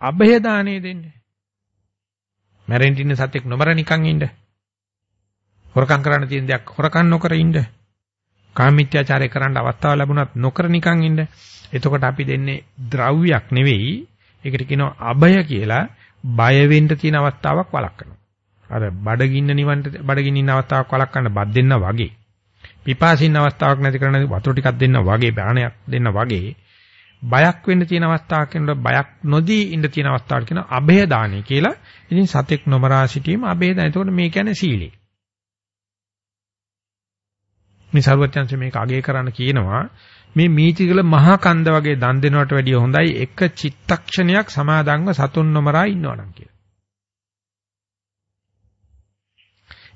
[SPEAKER 2] අභය දාණය දෙන්න. මැරෙන්න ඉන්න සතෙක් නොමර නිකන් ඉන්න. හොරකම් කරන්න තියෙන දෙයක් හොරකම් නොකර ඉන්න. කාමීත්‍යාචාරය කරන්න අවස්ථාව ලැබුණත් නොකර නිකන් ඉන්න. එතකොට අපි දෙන්නේ ද්‍රව්‍යයක් නෙවෙයි. ඒකට කියනවා අභය කියලා බය වෙන්න තියෙන අවස්ථාවක් වළක්වනවා. අර බඩගින්න නිවන්ට බඩගින්න ඉන්න අවස්ථාවක් වළක්වන්න බත් දෙන්න වගේ. පිපාසින්න අවස්ථාවක් නැති කරන වතුර ටිකක් දෙන්න වගේ බාණයක් දෙන්න වගේ බයක් වෙන්න තියෙන අවස්ථාවක් වෙනකොට බයක් නොදී ඉන්න තියෙන අවස්ථාවට කියන අභය දානයි කියලා. ඉතින් සතෙක් නොමරා සිටීම අභය දාන. එතකොට මේ කියන්නේ සීලය. මේ සර්වඥාන්සේ මේක අගය කරන්න කියනවා මේ මීතිගල මහා කන්ද වගේ දන් දෙනවට වැඩිය හොඳයි එක චිත්තක්ෂණයක් සමාදන්ව සතුන් නොමරා ඉන්නවනම් කියලා.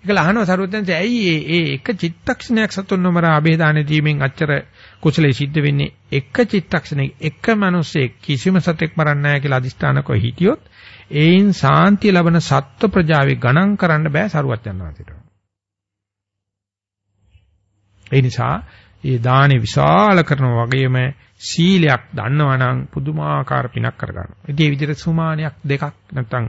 [SPEAKER 2] ඒක ලහනව සරුවත්යන්සේ ඇයි ඒ ඒ එක චිත්තක්ෂණයක් සතුන් නොමර අබේදානෙ දීමෙන් අච්චර කුසලයේ සිද්ධ වෙන්නේ එක චිත්තක්ෂණයක එක මිනිස්සෙක් කිසිම සතෙක් මරන්නේ නැහැ කියලා අදිස්ථානකව හිටියොත් ඒයින් සාන්තිය ලබන සත්ව ප්‍රජාවේ ගණන් කරන්න බෑ සරුවත්යන් වහන්සේට. ඒ නිසා ඒ දානේ විශාල කරනවා වගේම සීලයක් දන්නවනම් පුදුමාකාර පිනක් කරගන්නවා. ඉතින් මේ විදිහට සුමානයක් දෙකක් නැත්තම්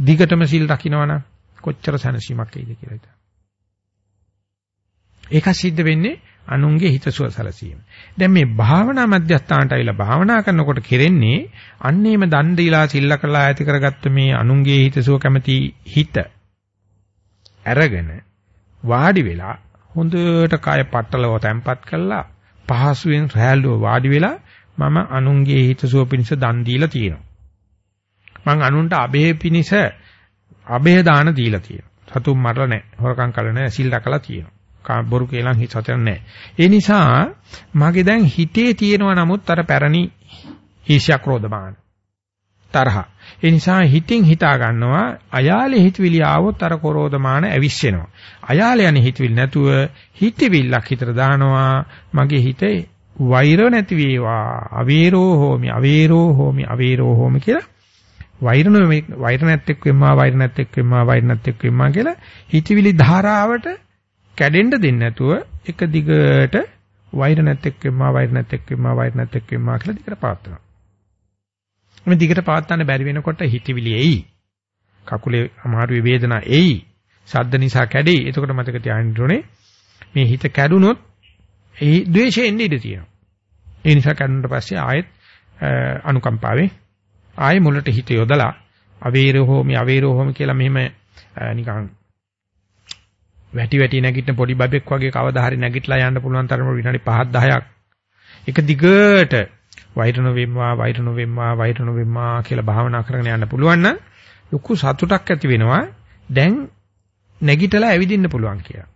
[SPEAKER 2] දිගටම සීල් රකින්නවනම් කොච්චර සැනසීමක් එයිද කියලා හිතන්න. ඒක සිද්ධ වෙන්නේ අනුන්ගේ හිතසුව සැලසීම. දැන් මේ භාවනා මධ්‍යස්ථානට ඇවිල්ලා භාවනා කරනකොට කෙරෙන්නේ අන්නේම දන් දීලා සිල්ල කළා ඇති කරගත්ත මේ අනුන්ගේ හිතසුව කැමති හිත අරගෙන වාඩි වෙලා හොඳට කය පట్టලව තැම්පත් කළා පහසුවෙන් රැල්ලුව වාඩි වෙලා මම අනුන්ගේ හිතසුව පිණිස දන් දීලා තියෙනවා. මං අනුන්ට අබේ පිණිස අබේ දාන දීලා තියෙනවා. සතුන් මරලා නැහැ. හොරකම් කළා නැහැ. සිල් රැකලා තියෙනවා. බොරු කේලම් හිත සතර නැහැ. ඒ නිසා මගේ දැන් හිතේ තියෙනවා නමුත් අර පැරණි ඊර්ෂ්‍යා ක්‍රෝධ මාන තරහ. ඒ නිසා හිතින් හිතා ගන්නවා අයාලේ හිතවිලි ආවොත් අර ක්‍රෝධ මාන ඇවිස්සෙනවා. අයාලේ යන්නේ හිතවිලි නැතුව හිතවිල්ලක් හිතට දානවා මගේ හිතේ වෛර නැති වේවා අවේරෝ හෝමි අවේරෝ හෝමි අවේරෝ හෝමි කියලා වෛර නොවේ වෛර නැත්තෙක් වෙම්මා වෛර නැත්තෙක් වෙම්මා වෛර නැත්තෙක් වෙම්මා කියලා හිතවිලි ධාරාවට කැඩෙන්න දෙන්නේ නැතුව එක දිගට වෛර නැත්තෙක් වෙම්මා වෛර නැත්තෙක් වෙම්මා වෛර නැත්තෙක් වෙම්මා කියලා දිගට පවත්වනවා. මේ දිගට පවත්වන්න බැරි වෙනකොට හිතවිලි එයි. කකුලේ අමාරු වේදනා එයි. ශබ්ද නිසා කැඩෙයි. එතකොට මතක තියාගන්න ඕනේ මේ හිත කැඩුනොත් ඒ ද්වේෂය එන්නේ ඉඳී තියෙනවා. ඒ නිසා කැඩුනට පස්සේ ආයෙත් අනුකම්පාවේ ආයෙ මුලට හිත යොදලා අවේරෝ හෝමි අවේරෝ හෝමි කියලා මෙහෙම නිකන් වැටි වැටි නැගිටින පොඩි බබෙක් වගේ කවදා හරි නැගිටලා යන්න පුළුවන් තරම විනාඩි 5 10ක් එක දිගට වෛරණ වෙම්මා වෛරණ වෙම්මා වෛරණ වෙම්මා කියලා භාවනා කරගෙන යන්න පුළුවන් නම් ලොකු සතුටක් ඇති වෙනවා දැන් නැගිටලා ඇවිදින්න පුළුවන් කියලා.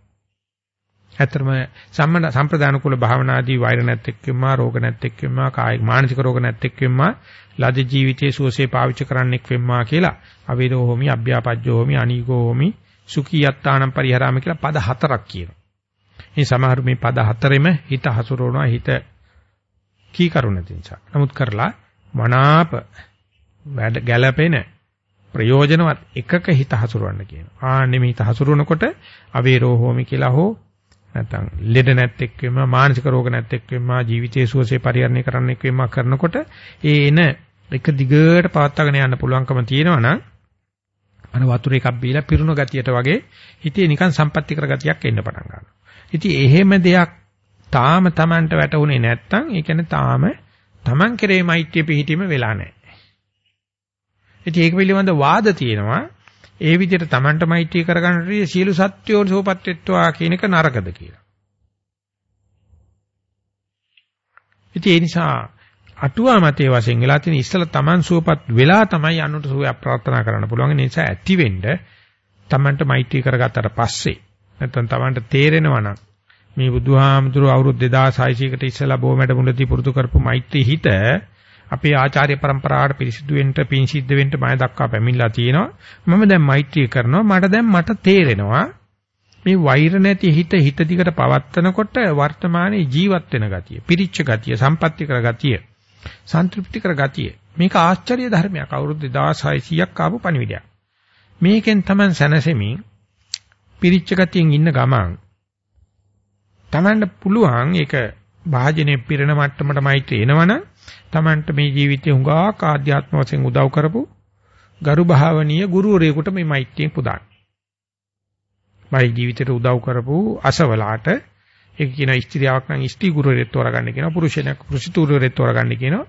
[SPEAKER 2] ඇත්තටම සම්මන සම්ප්‍රදාන කුල භාවනාදී වෛර නැත්තෙක්කෙම්මා රෝග නැත්තෙක්කෙම්මා කායික මානසික රෝග නැත්තෙක්කෙම්මා ලද ජීවිතයේ සුවසේ පාවිච්චි කරන්නෙක් වෙම්මා කියලා අවේදෝ හෝමි අභ්‍යාපජ්ජෝ හෝමි අනීගෝ හෝමි සුඛියත්තානම් පරිහරාම කියලා පද හතරක් කියනවා. මේ සමහර මේ පද හතරෙම හිත හසුරවනවා හිත කී කරුණ නිසා. නමුත් කරලා මනාප වැඩ ගැළපෙන ප්‍රයෝජනවත් එකක හිත හසුරවන්න කියනවා. ආන්නේ මේ හිත හසුරවනකොට අවේරෝ හෝමි කියලා හෝ නැත්නම් ලෙඩ නැත්තෙක් වෙම මානසික රෝග නැත්තෙක් වෙම ජීවිතයේ සුවසේ පරිහරණය කරන්න එක් වෙම කරනකොට ඒ එන එක දිගට පවත්වාගෙන යන්න පුළුවන්කම තියෙනවා නම් අර වතුර එකක් බීලා පිරුණු ගතියට වගේ හිතේ නිකන් සම්පත්‍ති කර ගතියක් එන්න පටන් ගන්නවා. ඉතින් එහෙම දෙයක් තාම Tamanට වැටුනේ නැත්තම් ඒ කියන්නේ තාම Taman කෙරේ මෛත්‍රිය පිහිටීම වෙලා නැහැ. ඉතින් ඒක පිළිබඳ වාද තියෙනවා. ඒ විදිහට Tamanට මෛත්‍රී කරගන්නට සියලු සත්‍යෝ සෝපත් වෙත්වා කියන එක නරකද කියලා. ඉතින් ඒ නිසා අටුවා මතයේ වශයෙන් වෙලා තියෙන ඉස්සලා Taman සුවපත් වෙලා තමයි අනුන්ට සුවයක් ප්‍රාර්ථනා කරන්න පුළුවන්. ඒ නිසා ඇති වෙන්න Tamanට මෛත්‍රී කරගත්තට පස්සේ නැත්නම් Tamanට තේරෙනවා නම් මේ බුදුහාමුදුරුවෝ අවුරුදු 2600කට ඉස්සලා බොමැඩ මුලදී පුරුදු කරපු මෛත්‍රී හිත අපේ ආචාර්ය પરම්පරාවට පිරිසිදු වෙන්න පින් සිද්ධ වෙන්න මම දක්වා පැමිණලා තියෙනවා. මම දැන් මෛත්‍රී කරනවා. මට දැන් මට තේරෙනවා මේ වෛර නැති හිත හිත දිකට පවත්නකොට වර්තමානයේ ජීවත් වෙන ගතිය, පිරිච්ච ගතිය, සම්පත්‍ති කර ගතිය, සන්තුෂ්ටි කර ගතිය. මේක ආශ්චර්ය ධර්මයක්. අවුරුදු 2600ක් ආපු පණිවිඩයක්. මේකෙන් තමයි සැනසෙමින් පිරිච්ච ගතියෙන් ඉන්න ගමන් තමන්න පුළුවන් ඒක භාජනයේ පිරෙන මට්ටමට මෛත්‍රී එනවනම් Tamanට මේ ජීවිතේ හුඟක් ආධ්‍යාත්ම වශයෙන් උදව් කරපු ගරු භාවනීය ගුරුවරයෙකුට මේ මෛත්‍රියෙන් පුදාන්න. මයි ජීවිතේට උදව් කරපු අසවලාට ඒක කියන ස්ත්‍රියක් නම් ස්ත්‍රී ගුරුවරයෙක් තෝරගන්න කියනවා පුරුෂයෙක් පුරුෂ ගුරුවරයෙක් තෝරගන්න කියනවා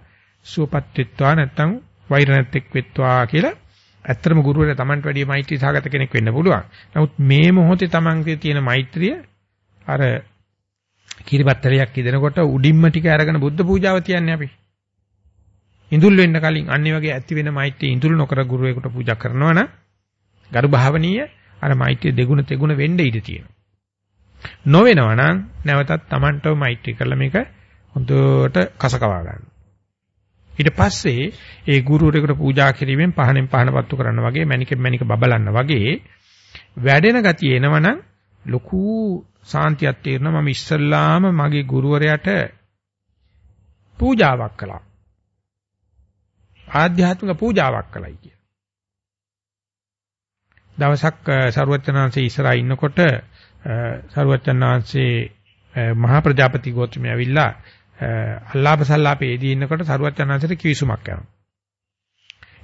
[SPEAKER 2] සුවපත් වෙත්වා නැත්නම් වෛර නැත්තෙක් වෙත්වා කියලා ඇත්තම ගුරුවරයා Tamanට වැඩිය මෛත්‍රී සහගත කෙනෙක් වෙන්න පුළුවන්. නමුත් මේ මොහොතේ Tamanගේ තියෙන මෛත්‍රිය අර කිරිබත්තරයක් ඉදෙනකොට උඩින්ම ටික අරගෙන බුද්ධ පූජාව තියන්නේ අපි. ඉඳුල් වෙන්න කලින් අන්නේ වගේ ඇති වෙන මෛත්‍රිය ඉඳුල් නොකර ගුරුවරයෙකුට පූජා කරනවා නම් ගරු භාවනීය අර මෛත්‍රිය දෙගුණ තෙගුණ වෙන්න ඉඩ තියෙනවා. නොවෙනවා නම් නැවතත් Tamanටව මෛත්‍රී කරලා මේක හොඳට කසකවා ගන්න. ඊට පස්සේ ඒ ගුරුවරයෙකුට පූජා කිරීමෙන් පහනෙන් පහන පත්තු කරන්න වගේ මණිකෙන් මණික බබලන්න වගේ වැඩෙන ගතිය එනවනම් ලොකු සාන්තියක් තේරෙනවා මම ඉස්සල්ලාම මගේ ගුරුවරයාට පූජාවක් කළා. ආධ්‍යාත්මික පූජාවක් කළයි කිය. දවසක් සරුවචනාංශේ ඉස්සරහා ඉන්නකොට සරුවචනාංශේ මහා ප්‍රජාපති ගෝත්‍රමය ඇවිල්ලා අල්ලාප සල්ලාපේදී ඉන්නකොට සරුවචනාංශට කිවිසුමක් කරනවා.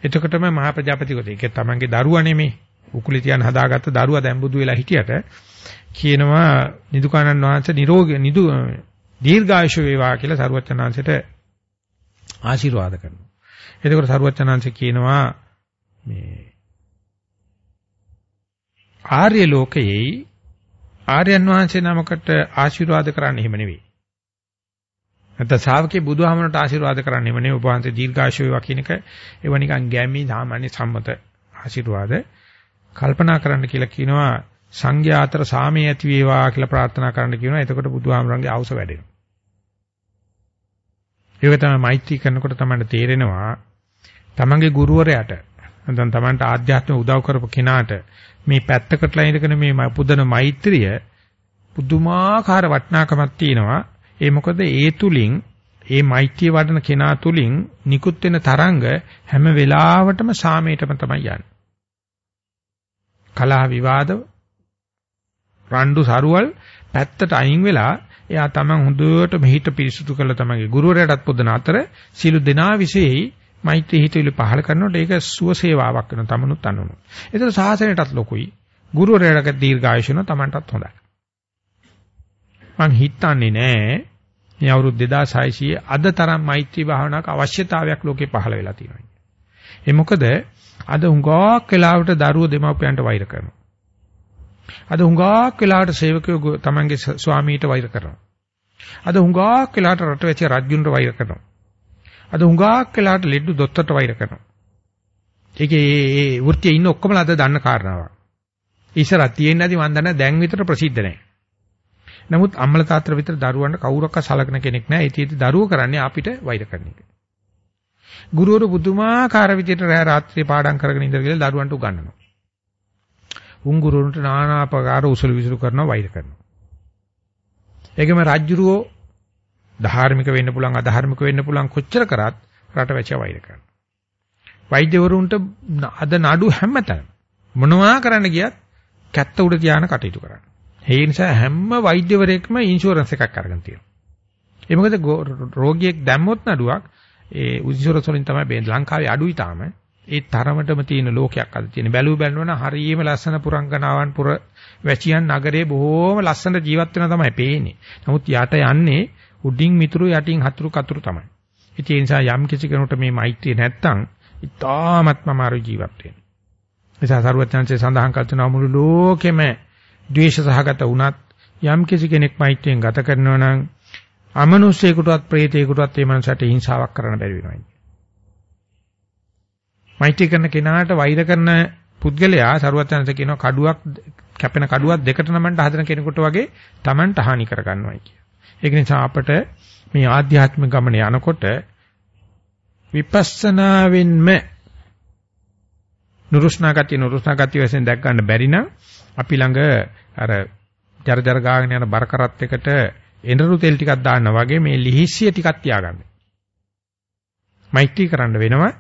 [SPEAKER 2] එතකොටම මහා ප්‍රජාපති ගෝත්‍රය ඒක තමන්ගේ දරුවා නෙමේ උකුලේ තියන් හදාගත්ත දරුවා දැන් බුදු වෙලා හිටියට කියනවා නිදුකානන් වහන්සේ නිරෝගී නිදු දීර්ඝායුෂ වේවා කියලා සරුවචනාංශයට ආශිර්වාද කරනවා. එතකොට සරුවචනාංශ කියනවා මේ ආර්ය ලෝකයේ ආර්යයන් වහන්සේ නමකට ආශිර්වාද කරන්න එහෙම නෙවෙයි. නැත්නම් ශාවකේ බුදුහාමනට ආශිර්වාද කරන්න එහෙම නෙවෙයි. උපවාසයේ දීර්ඝාෂය වේවා කියන එක ඒව නිකන් ගැමි සාමාන්‍ය සම්මත ආශිර්වාද කල්පනා කරන්න කියලා කියනවා සංඝයා අතර සාමය ඇති වේවා කියලා ප්‍රාර්ථනා කරන්න කියනවා. එතකොට බුදුහාමරන්ගේ ආවුස වැඩෙනවා. ඒක තමයි මෛත්‍රී කරනකොට තමයි තේරෙනවා තමන්ගේ ගුරුවරයාට නැත්නම් තමන්ට ආධ්‍යාත්මික උදව් කරපු කෙනාට මේ පැත්තකටලා ඉඳගෙන මේ පුදන මෛත්‍රිය පුදුමාකාර වටිනාකමක් තියෙනවා. ඒ මොකද ඒ තුලින් ඒ මෛත්‍රිය වඩන කෙනා තුලින් නිකුත් වෙන තරංග හැම වෙලාවටම සාමයටම තමයි යන්නේ. කලහ විවාද රණ්ඩු සරුවල් පැත්තට අයින් වෙලා එයා තමන් හොඳට මෙහිට පිරිසුදු කරලා තමන්ගේ ගුරුවරයාටත් පොදන අතර සීළු දෙනා විශේෂයි මෛත්‍රී හිතවිලි පහල කරනකොට ඒක සුව සේවාවක් වෙන තමනුත් අනුනු. ඒතර සාසනයටත් ලොකුයි. ගුරුවරයාට දීර්ඝායුෂන තමන්ටත් හොඳයි. මං හිතන්නේ නෑ මේ අවුරුදු 2600 අද තරම් මෛත්‍රී භාවනාවක අවශ්‍යතාවයක් ලෝකේ පහළ වෙලා තියෙනවා. ඒ මොකද අද හුඟක් වෙලාවට දරුවෝ දෙමව්පියන්ට වෛර කරනවා. අද හුඟක් වෙලාවට සේවකයෝ තමන්ගේ ස්වාමීට වෛර කරනවා. අද හුඟක් වෙලාවට රටවැසිය රජුන්ට වෛර කරනවා. අද හුඟක් වෙලාවට ලෙඩු දොස්තරට වෛර කරනවා. ඒකේ ඒ වෘත්තියේ ඉන්න ඔක්කොමලා අද දන්න කාරණාවක්. ඉස්සරහ තියෙන්නේ නැති මන් දන්න දැන් විතර ප්‍රසිද්ධ නැහැ. නමුත් අම්මල තාත්තර විතර දරුවන්ට කවුරක්වත් සලකන කෙනෙක් නැහැ. ඒ තියෙදි දරුවෝ කරන්නේ අපිට වෛර කරන එක. ගුරුවරු බුදුමාකාර විදියට රෑ රාත්‍රියේ පාඩම් කරගෙන ඉඳලා දරුවන්ට උගන්වනවා. උන් ගුරුවරුන්ට নানা ආකාර උසල විසුරු කරනවා වෛර කරනවා. ඒකම රාජ්‍යරුවෝ ධාර්මික වෙන්න පුළුවන් අධාර්මික වෙන්න පුළුවන් කොච්චර කරත් රට වැච වෛර කරනවා. වෛද්‍යවරුන්ට අද නඩු හැමතැනම මොනවා කරන්න ගියත් කැත්ත උඩ තියාන කටයුතු කරන්න. ඒ නිසා හැම වෛද්‍යවරයෙක්ම ඉන්ෂුරන්ස් එකක් අරගෙන තියෙනවා. ඒ මොකද රෝගියෙක් දැම්මොත් නඩුවක් ඒ ඉන්ෂුරන්ස් වලින් තමයි බේන්නේ. ලංකාවේ අඩුයි තාම. ඒ තරමටම තියෙන ලෝකයක් අද තියෙන. බැලු බැලනවන හරියම ලස්සන පුරංගනාවන් පුර වැචියන් නගරේ බොහෝම ලස්සන ජීවත් වෙන තමයි පේන්නේ. නමුත් යට යන්නේ උඩින් මිතුරු යටින් හතුරු කතුරු තමයි. ඉතින් ඒ නිසා යම් කිසි කෙනෙකුට මේ මෛත්‍රිය නැත්තම් ඉතාමත්ම අමාරු ජීවත් වෙන්න. නිසා සරුවචනසේ සඳහන් කර තුන මුළු ලෝකෙම ද්වේෂ සහගත වුණත් යම් කිසි කෙනෙක් මෛත්‍රියෙන් ගත කරනවා නම් අමනුෂ්‍යයෙකුටවත් ප්‍රේතයෙකුටවත් ඒ මනසට හිංසාවක් කරන්න බැරි වෙනවා. මෛත්‍රී කරන කෙනාට වෛර කරන පුද්ගලයා සරුවචනසේ කියනවා කඩුවක් කැපෙන කඩුවක් දෙකට නමන්න හදන කෙනෙකුට වගේ Tamanට හානි කර ගන්නවායි කිය. ඒක නිසා අපට මේ ආධ්‍යාත්මික ගමන යනකොට විපස්සනාවෙන්ම නුරුස්නා ගතිය නුරුස්නා ගතිය වශයෙන් දැක් ගන්න බැරි නම් අපි ළඟ අර ජර ජර ගාගෙන යන බර කරත් එකට එනරු තෙල් ටිකක් දාන්න වගේ මේ ලිහිස්සිය ටිකක් තියාගන්න. මෛත්‍රී කරන්න වෙනවා.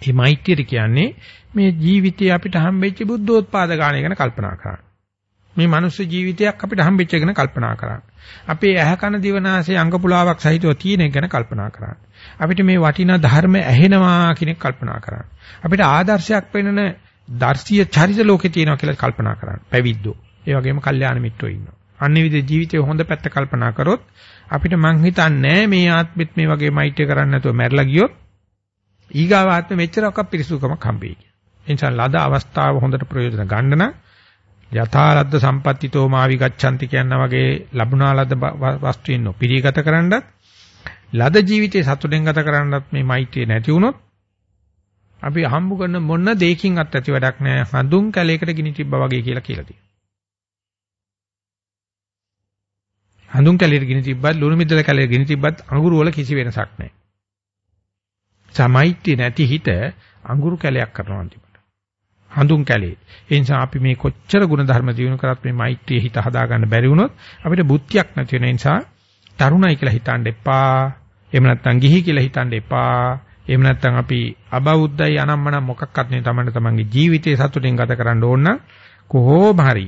[SPEAKER 2] මේ මෛත්‍රිය කියන්නේ මේ ජීවිතේ අපිට හම්බෙච්ච බුද්ධෝත්පාද ගාන ගැන කල්පනා කරන්න. මේ මනුස්ස ජීවිතයක් අපිට හම්බෙච්ච ගැන කල්පනා කරන්න. අපේ ඇහ කන දිවනාසය අංග පුලාවක් සහිතව තියෙන එක ගැන කල්පනා කරන්න. අපිට මේ වටිනා ධර්ම ඇහෙනවා කියන එක කල්පනා කරන්න. අපිට ආදර්ශයක් වෙන්නන දර්ශීය චරිත ලෝකේ තියෙනවා කියලා කල්පනා කරන්න. පැවිද්දෝ. ඒ වගේම කල්යාණ මිත්‍රෝ ඉන්නවා. අන්නේ විදිහේ ජීවිතේ හොඳ පැත්ත කල්පනා කරොත් අපිට මං හිතන්නේ මේ ආත්මෙත් මේ වගේ මෛත්‍රිය කරන්න නැතුව මැරලා ගියොත් ඊගාව ආත්මෙ මෙච්චරක් පිරිසුදුකමක් හම්බෙයි. එනිසා ලද අවස්ථාව හොඳට ප්‍රයෝජන ගන්න නම් යථාලද්ද සම්පත්තිතෝ මාවි ගච්ඡanti කියන වගේ ලැබුණා ලද වස්තුවෙන් නොපිරිගත කරන්නත් ලද ජීවිතේ සතුටෙන් ගත කරන්නත් මේ මෛත්‍රිය නැති වුණොත් අපි හම්බ කරන මොන දෙයකින්වත් ඇති වැඩක් නැහැ හඳුන් කැලයකට ගිනි තිබ්බා වගේ කියලා කියලා තියෙනවා. හඳුන් කැලයට ගිනි තිබ්බත් ලුණු මිදල කැලයට ගිනි තිබ්බත් අඟුරු වල කිසි වෙනසක් නැහැ. සමෛත්‍ය නැති හිත අඟුරු කැලයක් කරනවා අන්තිමට. හඳුන් කැලේ. ඒ නිසා අපි මේ කොච්චර ගුණ ධර්ම දිනු කරත් මේ මෛත්‍රිය හිත හදාගන්න බැරි වුණොත් අපිට බුද්ධියක් නැති වෙන නිසා තරුණයි කියලා හිතන්න එපා. එහෙම නැත්නම් ගිහි කියලා හිතන්න එපා. එහෙම නැත්නම් අපි අබෞද්ධයි අනම්මනම් මොකක්වත් නෙවෙයි තමන්ට තමන්ගේ ජීවිතේ සතුටින් ගත කරන්න ඕන නම් කොහොම හරි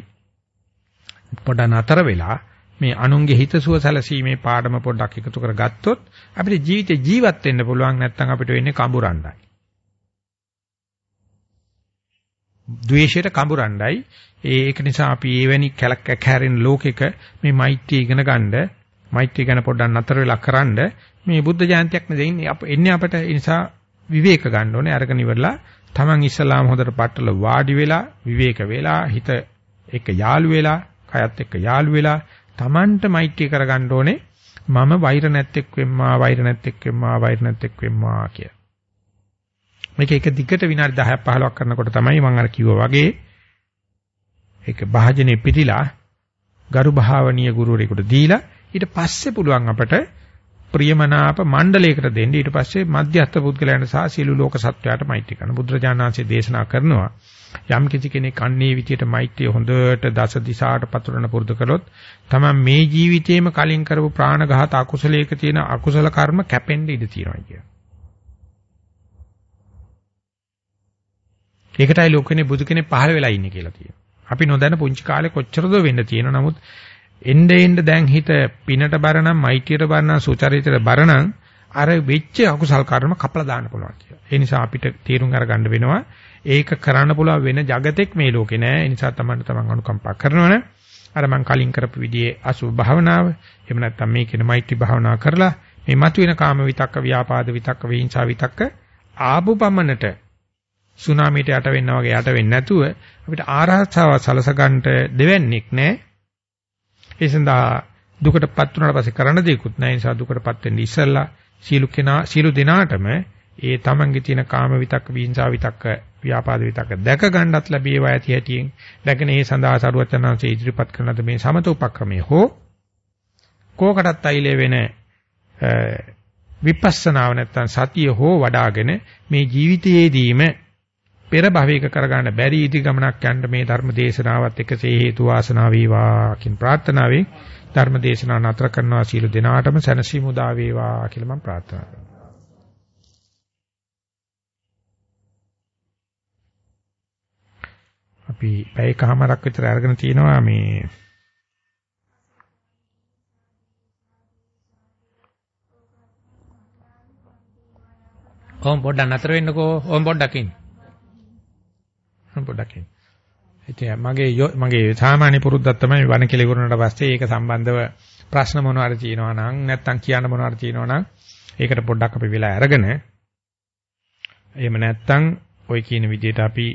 [SPEAKER 2] පොඩ නතර වෙලා මේ අනුන්ගේ හිතසුව සැලසීමේ පාඩම පොඩ්ඩක් එකතු කරගත්තොත් අපිට ජීවිතේ ජීවත් වෙන්න පුළුවන් නැත්නම් අපිට වෙන්නේ කඹරණ්ඩයි. ද්වේෂයට කඹරණ්ඩයි. ඒක නිසා අපි එවැනි කැලක් කැහැරෙන ලෝකෙක මේ මෛත්‍රිය ඉගෙන ගන්න මෛත්‍රිය ගැන පොඩ්ඩක් නතර වෙලා කරන්න මේ බුද්ධ ජයන්තියක් නෙදෙන්නේ අප එන්නේ අපට ඒ නිසා විවේක ගන්න ඕනේ අරගෙන ඉවරලා Taman ඉස්සලාම හොඳට පట్టල වාඩි වෙලා විවේක වෙලා හිත එක්ක යාළු වෙලා කයත් එක්ක යාළු වෙලා Tamanට මෛත්‍රිය කරගන්න ඕනේ මම වෛර නැත්තෙක් වෙම්මා වෛර නැත්තෙක් වෙම්මා වෛර නැත්තෙක් වෙම්මා කිය. මේක එක දිගට විනාඩි 10ක් 15ක් කරනකොට තමයි මම අර කිව්වා වගේ ඒක භාජනේ පිටිලා ගරු භාවනීය ගුරුවරයෙකුට දීලා ඊට පස්සේ පුළුවන් අපට ප්‍රියමනාප මණ්ඩලයකට දෙන්න ඊට පස්සේ මධ්‍යස්ථ පුද්ගලයන්ට සහ සියලු ලෝක සත්වයාට මෛත්‍රී කරන බුදුරජාණන්සේ දේශනා කරනවා යම් කිසි කෙනෙක් අන්නේ විදියට මෛත්‍රිය හොඳට දස දිශාට පතුරන පුරුදු කළොත් තමයි මේ ජීවිතේම කලින් කරපු ප්‍රාණඝාත අකුසලයක තියෙන අකුසල කර්ම කැපෙන්න ඉඩ තියෙනවා කිය. ඒකටයි ලෝකෙනේ බුදු කෙනෙක් පහළ වෙලා ඉන්නේ කියලා තියෙනවා. අපි නොදැන පුංචි කාලේ කොච්චරද වෙන්න තියෙනවා. නමුත් එnde end දැන් හිත පිනට බරනම් මෛත්‍රියට බරනම් සුචරිතයට බරනම් අර වෙච්ච අකුසල් කර්ම කපලා දාන්න පුළුවන් කියලා. ඒ නිසා අපිට තීරුම් අරගන්න වෙනවා ඒක කරන්න පුළුවන් වෙන జగතෙක් මේ ලෝකේ නෑ. ඒ නිසා තමයි තමන් අනුකම්පා කරනවනේ. අර මං කලින් කරපු විදිහේ අසුභ භාවනාව එහෙම නැත්නම් මේ කියන මෛත්‍රී භාවනා කරලා මේ මතුවෙන කාම විතක්ක ව්‍යාපාද විතක්ක විහිංසා විතක්ක ආපු පමණට සුනාමියට යට වෙන්න වගේ යට වෙන්නේ නැතුව අපිට ආරහසාව සලසගන්නට දෙවන්නේක් නැහැ. ඒ සඳහා දුකටපත් වුණාට පස්සේ කරන්න දෙයක්වත් නැහැ. ඒ නිසා දුකටපත් වෙන්න ඉස්සෙල්ලා සීලු කෙනා සීලු දිනාටම ඒ තමන්ගේ තියෙන කාම විතක්ක විහිංසා විතක්ක ව්‍යාපාද විතක්ක දැක ගන්නත් ලැබේවා ඇති හැටියෙන් දැකන ඒ සඳහා සරුවචනාංශය ඉදිරිපත් කරන ලද මේ සමත උපක්‍රමයේ හෝ කෝකටත් අයිලේ වෙන විපස්සනාව නැත්තම් සතිය හෝ වඩාගෙන මේ ජීවිතයේදීම පෙර භවයක කරගන්න බැරි ඉදි ගමනක් යන්න මේ ධර්ම දේශනාවත් එකසේ හේතු වාසනා වේවා කියන ප්‍රාර්ථනාවෙන් ධර්ම දේශනාව නතර කරනවා සීල දිනාටම සැනසීම උදා වේවා කියලා මම ප්‍රාර්ථනා කරනවා අපි පැයකමාරක් විතර අරගෙන තිනවා මේ ඕම් පොඩ්ඩක් නතර වෙන්නකෝ ඕම් පොඩ්ඩක් ඉන්න. ඕම් පොඩ්ඩක් ඉන්න. ඉතින් මගේ මගේ සාමාන්‍ය පුරුද්දක් තමයි වණ කෙලි වුණාට පස්සේ ඒක සම්බන්ධව ප්‍රශ්න මොනවාරි තියෙනවා නම් නැත්තම් කියන්න මොනවාරි තියෙනවා නම් ඒකට පොඩ්ඩක් අපි වෙලා අරගෙන එහෙම නැත්තම් ওই කියන විදිහට අපි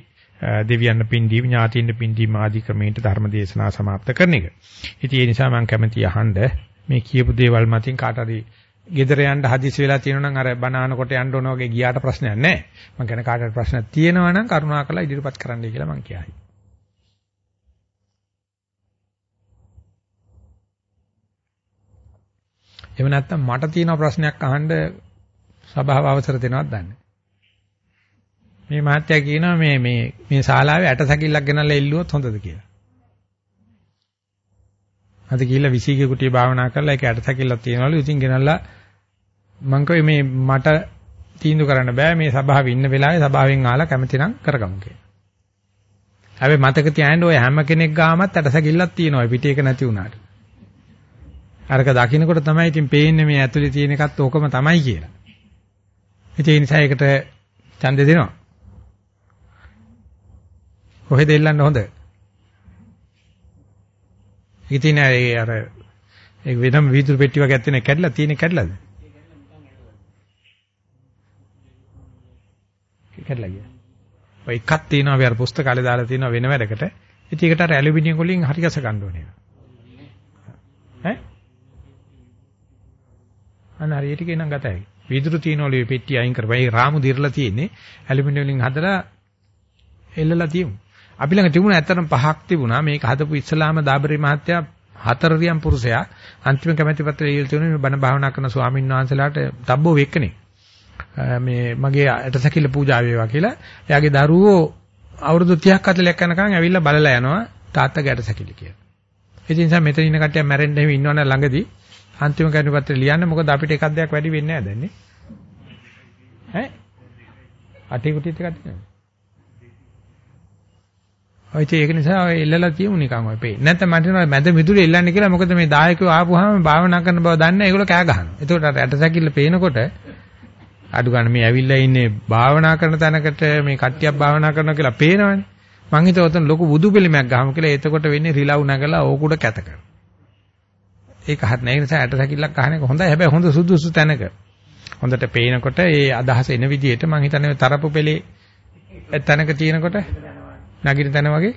[SPEAKER 2] දෙවියන් පින්දීම ඥාතියින් පින්දීම ආදී ක්‍රමයට ධර්ම දේශනා સમાપ્ત කරන එක. ඉතින් ඒ නිසා මම කැමැති අහන්න මේ කියපු දේවල් මතින් කාට හරි ගෙදර යන්න හදිසි වෙලා තියෙනවා නම් අර බනාන කොට යන්න ඕන වගේ ගියාට ප්‍රශ්නයක් නැහැ. මම කියන කාට හරි ප්‍රශ්නයක් තියෙනවා නම් කරුණාකරලා ඉදිරිපත් කරන්නයි කියලා මම කියයි. එහෙම නැත්නම් මට තියෙන ප්‍රශ්නයක් අහන්න සභාව අවසර දෙනවද දන්නේ මේ මහත්තයා කියනවා මේ මේ මේ ශාලාවේ ඇටසැකිල්ලක් ගෙනල්ලා එල්ලුවොත් හොඳද කියලා. අද ගිහිල්ලා විසීගේ කුටිය භාවනා කරලා ඒක ඇටසැකිල්ලක් තියනවලු. ඉතින් ගෙනල්ලා මං මේ මට තීන්දුව කරන්න බෑ මේ සභාවේ ඉන්න වෙලාවේ සභාවෙන් ආලා කැමති නම් කරගමු කියලා. හැබැයි මතක තියාගන්න ඔය හැම කෙනෙක් ගාමත් ඇටසැකිල්ලක් තියෙනවා පිටේක නැති වුණාට. අරක දකින්නකොට තමයි ඉතින් පේන්නේ මේ ඇතුලේ තියෙන එකත් ඕකම තමයි කියලා. ඒ නිසා ඒකට ඡන්දෙ දෙනවා. කොහෙද එල්ලන්න හොඳ? ඉතින් ඒ අර ඒ වෙනම වීදුරු පෙට්ටි වගේ ඇත්තනේ කැඩලා තියෙන කැඩලාද? කැඩලා ගියා. ඔය එකක් තියෙනවා අපි අර පුස්තකාලේ දාලා තියෙනවා වෙන වැඩකට. ඉතින් ඒකට අර ඇලුමිනියම් වලින් හරි ගස ගන්න ඕනේ. ඈ? අන්න හරියට කියනනම් ගතයි. වීදුරු තියෙනවලු පෙට්ටි අයින් කරපුවා. ඒ රාමු දිරලා තියෙන්නේ ඇලුමිනියම් වලින් හදලා එල්ලලා තියෙමු. අපි ළඟ තිබුණා ඇත්තටම පහක් තිබුණා. මේක හදපු ඉස්ලාම දාබරි මහත්තයා හතරියම් පුරුෂයා අන්තිම කැමැති පත්‍රය ඉල් තුනේ මේ බණ භාවනා කරන ස්වාමීන් වහන්සේලාට තබ්බෝ වෙක්කනේ. මේ මගේ ඇටසැකිල්ල පූජා වේවා කියලා. එයාගේ දරුවෝ අවුරුදු 30ක් 40ක් යනකම් ඇවිල්ලා බලලා යනවා තාත්තා ගැට සැකිලි කියලා. ඒ නිසා මෙතන ඉන්න කට්ටිය මැරෙන්න එහෙම ඉන්නවනේ ළඟදී අන්තිම කරුණු පත්‍රය ලියන්න මොකද අපිට එකක් දෙයක් වැඩි වෙන්නේ නැහැ දැන්නේ. ඈ? අටේ කුටිත් එකක් තියෙනවා. ඔය ඒක නිසා ඔය එල්ලලා තියමු නිකන් ඔය පේ. නැත්නම් මට නෝ මැද මිදුලේ එල්ලන්නේ කියලා මොකද මේ දායකයෝ ආපුවාම භාවනා කරන බව දන්නේ ඒගොල්ලෝ කෑ ගහනවා. එතකොට අර ඇටසැකිල්ල පේනකොට අඩු ගන්න මේ ඇවිල්ලා ඉන්නේ භාවනා කරන තැනකට මේ කට්ටියක් භාවනා කරනවා කියලා පේනවනේ. මං හිතුවා උතන ලොකු බුදු පිළිමයක් ගහමු කියලා එතකොට වෙන්නේ රිලව් නැගලා ඕකුඩ කැත කරනවා. ඒක හරිය නෑ. ඒ නිසා ඇටසැකිල්ලක් ගහන එක හොඳයි. හැබැයි හොඳ සුදුසු තැනක. හොඳට පේනකොට ඒ අදහස එන විදිහට මං හිතන්නේ තරපු පෙළේ තැනක තියෙනකොට නගින තැන වගේ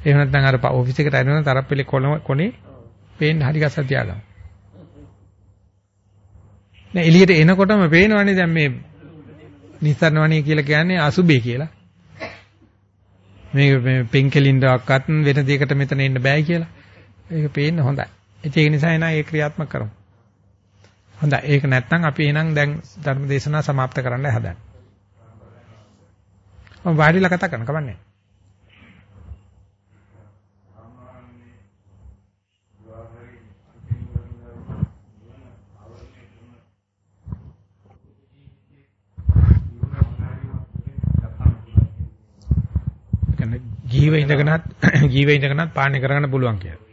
[SPEAKER 2] එහෙම නැත්නම් අර ඔෆිස් එකට ඇරෙන තරප්පෙලේ කොනේ පේන්න හරි ගස්සා තියාගන්න. නෑ එළියට එනකොටම පේනවනේ දැන් මේ නිස්සරණවණී කියලා කියන්නේ අසුබේ කියලා. මේ මේ පෙන්කෙලින්දක්වත් වෙන දෙයකට මෙතන එන්න බෑ කියලා. ඒක පේන්න හොඳයි. ඒක නිසා එනා ඒ ක්‍රියාත්මක කරමු. හොඳයි. ඒක නැත්නම් අපි එහෙනම් දැන් ධර්ම දේශනාව સમાપ્ત කරන්න හදන්නේ. මම වාඩිලා කතා කරන්න කමන්නේ. ජීව ඉඳගෙනත් ජීව ඉඳගෙනත් පාලනය කරගන්න පුළුවන් කියලා.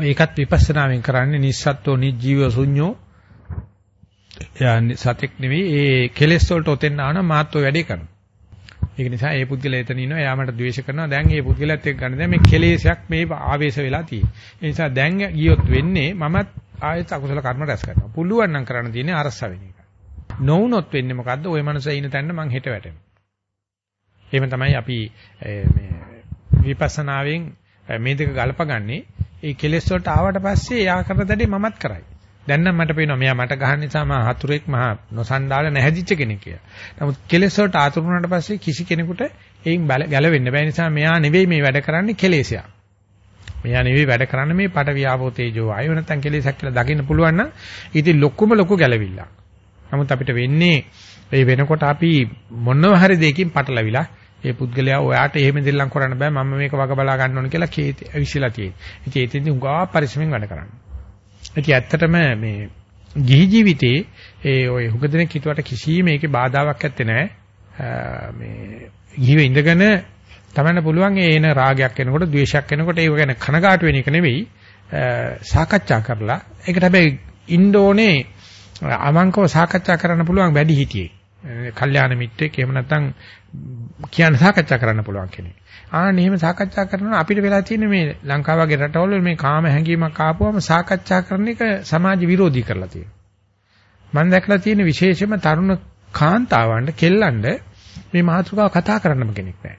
[SPEAKER 2] ඒකත් විපස්සනාවෙන් කරන්නේ නිස්සත්ත්ව නිජීව ශුන්‍යෝ සතෙක් නෙවෙයි ඒ කෙලෙස් වලට ඔතෙන් ආන මාත්ව වැඩේ කරනවා. ඒක නිසා ඒ පුද්ගලයා එතන ඉනවා එයා මට ද්වේෂ කරනවා දැන් ඒ පුද්ගලයාත් එක්ක ගන්න දැන් මේ කෙලෙසයක් මේ ආවේශ වෙලා තියෙන්නේ. ඒ නිසා දැන් ගියොත් වෙන්නේ මමත් ආයෙත් අකුසල කර්ම රැස් කරනවා. පුළුවන් නම් කරන්න තියෙන්නේ අරස්ස වෙන එක. නොවුනොත් වෙන්නේ මොකද්ද? ওই මනුස්සයා ඉන්න තැන මං හෙට වැටෙනවා. එහෙම තමයි අපි මේ විපස්සනාවෙන් මේ දෙක ගලපගන්නේ. ඒ කෙලෙස් වලට ආවට පස්සේ යා කරන දඩේ මමත් කරයි. දැන් නම් මට පේනවා මෙයා මට ගහන නිසා මම හතුරෙක් මහා නොසන්ඩාල නැහැදිච්ච කෙනෙක් කියලා. නමුත් කෙලෙස් වලට ආතුරුනාට පස්සේ කිසි කෙනෙකුට එයින් ගැලවෙන්න බෑ නිසා මෙයා නෙවෙයි මේ වැඩ කරන්නේ කෙලෙසයක්. මෙයා නෙවෙයි වැඩ කරන්නේ මේ පට වියාපෝ තේජෝ ආයෝ නැත්නම් කෙලෙසක් කියලා දකින්න පුළුවන් නම් ඉතින් ලොකුම ලොකු ගැලවිල්ල. නමුත් අපිට වෙන්නේ ඒ වෙනකොට අපි මොනව හරි දෙයකින් පටලවිලා ඒ පුද්ගලයා ඔයාට එහෙම දෙල්ලම් කරන්න බෑ මම මේක වග බලා ගන්න ඕන කියලා කේති ඇවිස්සලා තියෙන්නේ. ඉතින් ඒතෙන්දී උගා පරිස්සමෙන් වැඩ කරන්නේ. ඉතින් ඇත්තටම මේ ගිහි ජීවිතේ ඒ ඔය හුඟදෙනෙක් හිතුවට කිසිම මේකේ බාධාවක් ඇත්තේ නැහැ. මේ ගිහිව ඉඳගෙන තමන්න පුළුවන් ඒ එන රාගයක් එනකොට ද්වේෂයක් එනකොට ඒක ගැන කනගාටු වෙන එක නෙවෙයි සාකච්ඡා කරලා ඒකට හැබැයි ඉන්න ඕනේ අමංකව සාකච්ඡා කරන්න පුළුවන් වැඩි හිටියේ. කල්යාණ මිත්‍රෙක් එහෙම නැත්නම් කියන්න සාකච්ඡා කරන්න පුළුවන් කෙනෙක්. ආන්න එහෙම සාකච්ඡා කරනවා අපිට වෙලා තියෙන මේ ලංකාව වගේ රටවල මේ කාම හැඟීමක් ආපුවම සාකච්ඡා කරන එක සමාජ විරෝධී කරලා තියෙනවා. මම දැකලා තියෙන විශේෂම තරුණ කාන්තාවන්ට කෙල්ලන්ට මේ මාතෘකාව කතා කරන්නම කෙනෙක් නැහැ.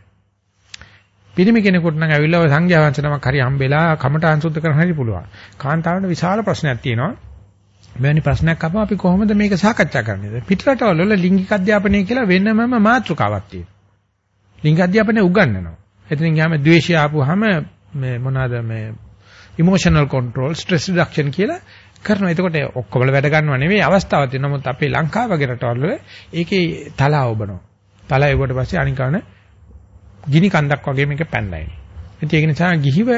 [SPEAKER 2] පිරිමි කෙනෙකුට නම් ඇවිල්ලා ඔය සංඝයා වහන්සේ නමක් හරි හම්බෙලා කමට අංශුද්ධ කරන්න හරි පුළුවන්. කාන්තාවන්ට විශාල ප්‍රශ්නයක් තියෙනවා. මෙවැනි ප්‍රශ්නයක් අපම අපි කොහොමද මේක සාකච්ඡා කරන්නේ? පිටරටවල වල ලිංගික අධ්‍යාපනය කියලා වෙනමම මාතෘකාවක් තියෙනවා. ලිංග අධ්‍යාපනය උගන්වනවා. එතනින් ගියාම ද්වේෂය ආපුවාම මේ මොනවාද මේ emotional control stress reduction කියලා කරනවා. එතකොට ඔක්කොම වැඩ ගන්නව නෙවෙයි අවස්ථාවක් තියෙනවා. නමුත් අපේ ලංකාව වගේ රටවල් වල ඒකේ තලාව ඔබනවා. තලාව එවුවට පස්සේ අනිකාන ගිනි කන්දක් වගේ මේක පැනලා එනවා. ඒක නිසා ගිහිව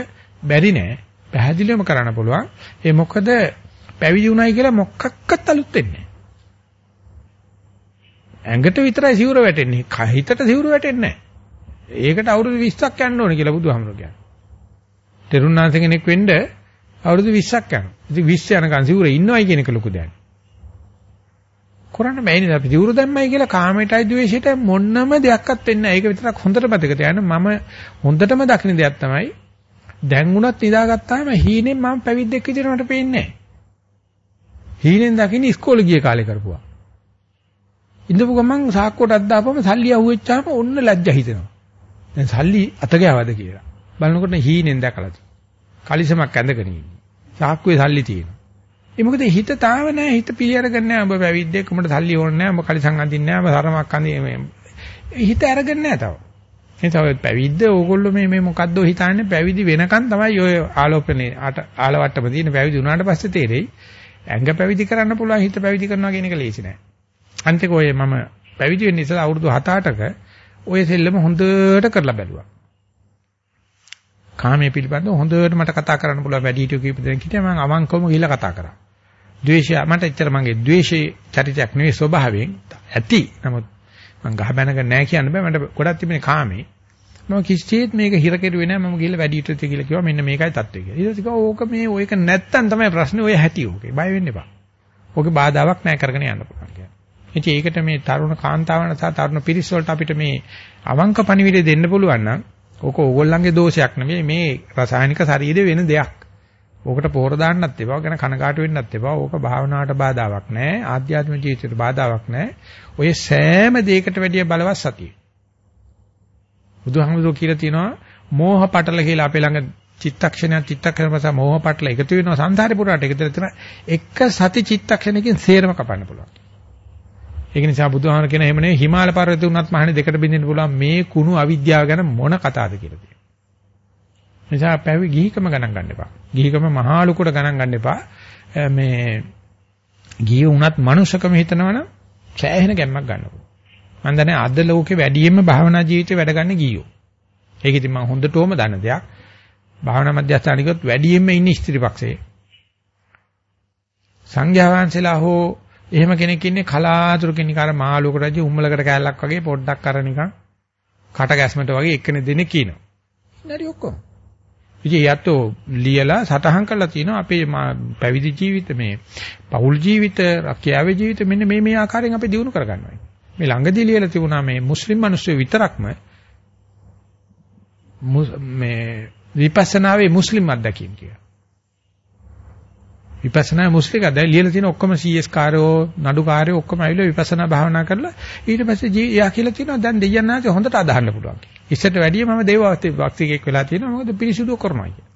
[SPEAKER 2] බැරි නෑ. පැහැදිලිවම කරන්න පුළුවන්. ඒ මොකද පැවිදි වුණයි කියලා මොකක්වත් අලුත් වෙන්නේ ඇඟට විතරයි සිවුර වැටෙන්නේ. හිතට සිවුර වැටෙන්නේ නැහැ. ඒකට අවුරුදු 20ක් යන්න ඕනේ කියලා බුදුහාමුදුරුවෝ කියන්නේ. තෙරුණාංශ කෙනෙක් වෙන්න අවුරුදු 20ක් යනවා. ඉතින් 20 යනකන් සිවුරේ ඉන්නවයි කියන එක ලොකු දෙයක්. කරන්න බෑනේ අපි සිවුර දැම්මයි කියලා කාමයටයි ද්වේෂයට මොන්නම දෙයක්වත් වෙන්නේ නැහැ. ඒක විතරක් හොඳට මතක තියාගන්න මම හොඳටම දකින දෙයක් තමයි දැන් උනත් නිදාගත්තාම හීනෙන් මම පැවිද්දෙක් විදිහට මට පේන්නේ නැහැ. හීනෙන් දකින්න ඉස්කෝලේ ගිය කාලේ කරපුවා. ඉඳපු ගමන් සාක්කුවට අද්දාපම සල්ලි අහුවෙච්චාම ඔන්න ලැජ්ජා හිතෙනවා. දැන් සල්ලි අත ගෑවද කියලා. බලනකොට හීනෙන් දැකලා තියෙනවා. කලිසමක් ඇඳගෙන ඉන්නේ. සාක්කුවේ සල්ලි තියෙනවා. ඒ මොකද හිත තාම නැහැ හිත පිළිඅරගෙන නැහැ. ඔබ පැවිද්දෙක් උඹට සල්ලි ඕනේ නැහැ. ඔබ කලිසම් අඳින්නේ නැහැ. ඔබ සරමක් අඳින්නේ හිත අරගෙන නැහැ තව. එතකොට පැවිද්ද ඕගොල්ලෝ මේ මේ මොකද්ද හිතන්නේ පැවිදි වෙනකන් තමයි ඔය ආලෝපනේ ආලවට්ටම තියෙන පැවිදි වුණාට පස්සේ තේරෙයි ඇඟ පැවිදි කරන්න පුළුවන් හිත පැවිදි කරනවා කියන එක ලේසි නෑ. අන්තික ඔය මම පැවිදි වෙන්න ඉස්සලා අවුරුදු 7-8ක ඔය සෙල්ලම හොඳට කරලා බැලුවා. කාමයේ පිළිබඳව හොඳට මට කතා කරන්න පුළුවන් වැඩි හිටියෝ කීප දෙනෙක් හිටියා මම අවංකවම ගිහිල්ලා කතා කරා. ද්වේෂය මට එච්චර මගේ ද්වේෂේ චරිතයක් නෙවෙයි ස්වභාවයෙන් ඇති. නමුත් මම ගහ බැනග නැහැ කියන්න බෑ මට ගොඩක් තිබෙන කාමේ. මම කිසිසේත් මේක හිර කෙරුවේ නැහැ මම ගිහලා වැඩි හිටියොත් කියලා කිව්වා මෙන්න මේකයි தත්ත්වය කියලා. ඊට පස්සේ කිව්වා ඕක මේ ඔයක නැත්තම් තමයි ප්‍රශ්නේ ඔය හැටි ඕකේ. බය වෙන්න එපා. ඕකේ බාධාවක් නැහැ කරගෙන යන්න පුළුවන් කියලා. ඉතින් ඒකට මේ තරුණ කාන්තාවන් සහ තරුණ පිරිස් වලට අපිට මේ අවංක පණිවිඩය දෙන්න පුළුවන් නම් ඕක ඕගොල්ලන්ගේ දෝෂයක් නෙමෙයි මේ රසායනික ශරීරයේ වෙන දෙයක්. ඕකට පොහොර දාන්නත් එපා. ගැන කනකාටු වෙන්නත් එපා. ඕක භාවනාවට බාධාවක් නැහැ. ආධ්‍යාත්මික ජීවිතයට බාධාවක් නැහැ. ඔය සෑම දෙයකට වැඩිය බලවත් සතිය. බුදුහාමුදුරුවෝ කියලා තියෙනවා මෝහ පටල කියලා අපේ ළඟ චිත්තක්ෂණයක් චිත්තක්ෂණ පස්ස මෝහ පටල එකතු වෙනවා සංසාරේ පුරාට එකතු වෙන එක සති චිත්තක්ෂණයකින් සේරම කපන්න පුළුවන්. ඒක නිසා බුදුහාමර කියන එහෙම නෙවෙයි හිමාල පර්වතේ උනත් මහණේ දෙකට බින්දින්න පුළුවන් මේ කුණු අවිද්‍යාව ගැන මොන කතාවද කියලා තියෙනවා. නිසා පැවි ගිහිකම ගණන් ගන්න එපා. ගිහිකම මහා ලුකුට ගණන් ගන්න එපා. මේ ගිහි උනත් මනුෂකම හිතනවනම් සෑහෙන ගැම්මක් ගන්නවා. මම දන්නේ අද ලෝකේ වැඩියෙන්ම භාවනා ජීවිතේ වැඩ ගන්න ගියෝ. ඒක ඉතින් මම හොඳටම දන්න දෙයක්. භාවනා මධ්‍යස්ථානිකත් වැඩියෙන්ම ඉන්නේ ස්ත්‍රී පක්ෂයේ. සංඝයා වහන්සේලා හෝ එහෙම කෙනෙක් ඉන්නේ කලාතුරකින් නිකන් අර මාළුවක රජු උම්මලකට කෑල්ලක් වගේ පොඩ්ඩක් අර නිකන් කට ගැස්මට වගේ එක්කෙනෙක් දෙනෙක් කියනවා. ඉන්නරි ඔක්කොම. ඉතින් යැත්තෝ ලියලා සටහන් කරලා තිනවා අපේ පැවිදි ජීවිත මේ පෞල් ජීවිත රැකියාවේ ජීවිත මෙන්න මේ මේ ආකාරයෙන් අපි දිනු කරගන්නවා. මේ ළඟදී ලියලා තිබුණා මේ මුස්ලිම් මිනිස්සු විතරක්ම මේ විපස්සනාවේ මුස්ලිම් අත්දැකීම් කියලා. විපස්සනා මුස්ලික දැන් ලියලා තියෙන ඔක්කොම CS කාර්යෝ නඩු කාර්යෝ ඔක්කොම ඇවිල්ලා විපස්සනා භාවනා කරලා ඊට පස්සේ යා කියලා තියෙනවා දැන් දෙයයන් ආසේ හොඳට අදහන්න පුළුවන් කියලා. ඉස්සරට වැඩිය මම දේවවස්ති භක්තිකෙක් වෙලා තියෙනවා මොකද පිරිසුදු කරනවා කියලා.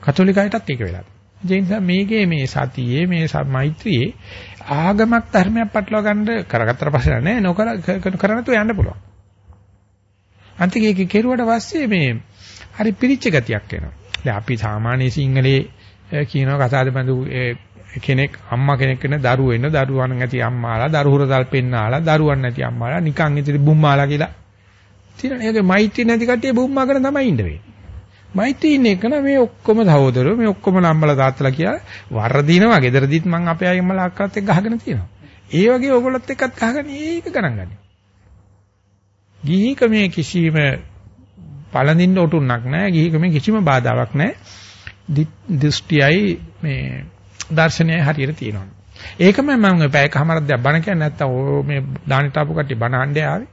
[SPEAKER 2] කතෝලිකයටත් ඒක වෙලා තියෙනවා. ඒ නිසා මේකේ මේ සතියේ මේ මෛත්‍රියේ ආගමක් ධර්මයක් පටලවා ගන්න කරගත්තට පස්සේ නෑ නොකර කරන්න තු යන්න පුළුවන්. අන්තිකේ ඒක කෙරුවට පස්සේ මේ හරි පිරිච්ච ගතියක් එනවා. දැන් අපි සාමාන්‍ය සිංහලේ කියනවා කතාද බඳු කෙනෙක් අම්මා කෙනෙක් වෙන දරුවෝ වෙන දරුවන් ඇති අම්මාලා දරුහුරදල් පෙන්නාලා දරුවන් නැති අම්මාලා නිකන් ඉතින් බුම්මාලා කියලා. තියෙනවා. ඒකේ මෛත්‍රී නැති කට්ටිය බුම්මා කරන තමයි ඉන්න වෙන්නේ. මෛත්‍රී ඉන්න එක මේ ඔක්කොම සහෝදරයෝ මේ ඔක්කොම නම්මලා තාත්තලා කියලා වරදිනවා. ගෙදරදීත් මං අපේ අයියම්මලා අක්කාත් එක්ක ගහගෙන තියෙනවා. ඒ වගේ ඕගොල්ලොත් එක්කත් ගහගෙන ඒක ගණන් ගන්න. ගිහිකමේ කිසිම පළඳින්න උටුන්නක් නැහැ. ගිහිකමේ කිසිම බාධාවක් නැහැ. දෘෂ්ටියයි මේ දර්ශනයයි හරියට තියෙනවා. ඒකම මම පැයකමාරක් දැන් බණ කියන්නේ නැත්තම් ඕ මේ දානිට ආපු කට්ටිය බණ අහන්නේ ආවේ.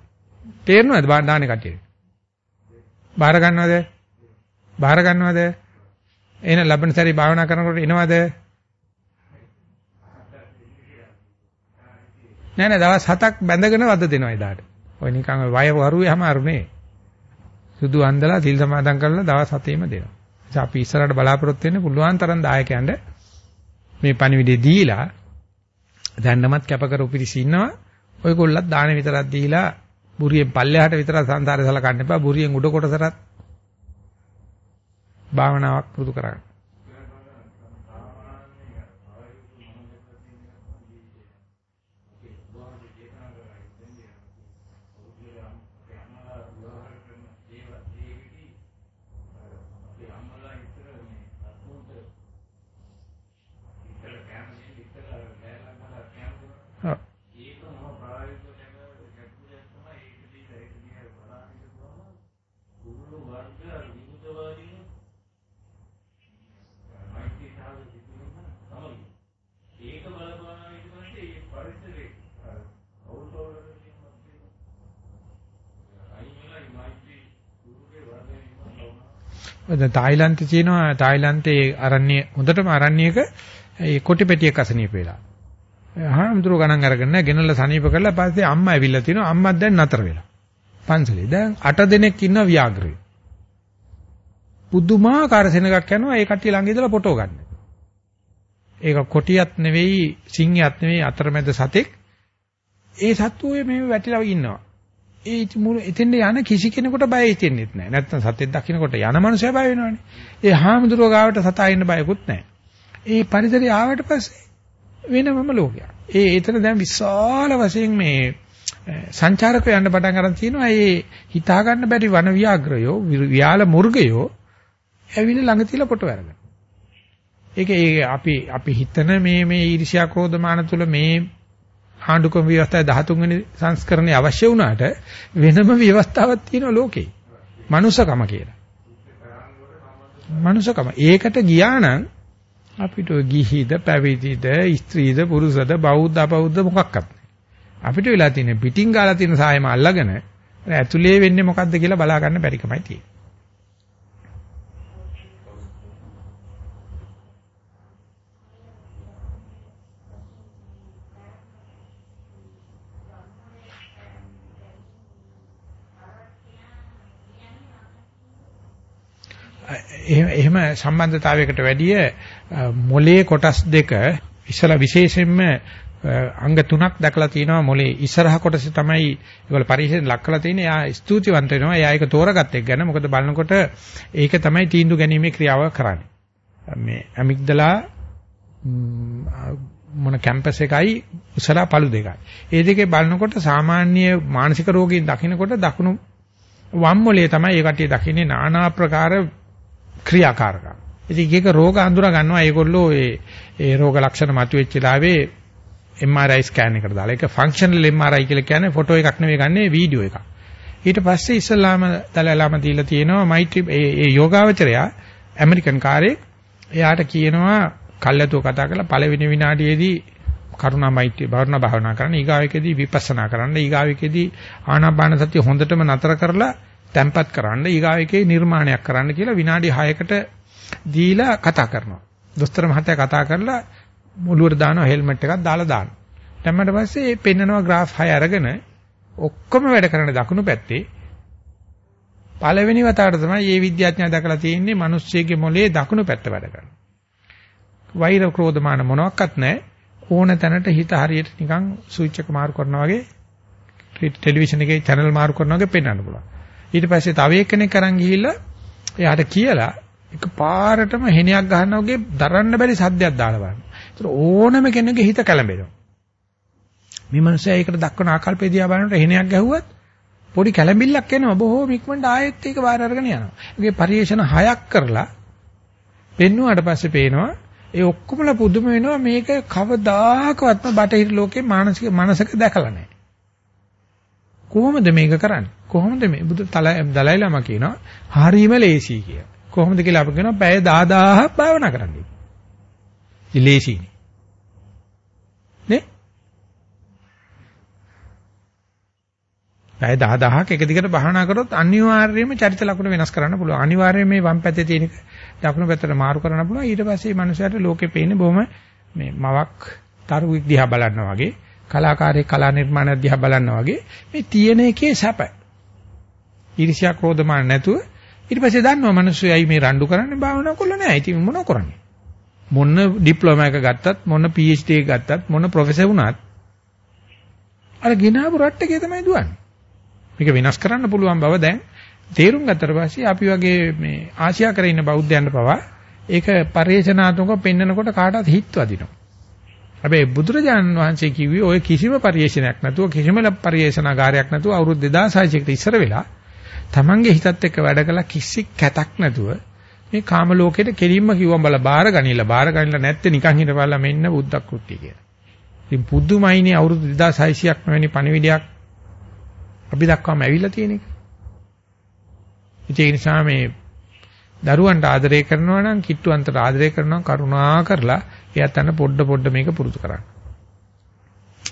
[SPEAKER 2] තේරෙනවද දානේ කට්ටියට? බාර ගන්නවද? බාර ගන්නවද? එන ලබන සැරේ භාවනා කරනකොට එනවද? නෑ නෑ දවස් 7ක් බැඳගෙන වද දෙනවා එදාට. ඔය නිකන් වය වරුවේ හැමාරුනේ. සුදු අන්දලා සිල් සමාදන් කරලා දවස් 7ෙම දෙනවා. ඉතින් අපි ඉස්සරහට බලාපොරොත්තු වෙන්න පුළුවන් තරම් දායකයන්ට මේ පණිවිඩය දීලා දැන්නමත් කැප කර උපිරිස ඉන්නවා. ඔයගොල්ලත් දාන විතරක් දීලා බුරියෙන් පල්ලෙහාට විතරක් සංසාරේ සලකන්න එපා. බුරියෙන් උඩ කොටසට භාවනාවක් පුරුදු කරගන්න. දැන් තායිලන්තේ තියෙනවා තායිලන්තේ අරණ්‍ය හොඳටම අරණ්‍යයක ඒ කොටි පෙට්ටියක් අසනීප වෙලා. හාමුදුරුව ගණන් අරගෙන නැහැ ගෙනල්ලා සනීප කරලා පස්සේ අම්මා ඇවිල්ලා තිනවා අම්මත් දැන් නතර වෙලා. පන්සලේ දැන් 8 දෙනෙක් ඉන්න ව්‍යාග්‍රේ. පුදුමාකාර සෙනගක් යනවා ඒ කට්ටිය ළඟ ඉඳලා ෆොටෝ ගන්න. ඒක කොටියක් නෙවෙයි සිංහයක් නෙවෙයි අතරමැද සතෙක්. ඒ සත්වෝ මේ වැටිලා ඉන්නවා. ඒ මුල එතෙන්ද යන කිසි කෙනෙකුට බය හිතෙන්නෙත් නැහැ. නැත්තම් සතෙක් දකින්නකොට යන මනුස්සයා බය වෙනවනේ. ඒ හාමුදුරුවෝ ගාවට සතා ඉන්න බයකුත් නැහැ. ඒ පරිසරය ආවට පස්සේ වෙනමම ලෝකයක්. ඒ එතන දැන් විශාල වශයෙන් මේ සංචාරකයෝ යන්න පටන් ගන්න තියෙනවා. ඒ හිතා ගන්න බැරි වන ව්‍යාග්‍රයෝ, ව්‍යාල මුර්ගයෝ ඇවිල්ලා ළඟ තියලා පොට වැරගෙන. ඒක ඒ අපි අපි හිතන මේ මේ ඊර්ෂ්‍යා ක්‍රෝධ මාන තුල මේ ආණ්ඩුක්‍රම ව්‍යවස්ථාවේ 13 වෙනි සංස්කරණය අවශ්‍ය වුණාට වෙනම ව්‍යවස්ථාවක් තියෙනවා ලෝකේ. මනුසකම කියලා. මනුසකම. ඒකට ගියා නම් අපිට ගිහිද පැවිදිද ස්ත්‍රීද පුරුෂද බෞද්ධ අපෞද්ධ මොකක්වත් අපිට වෙලා තියෙන පිටින් ගාලා තියෙන සායම අල්ලගෙන ඇතුලේ වෙන්නේ මොකද්ද කියලා බලා ගන්න බැරි කමයි තියෙන්නේ. එහෙම සම්බන්ධතාවයකට වැඩිය මොලේ කොටස් දෙක ඉස්සලා විශේෂයෙන්ම අංග තුනක් දැකලා තිනවා මොලේ ඉස්සරහ කොටස තමයි ඒගොල්ල පරිශෙන් ලක් කරලා තියෙන්නේ. එයා ස්තුතිවන්ත වෙනවා. එයා ඒක තෝරගත්ත එක ගැන. මොකද බලනකොට ඒක තමයි තීන්දුව ගැනීමේ ක්‍රියාව කරන්නේ. මේ ඇමිග්දලා මොන කැම්පස් එකයි උසලා පළු දෙකයි. ඒ දෙකේ බලනකොට සාමාන්‍ය මානසික රෝගීන් දකින්නකොට දකුණු වම් මොලේ තමයි ඒ කට්ටිය දකින්නේ নানা ආකාර ක්‍රියාකාරකම්. ඉතින් ඒක රෝග අඳුරා ගන්නවා ඒගොල්ලෝ ඒ ඒ රෝග ලක්ෂණ මතුවෙච්ච ලාවේ MRI ස්කෑන් එකට දාලා. ඒක ෆන්ක්ෂනල් MRI කියලා කියන්නේ ෆොටෝ එකක් නෙවෙයි ගන්නේ වීඩියෝ එකක්. ඊට පස්සේ ඉස්ලාම දලලාම දීලා තියෙනවා මෛත්‍රී ඒ යෝගාවචරයා ඇමරිකන් කාර්යයක් එයාට කියනවා කල්ැතුව කතා කරලා පළවෙනි විනාඩියේදී කරුණා මෛත්‍රී භාවනා භාවනා කරන්න ඊගාවෙකදී විපස්සනා කරන්න ඊගාවෙකදී ආනාපාන සතිය හොඳටම නතර කරලා තැම්පත් කරන්න ඊගාවෙකේ නිර්මාණයක් කරන්න කියලා විනාඩි 6කට දීලා කතා කරනවා. දොස්තර මහත්තයා කතා කරලා මුලුවට දානවා හෙල්මට් එකක් දාලා දානවා. දැම්මට පස්සේ මේ පෙන්නනවා graph 6 අරගෙන ඔක්කොම වැඩ කරන දකුණු පැත්තේ පළවෙනි වතාවට තමයි මේ විද්‍යාඥයා දැකලා තියෙන්නේ මිනිස්සෙගේ මොලේ දකුණු පැත්ත වැඩ කරනවා. වෛර ක්‍රෝධමාන මොනවත් නැහැ. ඕන තැනට හිත හරියට නිකන් ස්විච් එක මාරු කරනවා වගේ ටෙලිවිෂන් එකේ channel මාරු කරනවා වගේ පෙන්වන්න පුළුවන්. ඊට පස්සේ තව එක්කෙනෙක් අරන් ගිහිල්ලා එයාට කියලා එක පාරටම හෙනයක් ගන්නවා වගේ දරන්න බැරි සද්දයක් දාලා බලන්න. ඒතර ඕනම කෙනෙකුගේ හිත කැළඹෙනවා. මේ මනුස්සයා ඒකට දක්වන ආකල්පය දිහා බලනකොට හෙනයක් ගැහුවත් පොඩි කැළඹිල්ලක් එනවා. බොහෝ ඉක්මනට ආයෙත් ඒක බාර අරගෙන යනවා. ඒකේ පරිේශන හයක් කරලා පෙන්නුවාට පස්සේ පේනවා ඒ ඔක්කොමලා පුදුම වෙනවා මේක කවදාකවත්ම බටහිර ලෝකේ මානසික මනසක දැකලා නැහැ. කොහොමද මේක කරන්නේ? කොහොමද මේ බුදු දලයි ලාමා කියනවා හරීම ලේසි කියලා. කොහොමද කියලා අපි කියනවා පැය 10000ක් භාවනා කරන්න. ඉතින් ලේසිනේ. නේ? පැය 10000ක් එක දිගට භාවනා කරොත් අනිවාර්යයෙන්ම චරිත ලක්ෂණ වෙනස් කරන්න පුළුවන්. අනිවාර්යයෙන් මේ වම් පැත්තේ තියෙන දකුණු පැත්තට මාරු කරන්න පුළුවන්. ඊට පස්සේ මේ මනුස්සයාට ලෝකේ පේන්නේ බොහොම මේ මවක් තරුවෙක් දිහා බලනවා වගේ කලාකාරයෙක් කලා නිර්මාණයක් දිහා බලනවා වගේ මේ තියෙන එකේ සැප. ඊර්ෂ්‍යා ක්‍රෝධමාන නැතුව ඊට පස්සේ දන්නවා මිනිස්සුයි මේ රණ්ඩු කරන්නේ භාවනා කරලා නැහැ. ඉතින් මොනව කරන්නේ? මොන ඩිප්ලෝමා එක ගත්තත් මොන PhD එක ගත්තත් මොන ප්‍රොෆෙසර් වුණත් අර ගිනාපු රට්ටකේ තමයි දුවන්නේ. මේක වෙනස් කරන්න පුළුවන් බව දැන් තේරුම් ගත්තට පස්සේ අපි වගේ මේ ආසියා කරේ ඉන්න බෞද්ධයන්ට පවා ඒක පරිේශනාත්මකව පෙන්නකොට කාටවත් හිත් වදිනවා. හැබැයි බුදුරජාණන් වහන්සේ කිව්වේ ඔය කිසිම පරිේශනයක් නැතුව කිසිම පරිේශනාගාරයක් නැතුව අවුරුදු 2600 කට ඉස්සර වෙලා තමන්ගේ හිතත් එක්ක වැඩ කළා කිසි කැතක් නැතුව මේ කාම ලෝකෙට කෙලින්ම කිව්වම් බල බාර ගනිලා බාර ගනිලා නැත්තේ නිකන් හිටපල්ලා මෙන්න බුද්ධ කෘත්‍ය කියලා. ඉතින් පුදුමයිනේ අවුරුදු 2600ක් මෙවැනි පණිවිඩයක් අපි දක්වාම ඇවිල්ලා තියෙන එක. ඒ නිසා මේ දරුවන්ට ආදරය කරනවා නම් කිට්ටුවන්ට ආදරය කරනවා කරුණා කරලා එයාත් අන්න පොඩ පොඩ මේක පුරුදු කරන්න.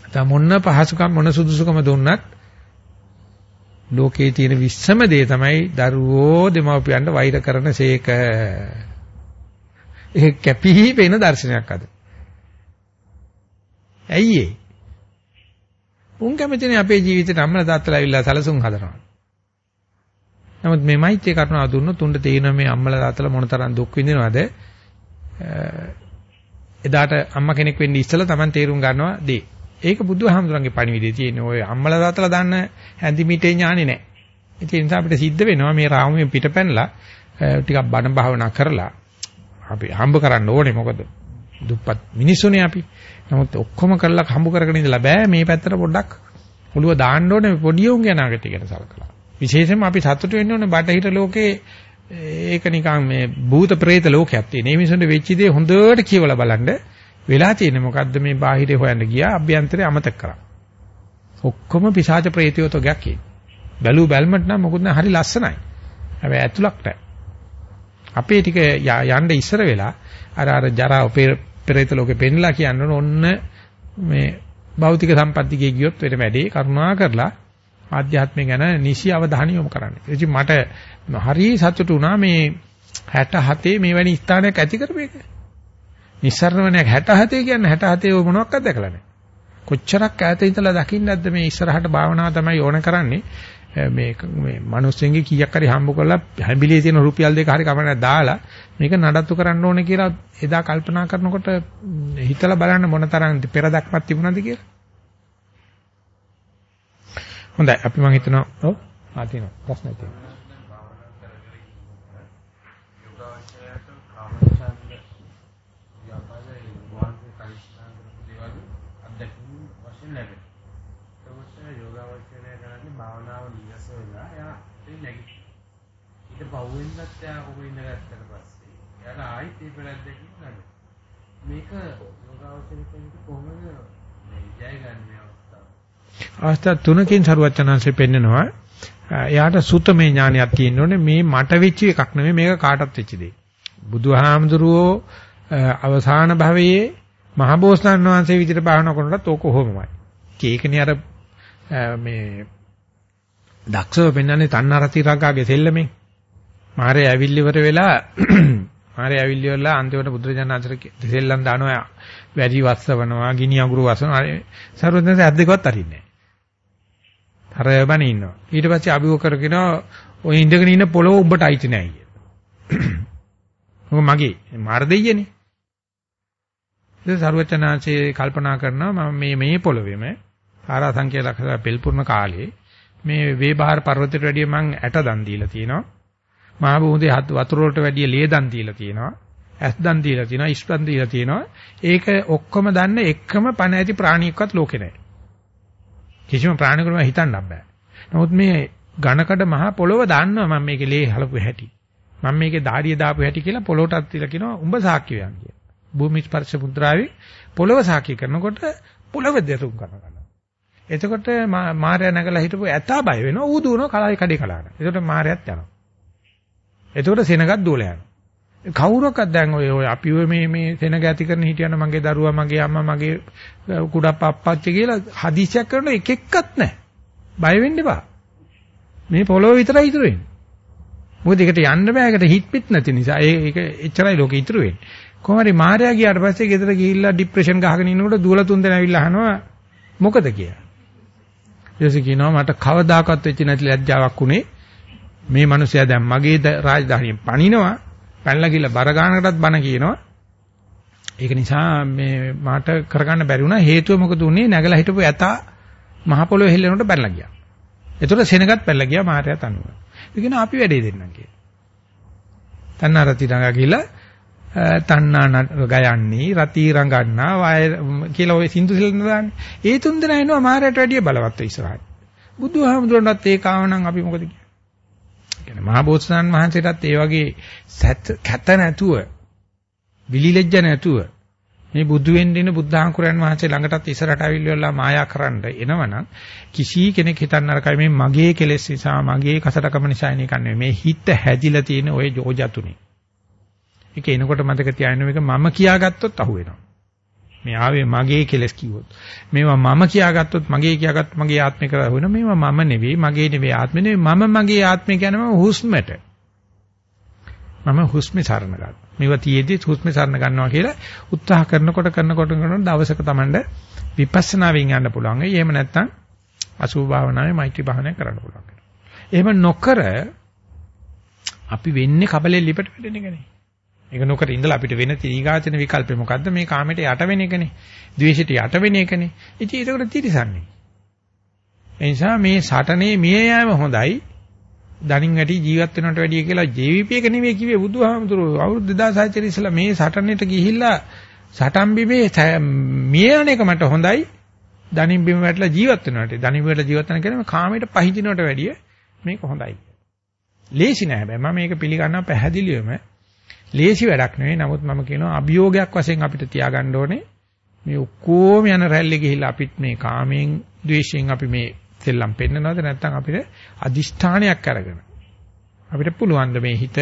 [SPEAKER 2] තම මොන පහසුකම් මොන සුදුසුකම දුන්නත් ලෝකයේ තියෙන විස්සම දේ තමයි දරුවෝ දෙමව්පියන්ට වෛර කරන සේක. ඒ කැපිහි වෙන දර්ශනයක් අද. ඇයි ඒ? උන් කැමතිනේ අපේ ජීවිතේට අම්මලා තාත්තලා ඇවිල්ලා සැලසුම් හදනවා. නමුත් මේ මෛත්‍රී කරුණාව දුන්නොත් උන්ට තේරෙනවා මේ අම්මලා තාත්තලා මොනතරම් දුක් විඳිනවද? එදාට අම්මා කෙනෙක් වෙන්න ඉස්සලා Taman තේරුම් ගන්නවා දේ. ඒක බුදුහාමුදුරන්ගේ පණිවිඩේ තියෙන ඔය අම්මලා තාත්තලා දන්න හැඳිමිටේ ඥානෙ නෑ. ඒ නිසා අපිට සිද්ධ වෙනවා මේ රාමුවෙන් පිටපැනලා ටිකක් බණ භාවනා කරලා අපි හම්බ කරන්න ඕනේ මොකද දුප්පත් මිනිස්සුනේ අපි. නමුත් ඔක්කොම කරලා හම්බ කරගෙන ඉඳලා බෑ මේ පැත්තට පොඩ්ඩක් ඔළුව දාන්න ඕනේ පොඩි උන්ගේ අනාගතය ගැන සලකලා. විශේෂයෙන්ම අපි සතුටු වෙන්න ඕනේ බටහිර ලෝකේ ඒක නිකන් මේ භූත ප්‍රේත ලෝකයක් තියෙන. මේ මිනිසුන්ට වෙච්ච දේ හොඳට කියවලා බලන්න වෙලා තියෙන්නේ මොකද්ද මේ බාහිරේ හොයන්න ගියා අභ්‍යන්තරේ අමතක කරා. ඔක්කොම පිසාච ප්‍රේතයෝ තෝගයක් කියන. බැලු බැල්මට නම් මොකුත් නැහැ හරි ලස්සනයි. හැබැයි ඇතුළක් නැහැ. අපේ ටික යන්න ඉස්සර වෙලා අර අර ජරා පෙරේත ලෝකෙ පෙන්ලා කියන්න ඔන්න මේ භෞතික සම්පත්තියේ ගියොත් වෙන වැඩේ කරුණා කරලා ආධ්‍යාත්මය ගැන නිසි අවධානය යොමු කරන්න. ඉතින් මට හරි සතුටු වුණා මේ 67 මේ වැනි ස්ථානයක් ඇති කරපේක. නිස්සරණවණයක් 67 කියන්නේ 67 ඔය මොනවක්වත් දැකලා නැහැ. කොච්චරක් ඈත ඉඳලා දකින්නද මේ ඉස්සරහට භාවනාව තමයි ඕන කරන්නේ. මේ මේ මිනිස්සුන්ගේ කීයක් හරි හම්බ කරලා හැඹිලියේ තියෙන රුපියල් දෙක හරි කමන දාලා මේක නඩත්තු කරන්න ඕනේ කියලා එදා කල්පනා කරනකොට හිතලා බලන්න මොන තරම් පෙරදක්මක් තිබුණාද කියලා. හොඳයි අපි මම හිතනවා ඔව් ආ තියෙනවා ප්‍රශ්න තියෙනවා.
[SPEAKER 3] පහුවෙන්නත් යා ඔබ ඉඳගත්තට පස්සේ එයාට ආයිත් ඒ පෙරද්දකින් නඩ. මේක යෝගාවචරිකෙන්ට කොහොමද මේ ජය ගන්න?
[SPEAKER 2] අවස්ථා තුනකින් සරුවචනංශය පෙන්නනවා. එයාට සුතමේ ඥානයක් තියෙන්න ඕනේ මේ මට වෙච්ච එකක් නෙමෙයි මේක කාටත් වෙච්ච දෙයක්. බුදුහාමුදුරුවෝ අවසාන භවයේ මහබෝසතාණන් වහන්සේ විදිහට භාවනා කරනකොටත් ඕක කොහොමමයි. ඒකනේ අර මේ දක්ෂව පෙන්වන්නේ තණ්හාරති රාගාගේ සෙල්ලමේ. මාරේ ඇවිල්ලි ඉවර වෙලා මාරේ ඇවිල්ලි ඉවරලා අන්තිමට බුදුරජාණන් අතර දෙසෙල්ලම් දානවා වැඩි වස්සවනවා ගිනි අඟුරු වස්සනවා සර්වඥයන් අද්දකවත් අරින්නේ නැහැ. හරබන ඉන්නවා. ඊට පස්සේ අභිව කරගෙන ඔය ඉඳගෙන ඉන්න පොළොව උඹට අයිති නැහැ කිය. මොක මගේ මාර දෙයියනේ. ඉතින් සර්වඥාන්සේ කල්පනා කරනවා මම මේ මේ පොළොවේම ආරා සංඛ්‍යා ලක්ෂ පෙල්පුර්ණ කාලේ මේ වේබහාර පර්වතයට වැඩිය මං ඇට දන් දීලා තියෙනවා. මහ බෝධේ වතුර වලට වැඩිය ලේ දන් දීලා තියෙනවා. ඇස් දන් දීලා තියෙනවා, ඉස් දන් දීලා තියෙනවා. ඒක ඔක්කොම දන්න එකම පණ ඇති ප්‍රාණියෙක්වත් ලෝකේ නැහැ. කිසිම ප්‍රාණියෙකුට හිතන්න බෑ. නමුත් මේ ඝනකඩ මහ පොළොව දාන්නවා මම මේකේ ලේ හලපු හැටි. මම මේකේ ධාරිය දාපු හැටි කියලා පොළොවටත් තියලා කියනවා උඹ සාක්ෂි වයන් කියලා. භූමි ස්පර්ශ මුද්‍රාවේ පොළොව සාක්ෂි කරනකොට පොළොව දෙතුම් කරනවා. එතකොට මාර්යා නැගලා හිටපු ඇතා බය වෙනවා ඌ දුවනවා කලයි කඩේ කලාට. එතකොට මාර්යාත් යනවා. එතකොට සෙනගත් දුවල යනවා. කවුරක්වත් දැන් ඔය ඔය අපි ඔය මේ මේ සෙනග ඇති කරන හිටියන මගේ දරුවා මගේ අම්මා මගේ කුඩප්පා අප්පච්චි කියලා හදිසියක් කරන එක එක්කත් නැහැ. බය වෙන්න එපා. මේ පොළොව විතරයි ඉතුරු වෙන්නේ. මොකද ඒකට යන්න බෑ ඒකට හිට පිට නැති නිසා ඒ ඒක එච්චරයි ලෝකෙ ඉතුරු වෙන්නේ. කොහොම හරි මාර්යා ගියාට පස්සේ ගෙදර ගිහිල්ලා ડિප්‍රෙෂන් ගහගෙන ඉන්නකොට දුවලා තුන් දෙනා ඇවිල්ලා අහනවා මොකද කියලා. ඊටසේ කියනවා මට කවදාකවත් වෙච්ච නැති ලැජ්ජාවක් උනේ මේ මිනිසයා දැන් මගේ රාජධානියෙන් පණිනවා පැනලා ගිහලා බර ගන්නකටත් බන කියනවා ඒක නිසා මේ මාට කරගන්න බැරි වුණා හේතුව මොකද උනේ නැගලා හිටපු යතා මහ පොළොවේ හෙල්ලෙනකොට පැනලා ගියා. ඒතකොට සෙනගත් පැනලා ගියා මාර්යා තනුව. ඒ කියන අපි වැඩේ දෙන්නම් කියලා. තන්නා රති ළඟ ගිහලා තණ්හා ගයන්නේ රති රඟන්නා වාය කියලා ওই සින්දු සෙල්ලන දාන්නේ. ඒ තුන් දෙනා එනවා මාරයට වැඩිය බලවත් ඉස්සරහට. බුදුහාමුදුරන්වත් ඒක ආවනම් අපි මොකද කියන්නේ? කියන්නේ මහා බෝසතාණන් වහන්සේටත් ඒ වගේ කැත නැතුව විලිලැජ්ජ නැතුව මේ බුදු වෙන්න ඉන්න බුද්ධාංකුරයන් වහන්සේ ළඟටත් ඉස්සරහට අවිල්ලලා මායා කරන්න එනවනම් කිසි කෙනෙක් හිතන්න අරකයි මේ මගේ කෙලෙස් නිසා මගේ කසටකම නිසා නේ කන්නේ මේ හිත හැදිලා තියෙන ওই ජෝජතුනේ ඒක එනකොට මතක තියාගන්න මේක මම කියාගත්තොත් අහු වෙනවා. මේ ආවේ මගේ කෙලස් කිව්වොත්. මේවා මම කියාගත්තොත් මගේ කියාගත්ත මගේ ආත්මය කරා වෙන මේවා මම නෙවෙයි මගේ නෙවෙයි ආත්මෙ නෙවෙයි මම මගේ ආත්මය කියනම හුස්මට. මම හුස්මේ සරණ ගන්න. මේවා තියේදී හුස්මේ සරණ ගන්නවා කියලා උත්සාහ කරනකොට කරනකොට කරනකොට දවසක Tamanda විපස්සනාවෙන් යන්න පුළුවන්. එහෙම නැත්නම් අසුභ භාවනාවේ මෛත්‍රී භාවනාව කරන්න පුළුවන්. එහෙම නොකර අපි වෙන්නේ කබලේ ලිපට වැටෙන එක නේ. ඒක නොකර ඉඳලා අපිට වෙන තීගාචන විකල්පේ මොකද්ද? මේ කාමයට යට වෙන එකනේ. ද්වේෂයට යට වෙන එකනේ. ඉතින් ඒකට තිරසන්නේ. ඒ නිසා මේ සටනේ මිය යෑම හොඳයි. දණින් වැටි ජීවත් වෙනවට වැඩිය කියලා JVP එක නෙවෙයි කිව්වේ බුදුහාමුදුරුවෝ අවුරුදු 2600 ඉස්සලා මේ සටනෙට ගිහිල්ලා සටන් බිමේ මිය යන එක මට හොඳයි. දණින් බිම වැටලා ජීවත් වෙනවට. දණින් වැටලා ජීවත් වෙන කියන්නේ කාමයට පහඳිනවට වැඩිය මේක හොඳයි. ලේසි නෑ හැබැයි මම මේක පිළිගන්නවා පැහැදිලිවම. ලේසි වැඩක් නෙවෙයි. නමුත් මම කියනවා අභියෝගයක් වශයෙන් අපිට තියාගන්න ඕනේ. මේ ඔක්කොම යන රැල්ලේ ගිහිල්ලා අපිත් මේ කාමයෙන්, ද්වේෂයෙන් අපි මේ සෙල්ලම් පෙන්නනවද නැත්නම් අපිට අදිෂ්ඨානයක් අරගෙන අපිට පුළුවන් මේ හිත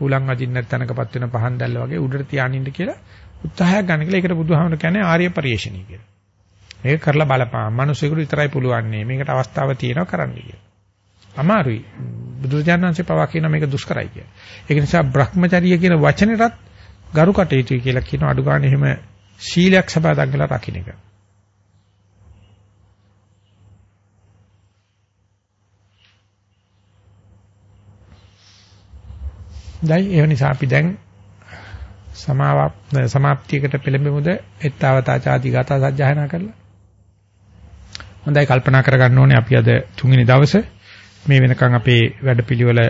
[SPEAKER 2] උලන් අදින්න තැනකපත් වෙන පහන් දැල්ල වගේ උඩට තියානින්න කියලා උත්සාහයක් ගන්න කියලා ඒකට බුදුහාමුදුරු කියන්නේ ආර්ය පරිශ්‍රණී කියලා. මේක කරලා බලපං. මිනිස්සුන්ට විතරයි පුළුවන් නේ. මේකට අවස්ථාව තියෙනවා කරන්න කියලා. අමාරුයි. බුදුජානනාංශේ පවා කියන මේක දුෂ්කරයි කියලා. ඒක නිසා Brahmacharya කියන වචනෙටත් ගරු කටයුතුයි කියලා කියන අඩු ගන්න එහෙම සීලයක් සබඳන් කියලා රකින්න එක. දැන් ඒ නිසා අපි දැන් සමාව සමාප්තියකට පෙළඹෙමුද එත්තවතා ചാති ගාථා සජ්ජායනා කරලා හොඳයි කල්පනා කරගන්න ඕනේ අපි අද තුන්වෙනි දවසේ මේ වෙනකන් අපේ වැඩපිළිවෙල